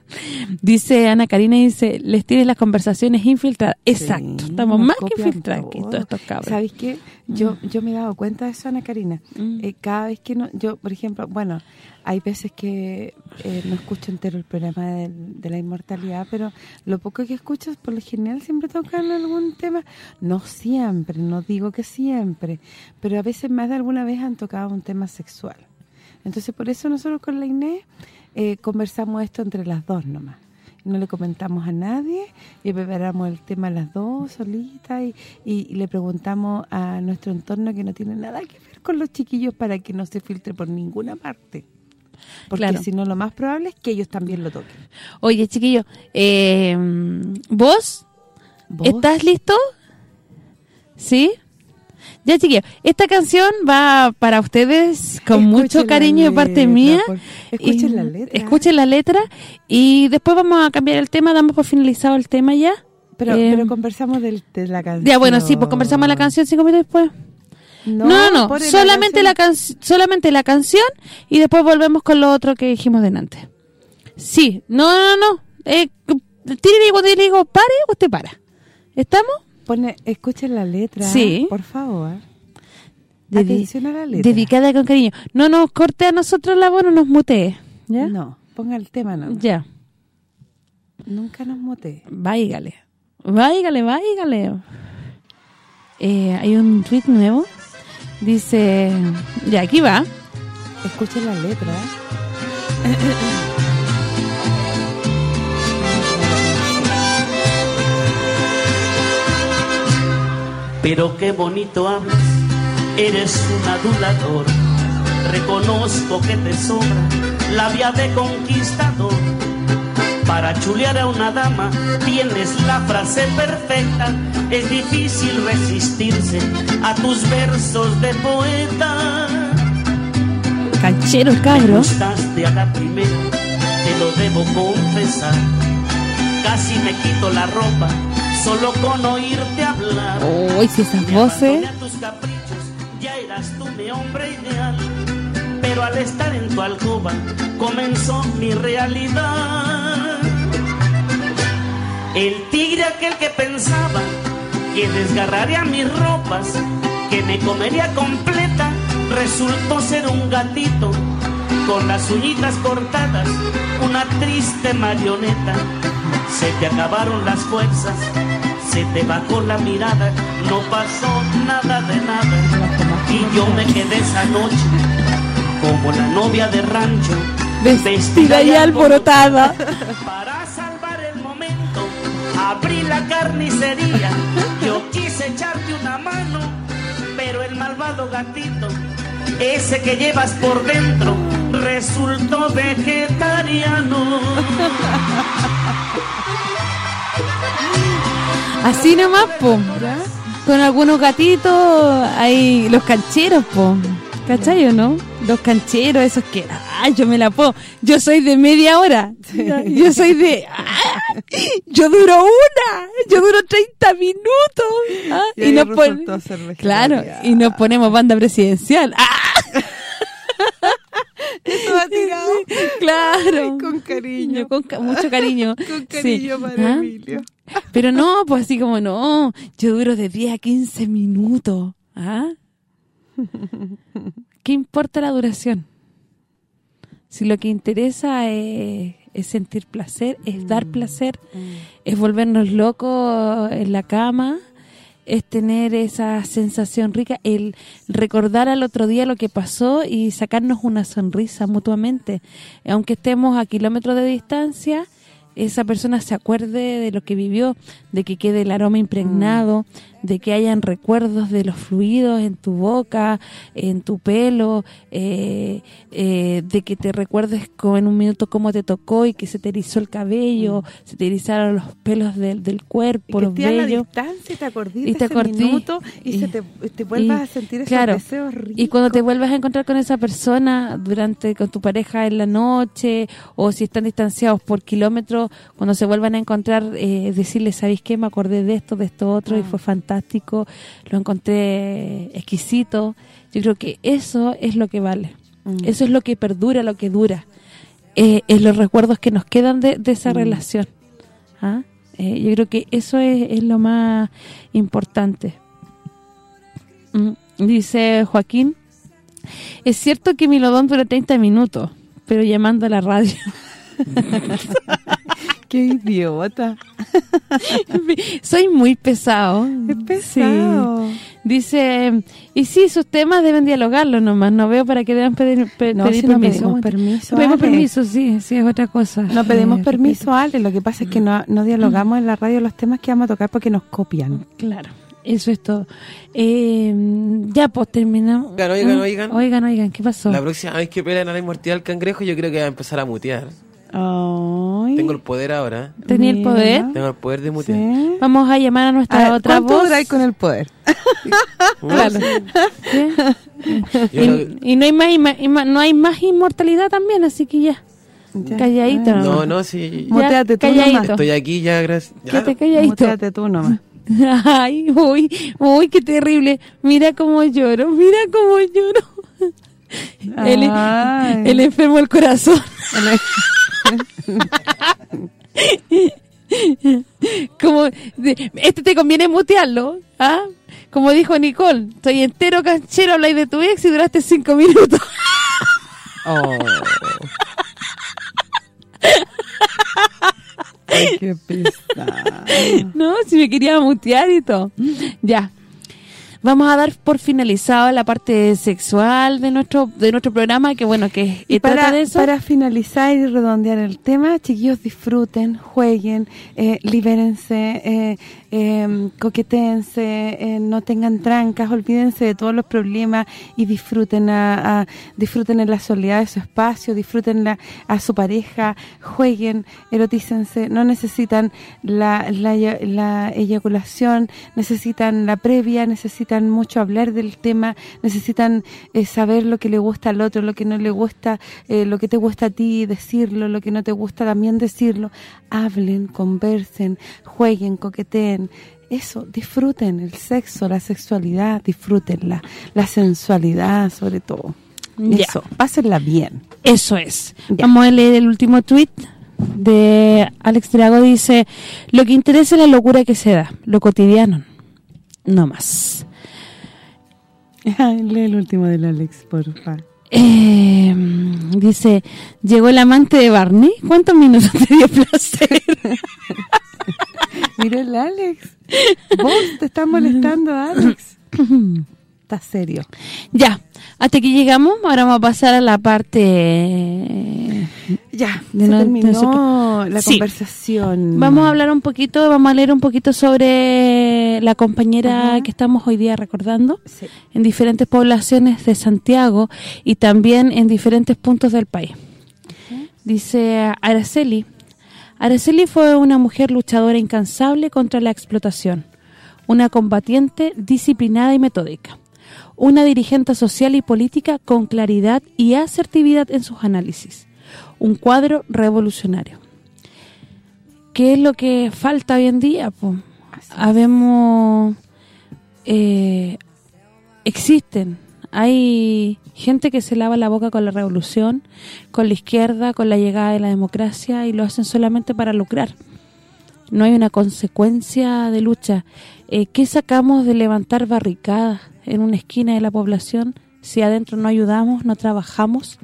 Dice Ana Karina, dice, les tienes las conversaciones infiltradas. Exacto, Sí, estamos más que que todo. todos estos cabros. ¿Sabes qué? Yo yo me he dado cuenta de eso, Ana Karina. Mm. Eh, cada vez que no... Yo, por ejemplo, bueno, hay veces que eh, no escucho entero el programa de, la inmortalidad, pero lo poco que escucho, por lo general, siempre tocan algún tema. No siempre, no digo que siempre, pero a veces más de alguna vez han tocado un tema sexual. Entonces, por eso nosotros con la Inés eh, conversamos esto entre las dos nomás. No le comentamos a nadie y preparamos el tema las dos solitas y, y- y le preguntamos a nuestro entorno que no tiene nada que ver con los chiquillos para que no se filtre por ninguna parte. Porque Claro. si no, lo más probable es que ellos también lo toquen. Oye, chiquillo, eh, ¿vos? ¿Vos? ¿Estás listo? ¿Sí? Ya, chiquillo, esta canción va para ustedes con Escuchen mucho cariño de parte mía. por- escuchen Y- la letra. Escuchen la letra y después vamos a cambiar el tema, damos por finalizado el tema ya. Pero, Eh, pero conversamos del- de la canción. ya, bueno, sí, pues conversamos la canción cinco minutos después. No, no, no, solamente la, canción. can solamente la canción y después volvemos con lo otro que dijimos delante. Sí, no, no, no. Eh, tire cuando yo le digo pare, usted para. ¿Estamos? Pone, escuchen la letra, Sí. por favor. Atención a la letra. Dedicada con cariño. No nos corte a nosotros la voz, no nos mutee. ¿Ya? No, ponga el tema, no. Ya. Nunca nos mote. Váigale. Váigale, váigale. Eh, hay un tweet nuevo. Dice... Ya, aquí va. Escuchen la letra. Pero qué bonito hablas, eres un adulador. Reconozco que te sobra la vía de conquistador. Para chulear a una dama tienes la frase perfecta. Es difícil resistirse a tus versos de poeta. Canchero, Me cabro. gustaste a la primera, te lo debo confesar. Casi me quito la ropa solo con oírte hablar. Uy, si esas voces... a tus caprichos, ya eras tú mi hombre ideal. Pero al estar en tu alcoba comenzó mi realidad. El tigre aquel que pensaba que desgarraría mis ropas, que me comería completa, resultó ser un gatito con las uñitas cortadas, una triste marioneta. Se te acabaron las fuerzas, se te bajó la mirada, no pasó nada de nada. Y yo me quedé esa noche como la novia de rancho, Vestida y alborotada. Para salvar el momento, abrí la carnicería. Yo quise echarte una mano, pero el malvado gatito, ese que llevas por dentro, resultó vegetariano. Así nomás, po. Con algunos gatitos, hay los cancheros, po. ¿Cachai o no? Los cancheros, esos que... ¡Ay, yo me la puedo! Yo soy de media hora. Yo soy de... ¡ah! Yo duro una. Yo duro 30 minutos. ¿ah? Y Y, ahí nos pon- Claro, y nos ponemos banda presidencial. ¡Ah! Eso ha tirado. Claro. con cariño. Con ca- mucho cariño. Con Sí. cariño para ¿Ah? Emilio. Pero no, pues así como no, yo duro de 10 a 15 minutos. ¿Ah? ¿Qué importa la duración? Si lo que interesa es, es sentir placer, es dar placer, es volvernos locos en la cama, es tener esa sensación rica, el recordar al otro día lo que pasó y sacarnos una sonrisa mutuamente. Aunque estemos a kilómetros de distancia, esa persona se acuerde de lo que vivió, de que quede el aroma impregnado, de que hayan recuerdos de los fluidos en tu boca, en tu pelo, eh, eh, de que te recuerdes con, en un minuto cómo te tocó y que se te erizó el cabello, se te erizaron los pelos del, del cuerpo, los vellos. y te acordís Y de te ese acordí, minuto y, y- se te, te vuelvas a sentir esos claro, deseos ricos. Y cuando te vuelvas a encontrar con esa persona durante con tu pareja en la noche o si están distanciados por kilómetros, cuando se vuelvan a encontrar, eh, decirles, ¿sabéis qué? Me acordé de esto, de esto otro y Ah. fue fantástico, lo encontré exquisito. Yo creo que eso es lo que vale. Mm. Eso es lo que perdura, lo que dura. Eh, es los recuerdos que nos quedan de, de esa Mm. relación. ¿Ah? Eh, yo creo que eso es, es lo más importante. Mm, Dice Joaquín, es cierto que mi lodón dura 30 minutos, pero llamando a la radio. ¡Qué idiota! Soy muy pesado. Es pesado. Sí. Dice, y sí, sus temas deben dialogarlo nomás, no veo para que deban pedir, pe- No, pedir si no permiso. pedimos permiso, No pedimos Ale. permiso, sí, sí, es otra cosa. No pedimos Eh, permiso, Ale. Lo que pasa es que no, no dialogamos en la radio los temas que vamos a tocar porque nos copian. Claro, eso es todo. Eh, ya, pues terminamos. Oigan, oigan, oigan. Oigan, oigan, ¿qué pasó? La próxima vez que peleen a la inmortalidad del cangrejo, yo creo que va a empezar a mutear. Ay. Tengo el poder ahora. ¿Tenía el poder? Tengo el poder de mutear. ¿Sí? Vamos a llamar a nuestra A ver, otra ¿Cuánto voz. con el poder? Claro. ¿Sí? Yo lo- y, y no hay más inma- inma- no hay más inmortalidad también, así que ya. Ya. Calladito. Ay, No, no, sí. Ya, Muteate tú calladito. nomás. Estoy aquí ya, gracias. Ya. Quédate calladito. Muteate tú nomás. Ay, uy, uy, qué terrible. Mira cómo lloro, mira cómo lloro. El, el enfermo del corazón. como este te conviene mutearlo, ¿ah? Como dijo Nicole, estoy entero canchero, habláis de tu ex y duraste cinco minutos. Oh. Ay, qué pesada. no, si me quería mutear y todo. Ya. Vamos a dar por finalizado la parte sexual de nuestro de nuestro programa, que bueno, que Y trata para, de eso. para finalizar y redondear el tema, chiquillos, disfruten, jueguen, eh, libérense, eh, eh, coquetense, eh, no tengan trancas, olvídense de todos los problemas y disfruten a, a- disfruten en la soledad de su espacio, disfruten la- a su pareja, jueguen, erotícense, no necesitan la, la, la eyaculación, necesitan la previa, necesitan mucho hablar del tema, necesitan eh, saber lo que le gusta al otro, lo que no le gusta, eh, lo que te gusta a ti, decirlo, lo que no te gusta también decirlo. Hablen, conversen, jueguen, coqueteen. Eso, disfruten el sexo, la sexualidad, disfrútenla, la sensualidad sobre todo. Ya. Eso, pásenla bien. Eso es. Ya. Vamos a leer el último tweet de Alex Drago. Dice, lo que interesa es la locura que se da, lo cotidiano, no más. Lee el último del Alex, porfa. Eh, dice, llegó el amante de Barney. ¿Cuántos minutos te dio placer? Mira el Alex. Vos te estás molestando, Alex. Está serio. ya, hasta aquí llegamos. Ahora vamos a pasar a la parte... Ya, De se no- terminó la Sí. conversación. Vamos a hablar un poquito, vamos a leer un poquito sobre la compañera Ajá. que estamos hoy día recordando Sí. en diferentes poblaciones de Santiago y también en diferentes puntos del país. Dice Araceli, Araceli fue una mujer luchadora incansable contra la explotación, una combatiente disciplinada y metódica, una dirigente social y política con claridad y asertividad en sus análisis, un cuadro revolucionario. ¿Qué es lo que falta hoy en día? po? Habemos... eh, existen. Hay gente que se lava la boca con la revolución, con la izquierda, con la llegada de la democracia y lo hacen solamente para lucrar. No hay una consecuencia de lucha. Eh, ¿Qué sacamos de levantar barricadas en una esquina de la población si adentro no ayudamos, no trabajamos?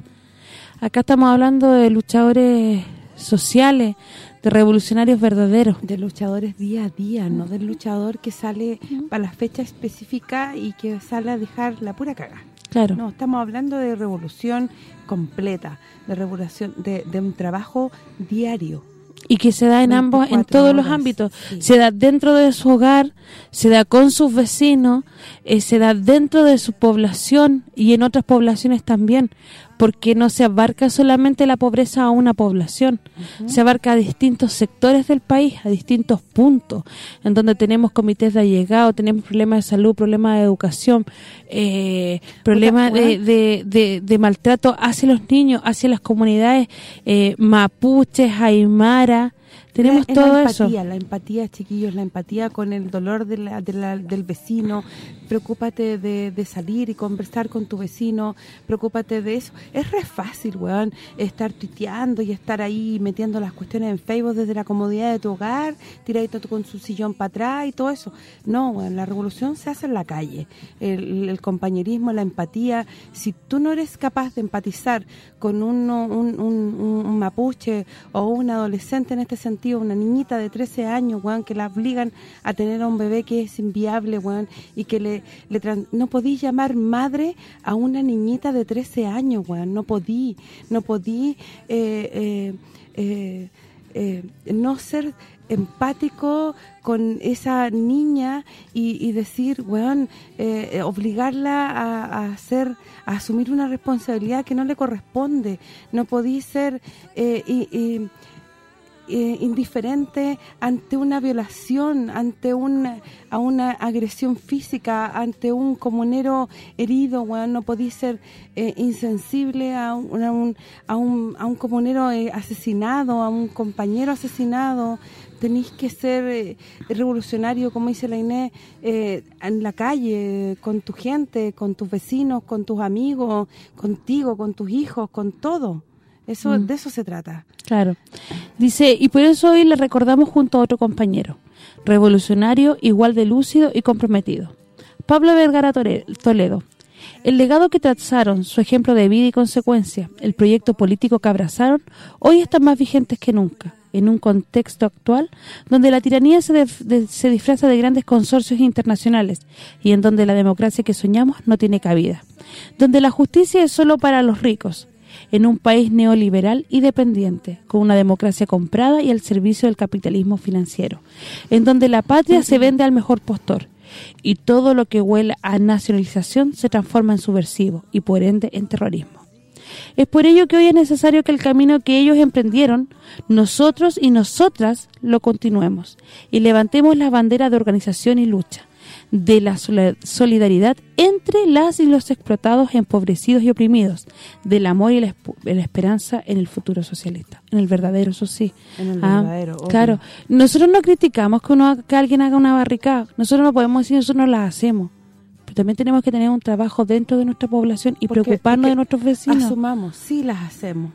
Acá estamos hablando de luchadores sociales, de revolucionarios verdaderos. De luchadores día a día, no del luchador que sale para la fecha específica y que sale a dejar la pura caga. Claro. No, estamos hablando de revolución completa, de revolución de, de un trabajo diario. Y que se da en ambos, en 24 todos los ámbitos. sí. Se da dentro de su hogar, se da con sus vecinos, eh, se da dentro de su población y en otras poblaciones también, porque no se abarca solamente la pobreza a una población, se abarca a distintos sectores del país, a distintos puntos, en donde tenemos comités de allegado, tenemos problemas de salud, problemas de educación, eh, problemas de, weón. de, de- de maltrato hacia los niños, hacia las comunidades eh, mapuches, aymara, tenemos Es todo la eso. empatía, la empatía, chiquillos, la empatía con el dolor de la- de la- del vecino. Preocúpate de, de salir y conversar con tu vecino. Preocúpate de eso. Es re fácil, weón, estar tuiteando y estar ahí metiendo las cuestiones en Facebook desde la comodidad de tu hogar, tiradito con su sillón para atrás y todo eso. No, weón, la revolución se hace en la calle. El, el compañerismo, la empatía. Si tú no eres capaz de empatizar con uno, un, un- un- un mapuche o un adolescente en este sentido, una niñita de 13 años, weón, que la obligan a tener a un bebé que es inviable, weón, y que le, no podí llamar madre a una niñita de 13 años, weón, no podí, no podí eh, eh, eh, no ser empático con esa niña y, decir, weón, obligarla a, hacer, a asumir una responsabilidad que no le corresponde. No podí ser eh, indiferente ante una violación, ante una a una agresión física, ante un comunero herido, weón, no podí ser eh, insensible a un, a un, a un, a un comunero eh, asesinado, a un compañero asesinado, tenéis que ser eh, revolucionario, como dice la Inés, eh, en la calle, con tu gente, con tus vecinos, con tus amigos, contigo, con tus hijos, con todo. Eso Mm. De eso se trata. Claro. Dice, y por eso hoy le recordamos junto a otro compañero, revolucionario, igual de lúcido y comprometido. Pablo Vergara Toledo. El legado que trazaron, su ejemplo de vida y consecuencia, el proyecto político que abrazaron, hoy están más vigentes que nunca, en un contexto actual donde la tiranía se, de- se disfraza de grandes consorcios internacionales y en donde la democracia que soñamos no tiene cabida, donde la justicia es solo para los ricos, en un país neoliberal y dependiente, con una democracia comprada y al servicio del capitalismo financiero, en donde la patria se vende al mejor postor y todo lo que huela a nacionalización se transforma en subversivo y por ende en terrorismo. Es por ello que hoy es necesario que el camino que ellos emprendieron, nosotros y nosotras lo continuemos y levantemos la bandera de organización y lucha, de la solidaridad entre las y los explotados, empobrecidos y oprimidos, del amor y la, esperanza en el futuro socialista, en el verdadero, eso sí. En el Ah, verdadero, obvio. Claro, nosotros no criticamos que, uno, que alguien haga una barricada, nosotros no podemos decir nosotros no la hacemos, pero también tenemos que tener un trabajo dentro de nuestra población y Porque- preocuparnos porque de nuestros vecinos. Asumamos, sí las hacemos.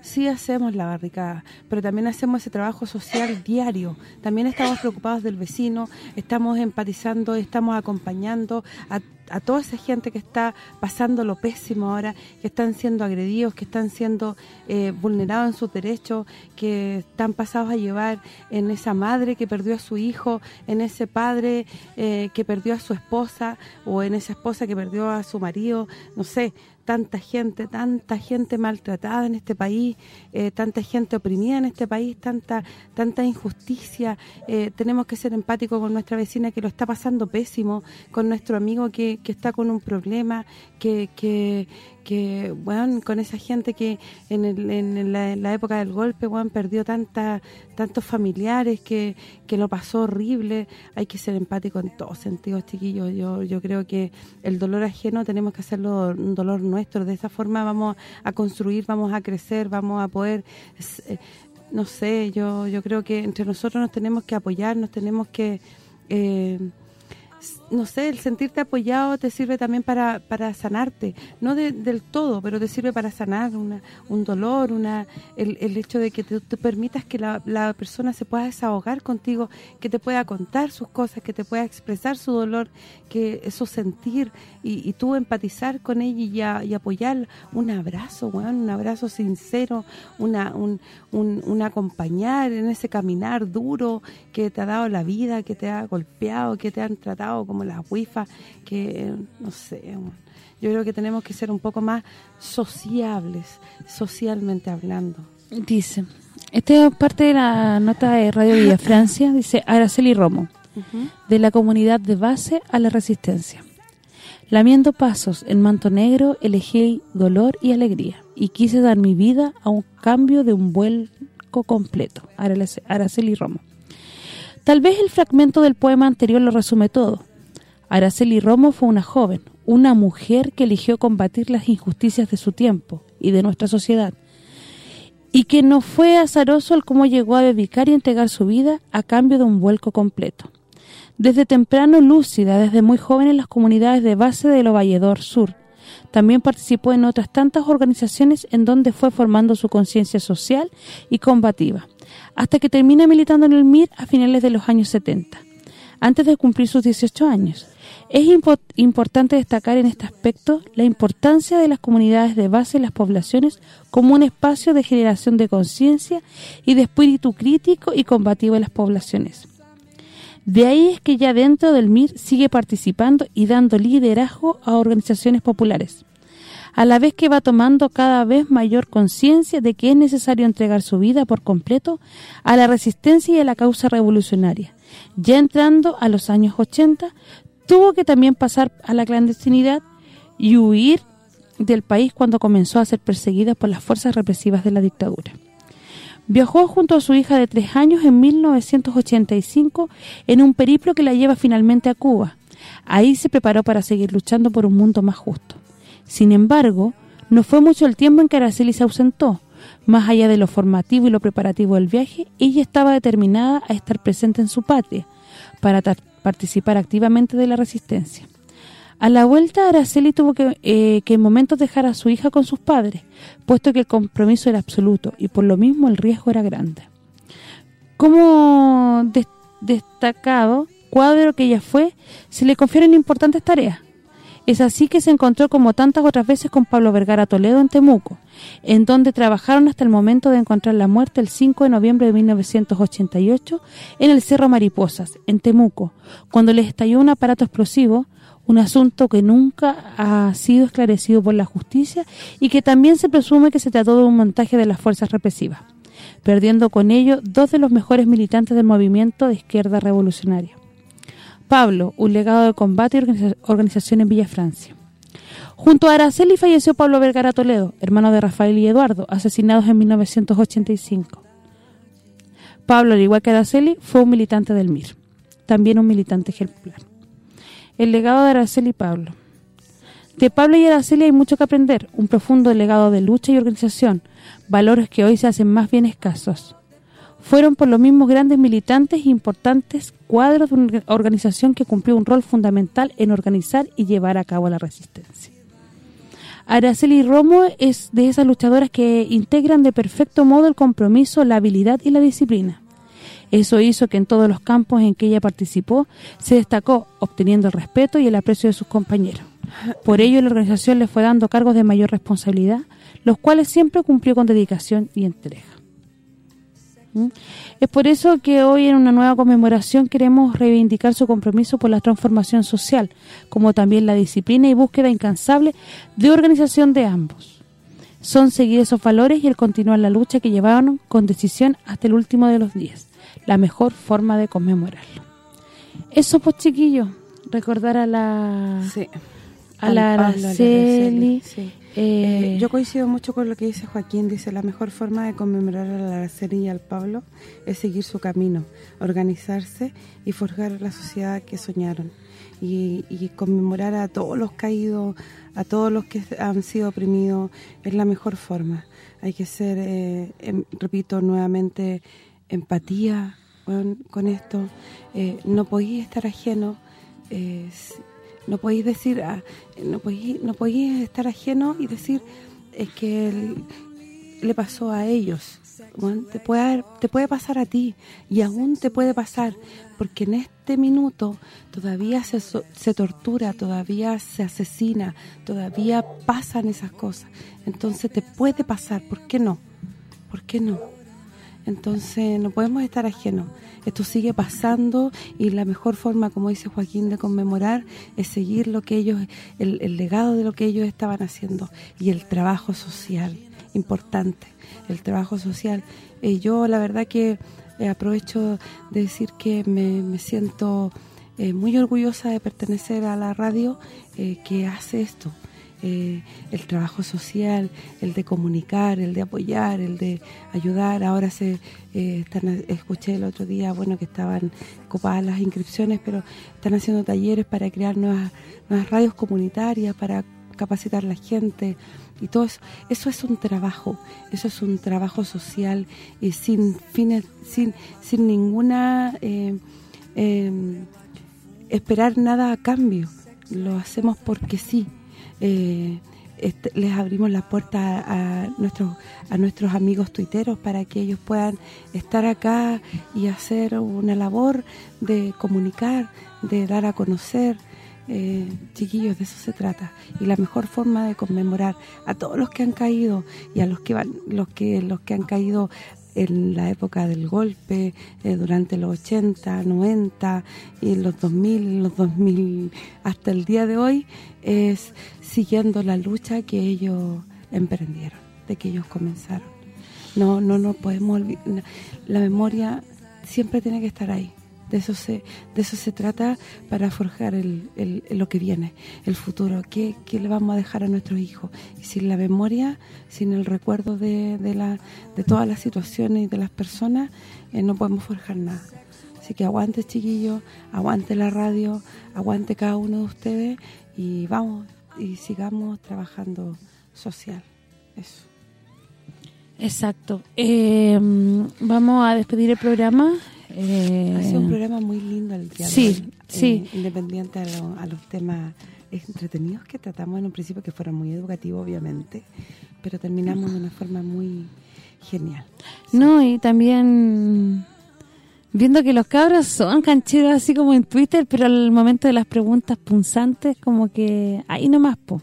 Sí hacemos la barricada, pero también hacemos ese trabajo social diario. También estamos preocupados del vecino, estamos empatizando, estamos acompañando a, a toda esa gente que está pasando lo pésimo ahora, que están siendo agredidos, que están siendo eh, vulnerados en sus derechos, que están pasados a llevar en esa madre que perdió a su hijo, en ese padre eh, que perdió a su esposa o en esa esposa que perdió a su marido, no sé, tanta gente, tanta gente maltratada en este país, eh, tanta gente oprimida en este país, tanta tanta injusticia. eh, tenemos que ser empáticos con nuestra vecina que lo está pasando pésimo, con nuestro amigo que, que está con un problema, que, que, que bueno, con esa gente que en, el- en la, en la época del golpe, bueno, perdió tanta, tantos familiares, que, que lo pasó horrible. Hay que ser empático en todos sentidos, chiquillos. Yo yo creo que el dolor ajeno tenemos que hacerlo un dolor nuestro. De esa forma vamos a construir, vamos a crecer, vamos a poder... eh, no sé, yo yo creo que entre nosotros nos tenemos que apoyar, nos tenemos que... eh, no sé, el sentirte apoyado te sirve también para, para sanarte, no de- del todo, pero te sirve para sanar una, un dolor, una el, el hecho de que te, te permitas que la, la persona se pueda desahogar contigo, que te pueda contar sus cosas, que te pueda expresar su dolor, que eso sentir y, y tú empatizar con ella y, a- un abrazo, weón, un abrazo sincero, una un, un, un acompañar en ese caminar duro que te ha dado la vida, que te ha golpeado, que te han tratado como las wifas, que no sé, yo creo que tenemos que ser un poco más sociables, socialmente hablando. Dice, esta es parte de la nota de Radio Villa Francia, dice Araceli Romo, de la comunidad de base a la resistencia. Lamiendo pasos en manto negro, elegí dolor y alegría, y quise dar mi vida a un cambio de un vuelco completo. Arace- Araceli Romo. Tal vez el fragmento del poema anterior lo resume todo. Araceli Romo fue una joven, una mujer que eligió combatir las injusticias de su tiempo y de nuestra sociedad, y que no fue azaroso el cómo llegó a dedicar y entregar su vida a cambio de un vuelco completo. Desde temprano lúcida, desde muy joven en las comunidades de base de lo Valledor Sur, también participó en otras tantas organizaciones en donde fue formando su conciencia social y combativa, hasta que termina militando en el MIR a finales de los años 70, antes de cumplir sus 18 años. Es impo- importante destacar en este aspecto la importancia de las comunidades de base en las poblaciones como un espacio de generación de conciencia y de espíritu crítico y combativo en las poblaciones. De ahí es que ya dentro del MIR sigue participando y dando liderazgo a organizaciones populares, a la vez que va tomando cada vez mayor conciencia de que es necesario entregar su vida por completo a la resistencia y a la causa revolucionaria. Ya entrando a los años 80, tuvo que también pasar a la clandestinidad y huir del país cuando comenzó a ser perseguida por las fuerzas represivas de la dictadura. Viajó junto a su hija de tres años en 1985 en un periplo que la lleva finalmente a Cuba. Ahí se preparó para seguir luchando por un mundo más justo. Sin embargo, no fue mucho el tiempo en que Araceli se ausentó. Más allá de lo formativo y lo preparativo del viaje, ella estaba determinada a estar presente en su patria para participar activamente de la resistencia. A la vuelta, Araceli tuvo que, eh, que en momentos dejar a su hija con sus padres, puesto que el compromiso era absoluto y por lo mismo el riesgo era grande. Como des- destacado cuadro que ella fue, se le confieren importantes tareas. Es así que se encontró como tantas otras veces con Pablo Vergara Toledo en Temuco, en donde trabajaron hasta el momento de encontrar la muerte el 5 de noviembre de 1988 en el Cerro Mariposas, en Temuco, cuando les estalló un aparato explosivo, un asunto que nunca ha sido esclarecido por la justicia y que también se presume que se trató de un montaje de las fuerzas represivas, perdiendo con ello dos de los mejores militantes del movimiento de izquierda revolucionaria. Pablo, un legado de combate y organiza- organización en Villa Francia. Junto a Araceli falleció Pablo Vergara Toledo, hermano de Rafael y Eduardo, asesinados en 1985. Pablo, al igual que Araceli, fue un militante del MIR, también un militante ejemplar. El legado de Araceli y Pablo. De Pablo y Araceli hay mucho que aprender, un profundo legado de lucha y organización, valores que hoy se hacen más bien escasos. Fueron por lo mismo grandes militantes e importantes cuadros de una organización que cumplió un rol fundamental en organizar y llevar a cabo la resistencia. Araceli Romo es de esas luchadoras que integran de perfecto modo el compromiso, la habilidad y la disciplina. Eso hizo que en todos los campos en que ella participó se destacó, obteniendo el respeto y el aprecio de sus compañeros. Por ello, la organización le fue dando cargos de mayor responsabilidad, los cuales siempre cumplió con dedicación y entrega. Es por eso que hoy en una nueva conmemoración queremos reivindicar su compromiso por la transformación social, como también la disciplina y búsqueda incansable de organización de ambos. Son seguir esos valores y el continuar la lucha que llevaron con decisión hasta el último de los días, la mejor forma de conmemorarlo. Eso pues chiquillos, recordar a la a la a Araceli, sí. Eh, yo coincido mucho con lo que dice Joaquín, dice la mejor forma de conmemorar a la Araceli y al Pablo es seguir su camino, organizarse y forjar la sociedad que soñaron y, conmemorar a todos los caídos, a todos los que han sido oprimidos, es la mejor forma. Hay que ser, eh, em- repito nuevamente, empatía con, esto, eh, no podía estar ajeno, no podéis decir, ah, no podéis, no podéis estar ajeno y decir es que le pasó a ellos. Te puede te puede pasar a ti y aún te puede pasar porque en este minuto todavía se, se tortura, todavía se asesina, todavía pasan esas cosas. Entonces te puede pasar, ¿por qué no? ¿Por qué no? Entonces no podemos estar ajenos. Esto sigue pasando y la mejor forma, como dice Joaquín, de conmemorar es seguir lo que ellos, el, legado de lo que ellos estaban haciendo y el trabajo social, importante, el trabajo social. Eh, yo la verdad que eh, aprovecho de decir que me, me siento eh, muy orgullosa de pertenecer a la radio eh, que hace esto, eh, el trabajo social, el de comunicar, el de apoyar, el de ayudar. Ahora se eh, están escuché el otro día, bueno, que estaban copadas las inscripciones, pero están haciendo talleres para crear nuevas nuevas radios comunitarias, para capacitar a la gente y todo eso. Eso es un trabajo, eso es un trabajo social y sin fines, sin sin ninguna eh, eh, esperar nada a cambio. Lo hacemos porque sí. Eh, este, les abrimos la puerta a, nuestros a nuestros amigos tuiteros para que ellos puedan estar acá y hacer una labor de comunicar, de dar a conocer. Eh, chiquillos, de eso se trata. Y la mejor forma de conmemorar a todos los que han caído y a los que van los que los que han caído en la época del golpe, eh, durante los 80, 90 y en los 2000, en los 2000 hasta el día de hoy, es siguiendo la lucha que ellos emprendieron, de que ellos comenzaron. No no no podemos olvidar, la memoria siempre tiene que estar ahí. De eso se de eso se trata para forjar el, el- lo que viene, el futuro, qué, qué le vamos a dejar a nuestros hijos. Y sin la memoria, sin el recuerdo de, de, la, de todas las situaciones y de las personas, eh, no podemos forjar nada. Así que aguante, chiquillos, aguante la radio, aguante cada uno de ustedes y vamos y sigamos trabajando social. Eso. Exacto. Eh, vamos a despedir el programa. Eh, Ha sido un programa muy lindo el día de Sí, hoy, sí. eh, independiente a, lo- a los temas entretenidos que tratamos en un principio, que fueron muy educativos, obviamente, pero terminamos de una forma muy genial. No, y también viendo que los cabros son cancheros así como en Twitter, pero al momento de las preguntas punzantes, como que ahí nomás, po.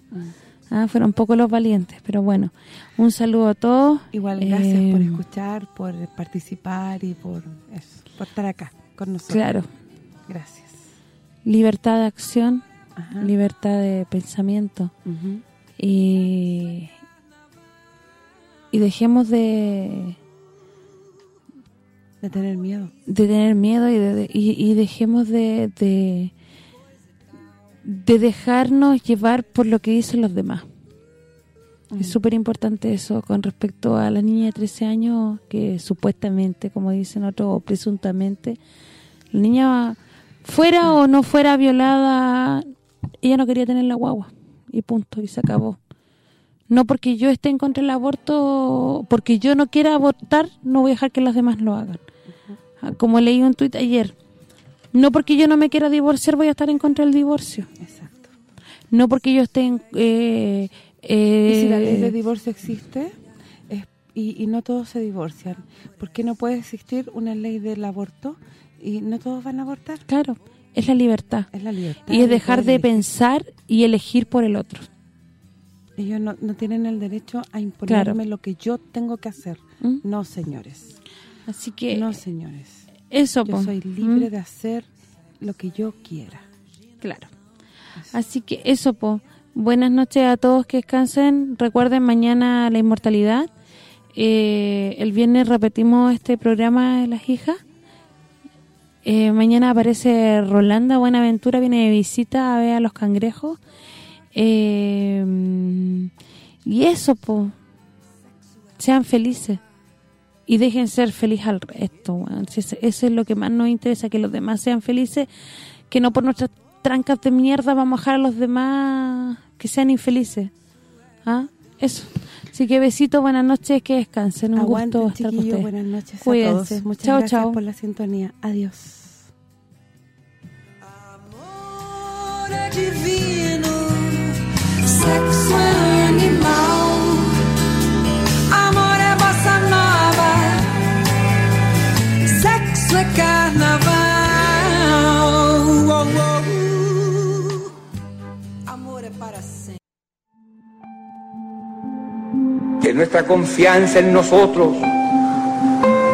Ah, fueron pocos los valientes, pero bueno, un saludo a todos. Igual, gracias por Eh, escuchar, por participar y por eso, por estar acá con nosotros. Claro. Gracias. Libertad de acción, Ajá. libertad de pensamiento. Y, y dejemos de, De tener miedo. de tener miedo y, de- de- y, y dejemos de, de de dejarnos llevar por lo que dicen los demás. Es súper importante eso con respecto a la niña de 13 años que supuestamente, como dicen otros, o presuntamente, la niña fuera o no fuera violada, ella no quería tener la guagua y punto, y se acabó. No porque yo esté en contra del aborto, porque yo no quiera abortar, no voy a dejar que los demás lo hagan. Ah, Como leí un tuit ayer, no porque yo no me quiera divorciar voy a estar en contra del divorcio. Exacto. No porque yo esté en... eh, eh, Y si la ley de divorcio existe es- y, y no todos se divorcian, ¿por qué no puede existir una ley del aborto y no todos van a abortar? Claro, es la libertad. Es la libertad. Y es de dejar de pensar y elegir por el otro. Ellos no, no tienen el derecho a imponerme Claro. lo que yo tengo que hacer. ¿Mm? No, señores. Así que... No, señores. Eso, Yo po. soy libre ¿Mm? de hacer lo que yo quiera. Claro. Así que eso, po. Buenas noches a todos que descansen. Recuerden mañana la inmortalidad. Eh, el viernes repetimos este programa de las hijas. Eh, mañana aparece Rolanda Buenaventura, viene de visita a ver a los cangrejos. Eh, y eso, po. Sean felices. Y dejen ser feliz al resto, Eso es lo que más nos interesa, que los demás sean felices, que no por nuestras trancas de mierda vamos a dejar a los demás que sean infelices. ¿Ah? Eso. Así que besitos, buenas noches, que descansen. Un Aguanten, gusto estar con ustedes. Buenas noches Cuídense. a todos. Muchas chao, gracias chao. por la sintonía. Adiós. Amor divino, sexo animal. É carnaval. Oh, oh, uh. Amor é para sempre. que nuestra confianza en nosotros,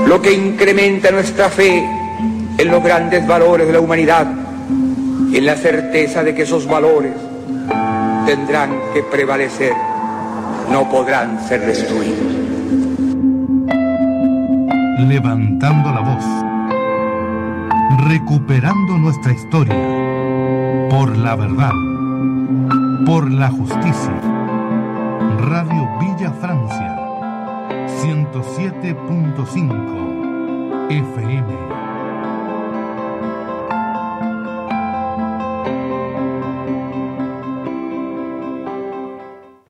lo que incrementa nuestra fe en los grandes valores de la humanidad y en la certeza de que esos valores tendrán que prevalecer, no podrán ser destruidos. Levantando la voz. Recuperando nuestra historia. Por la verdad. Por la justicia. Radio Villa Francia. 107.5 FM.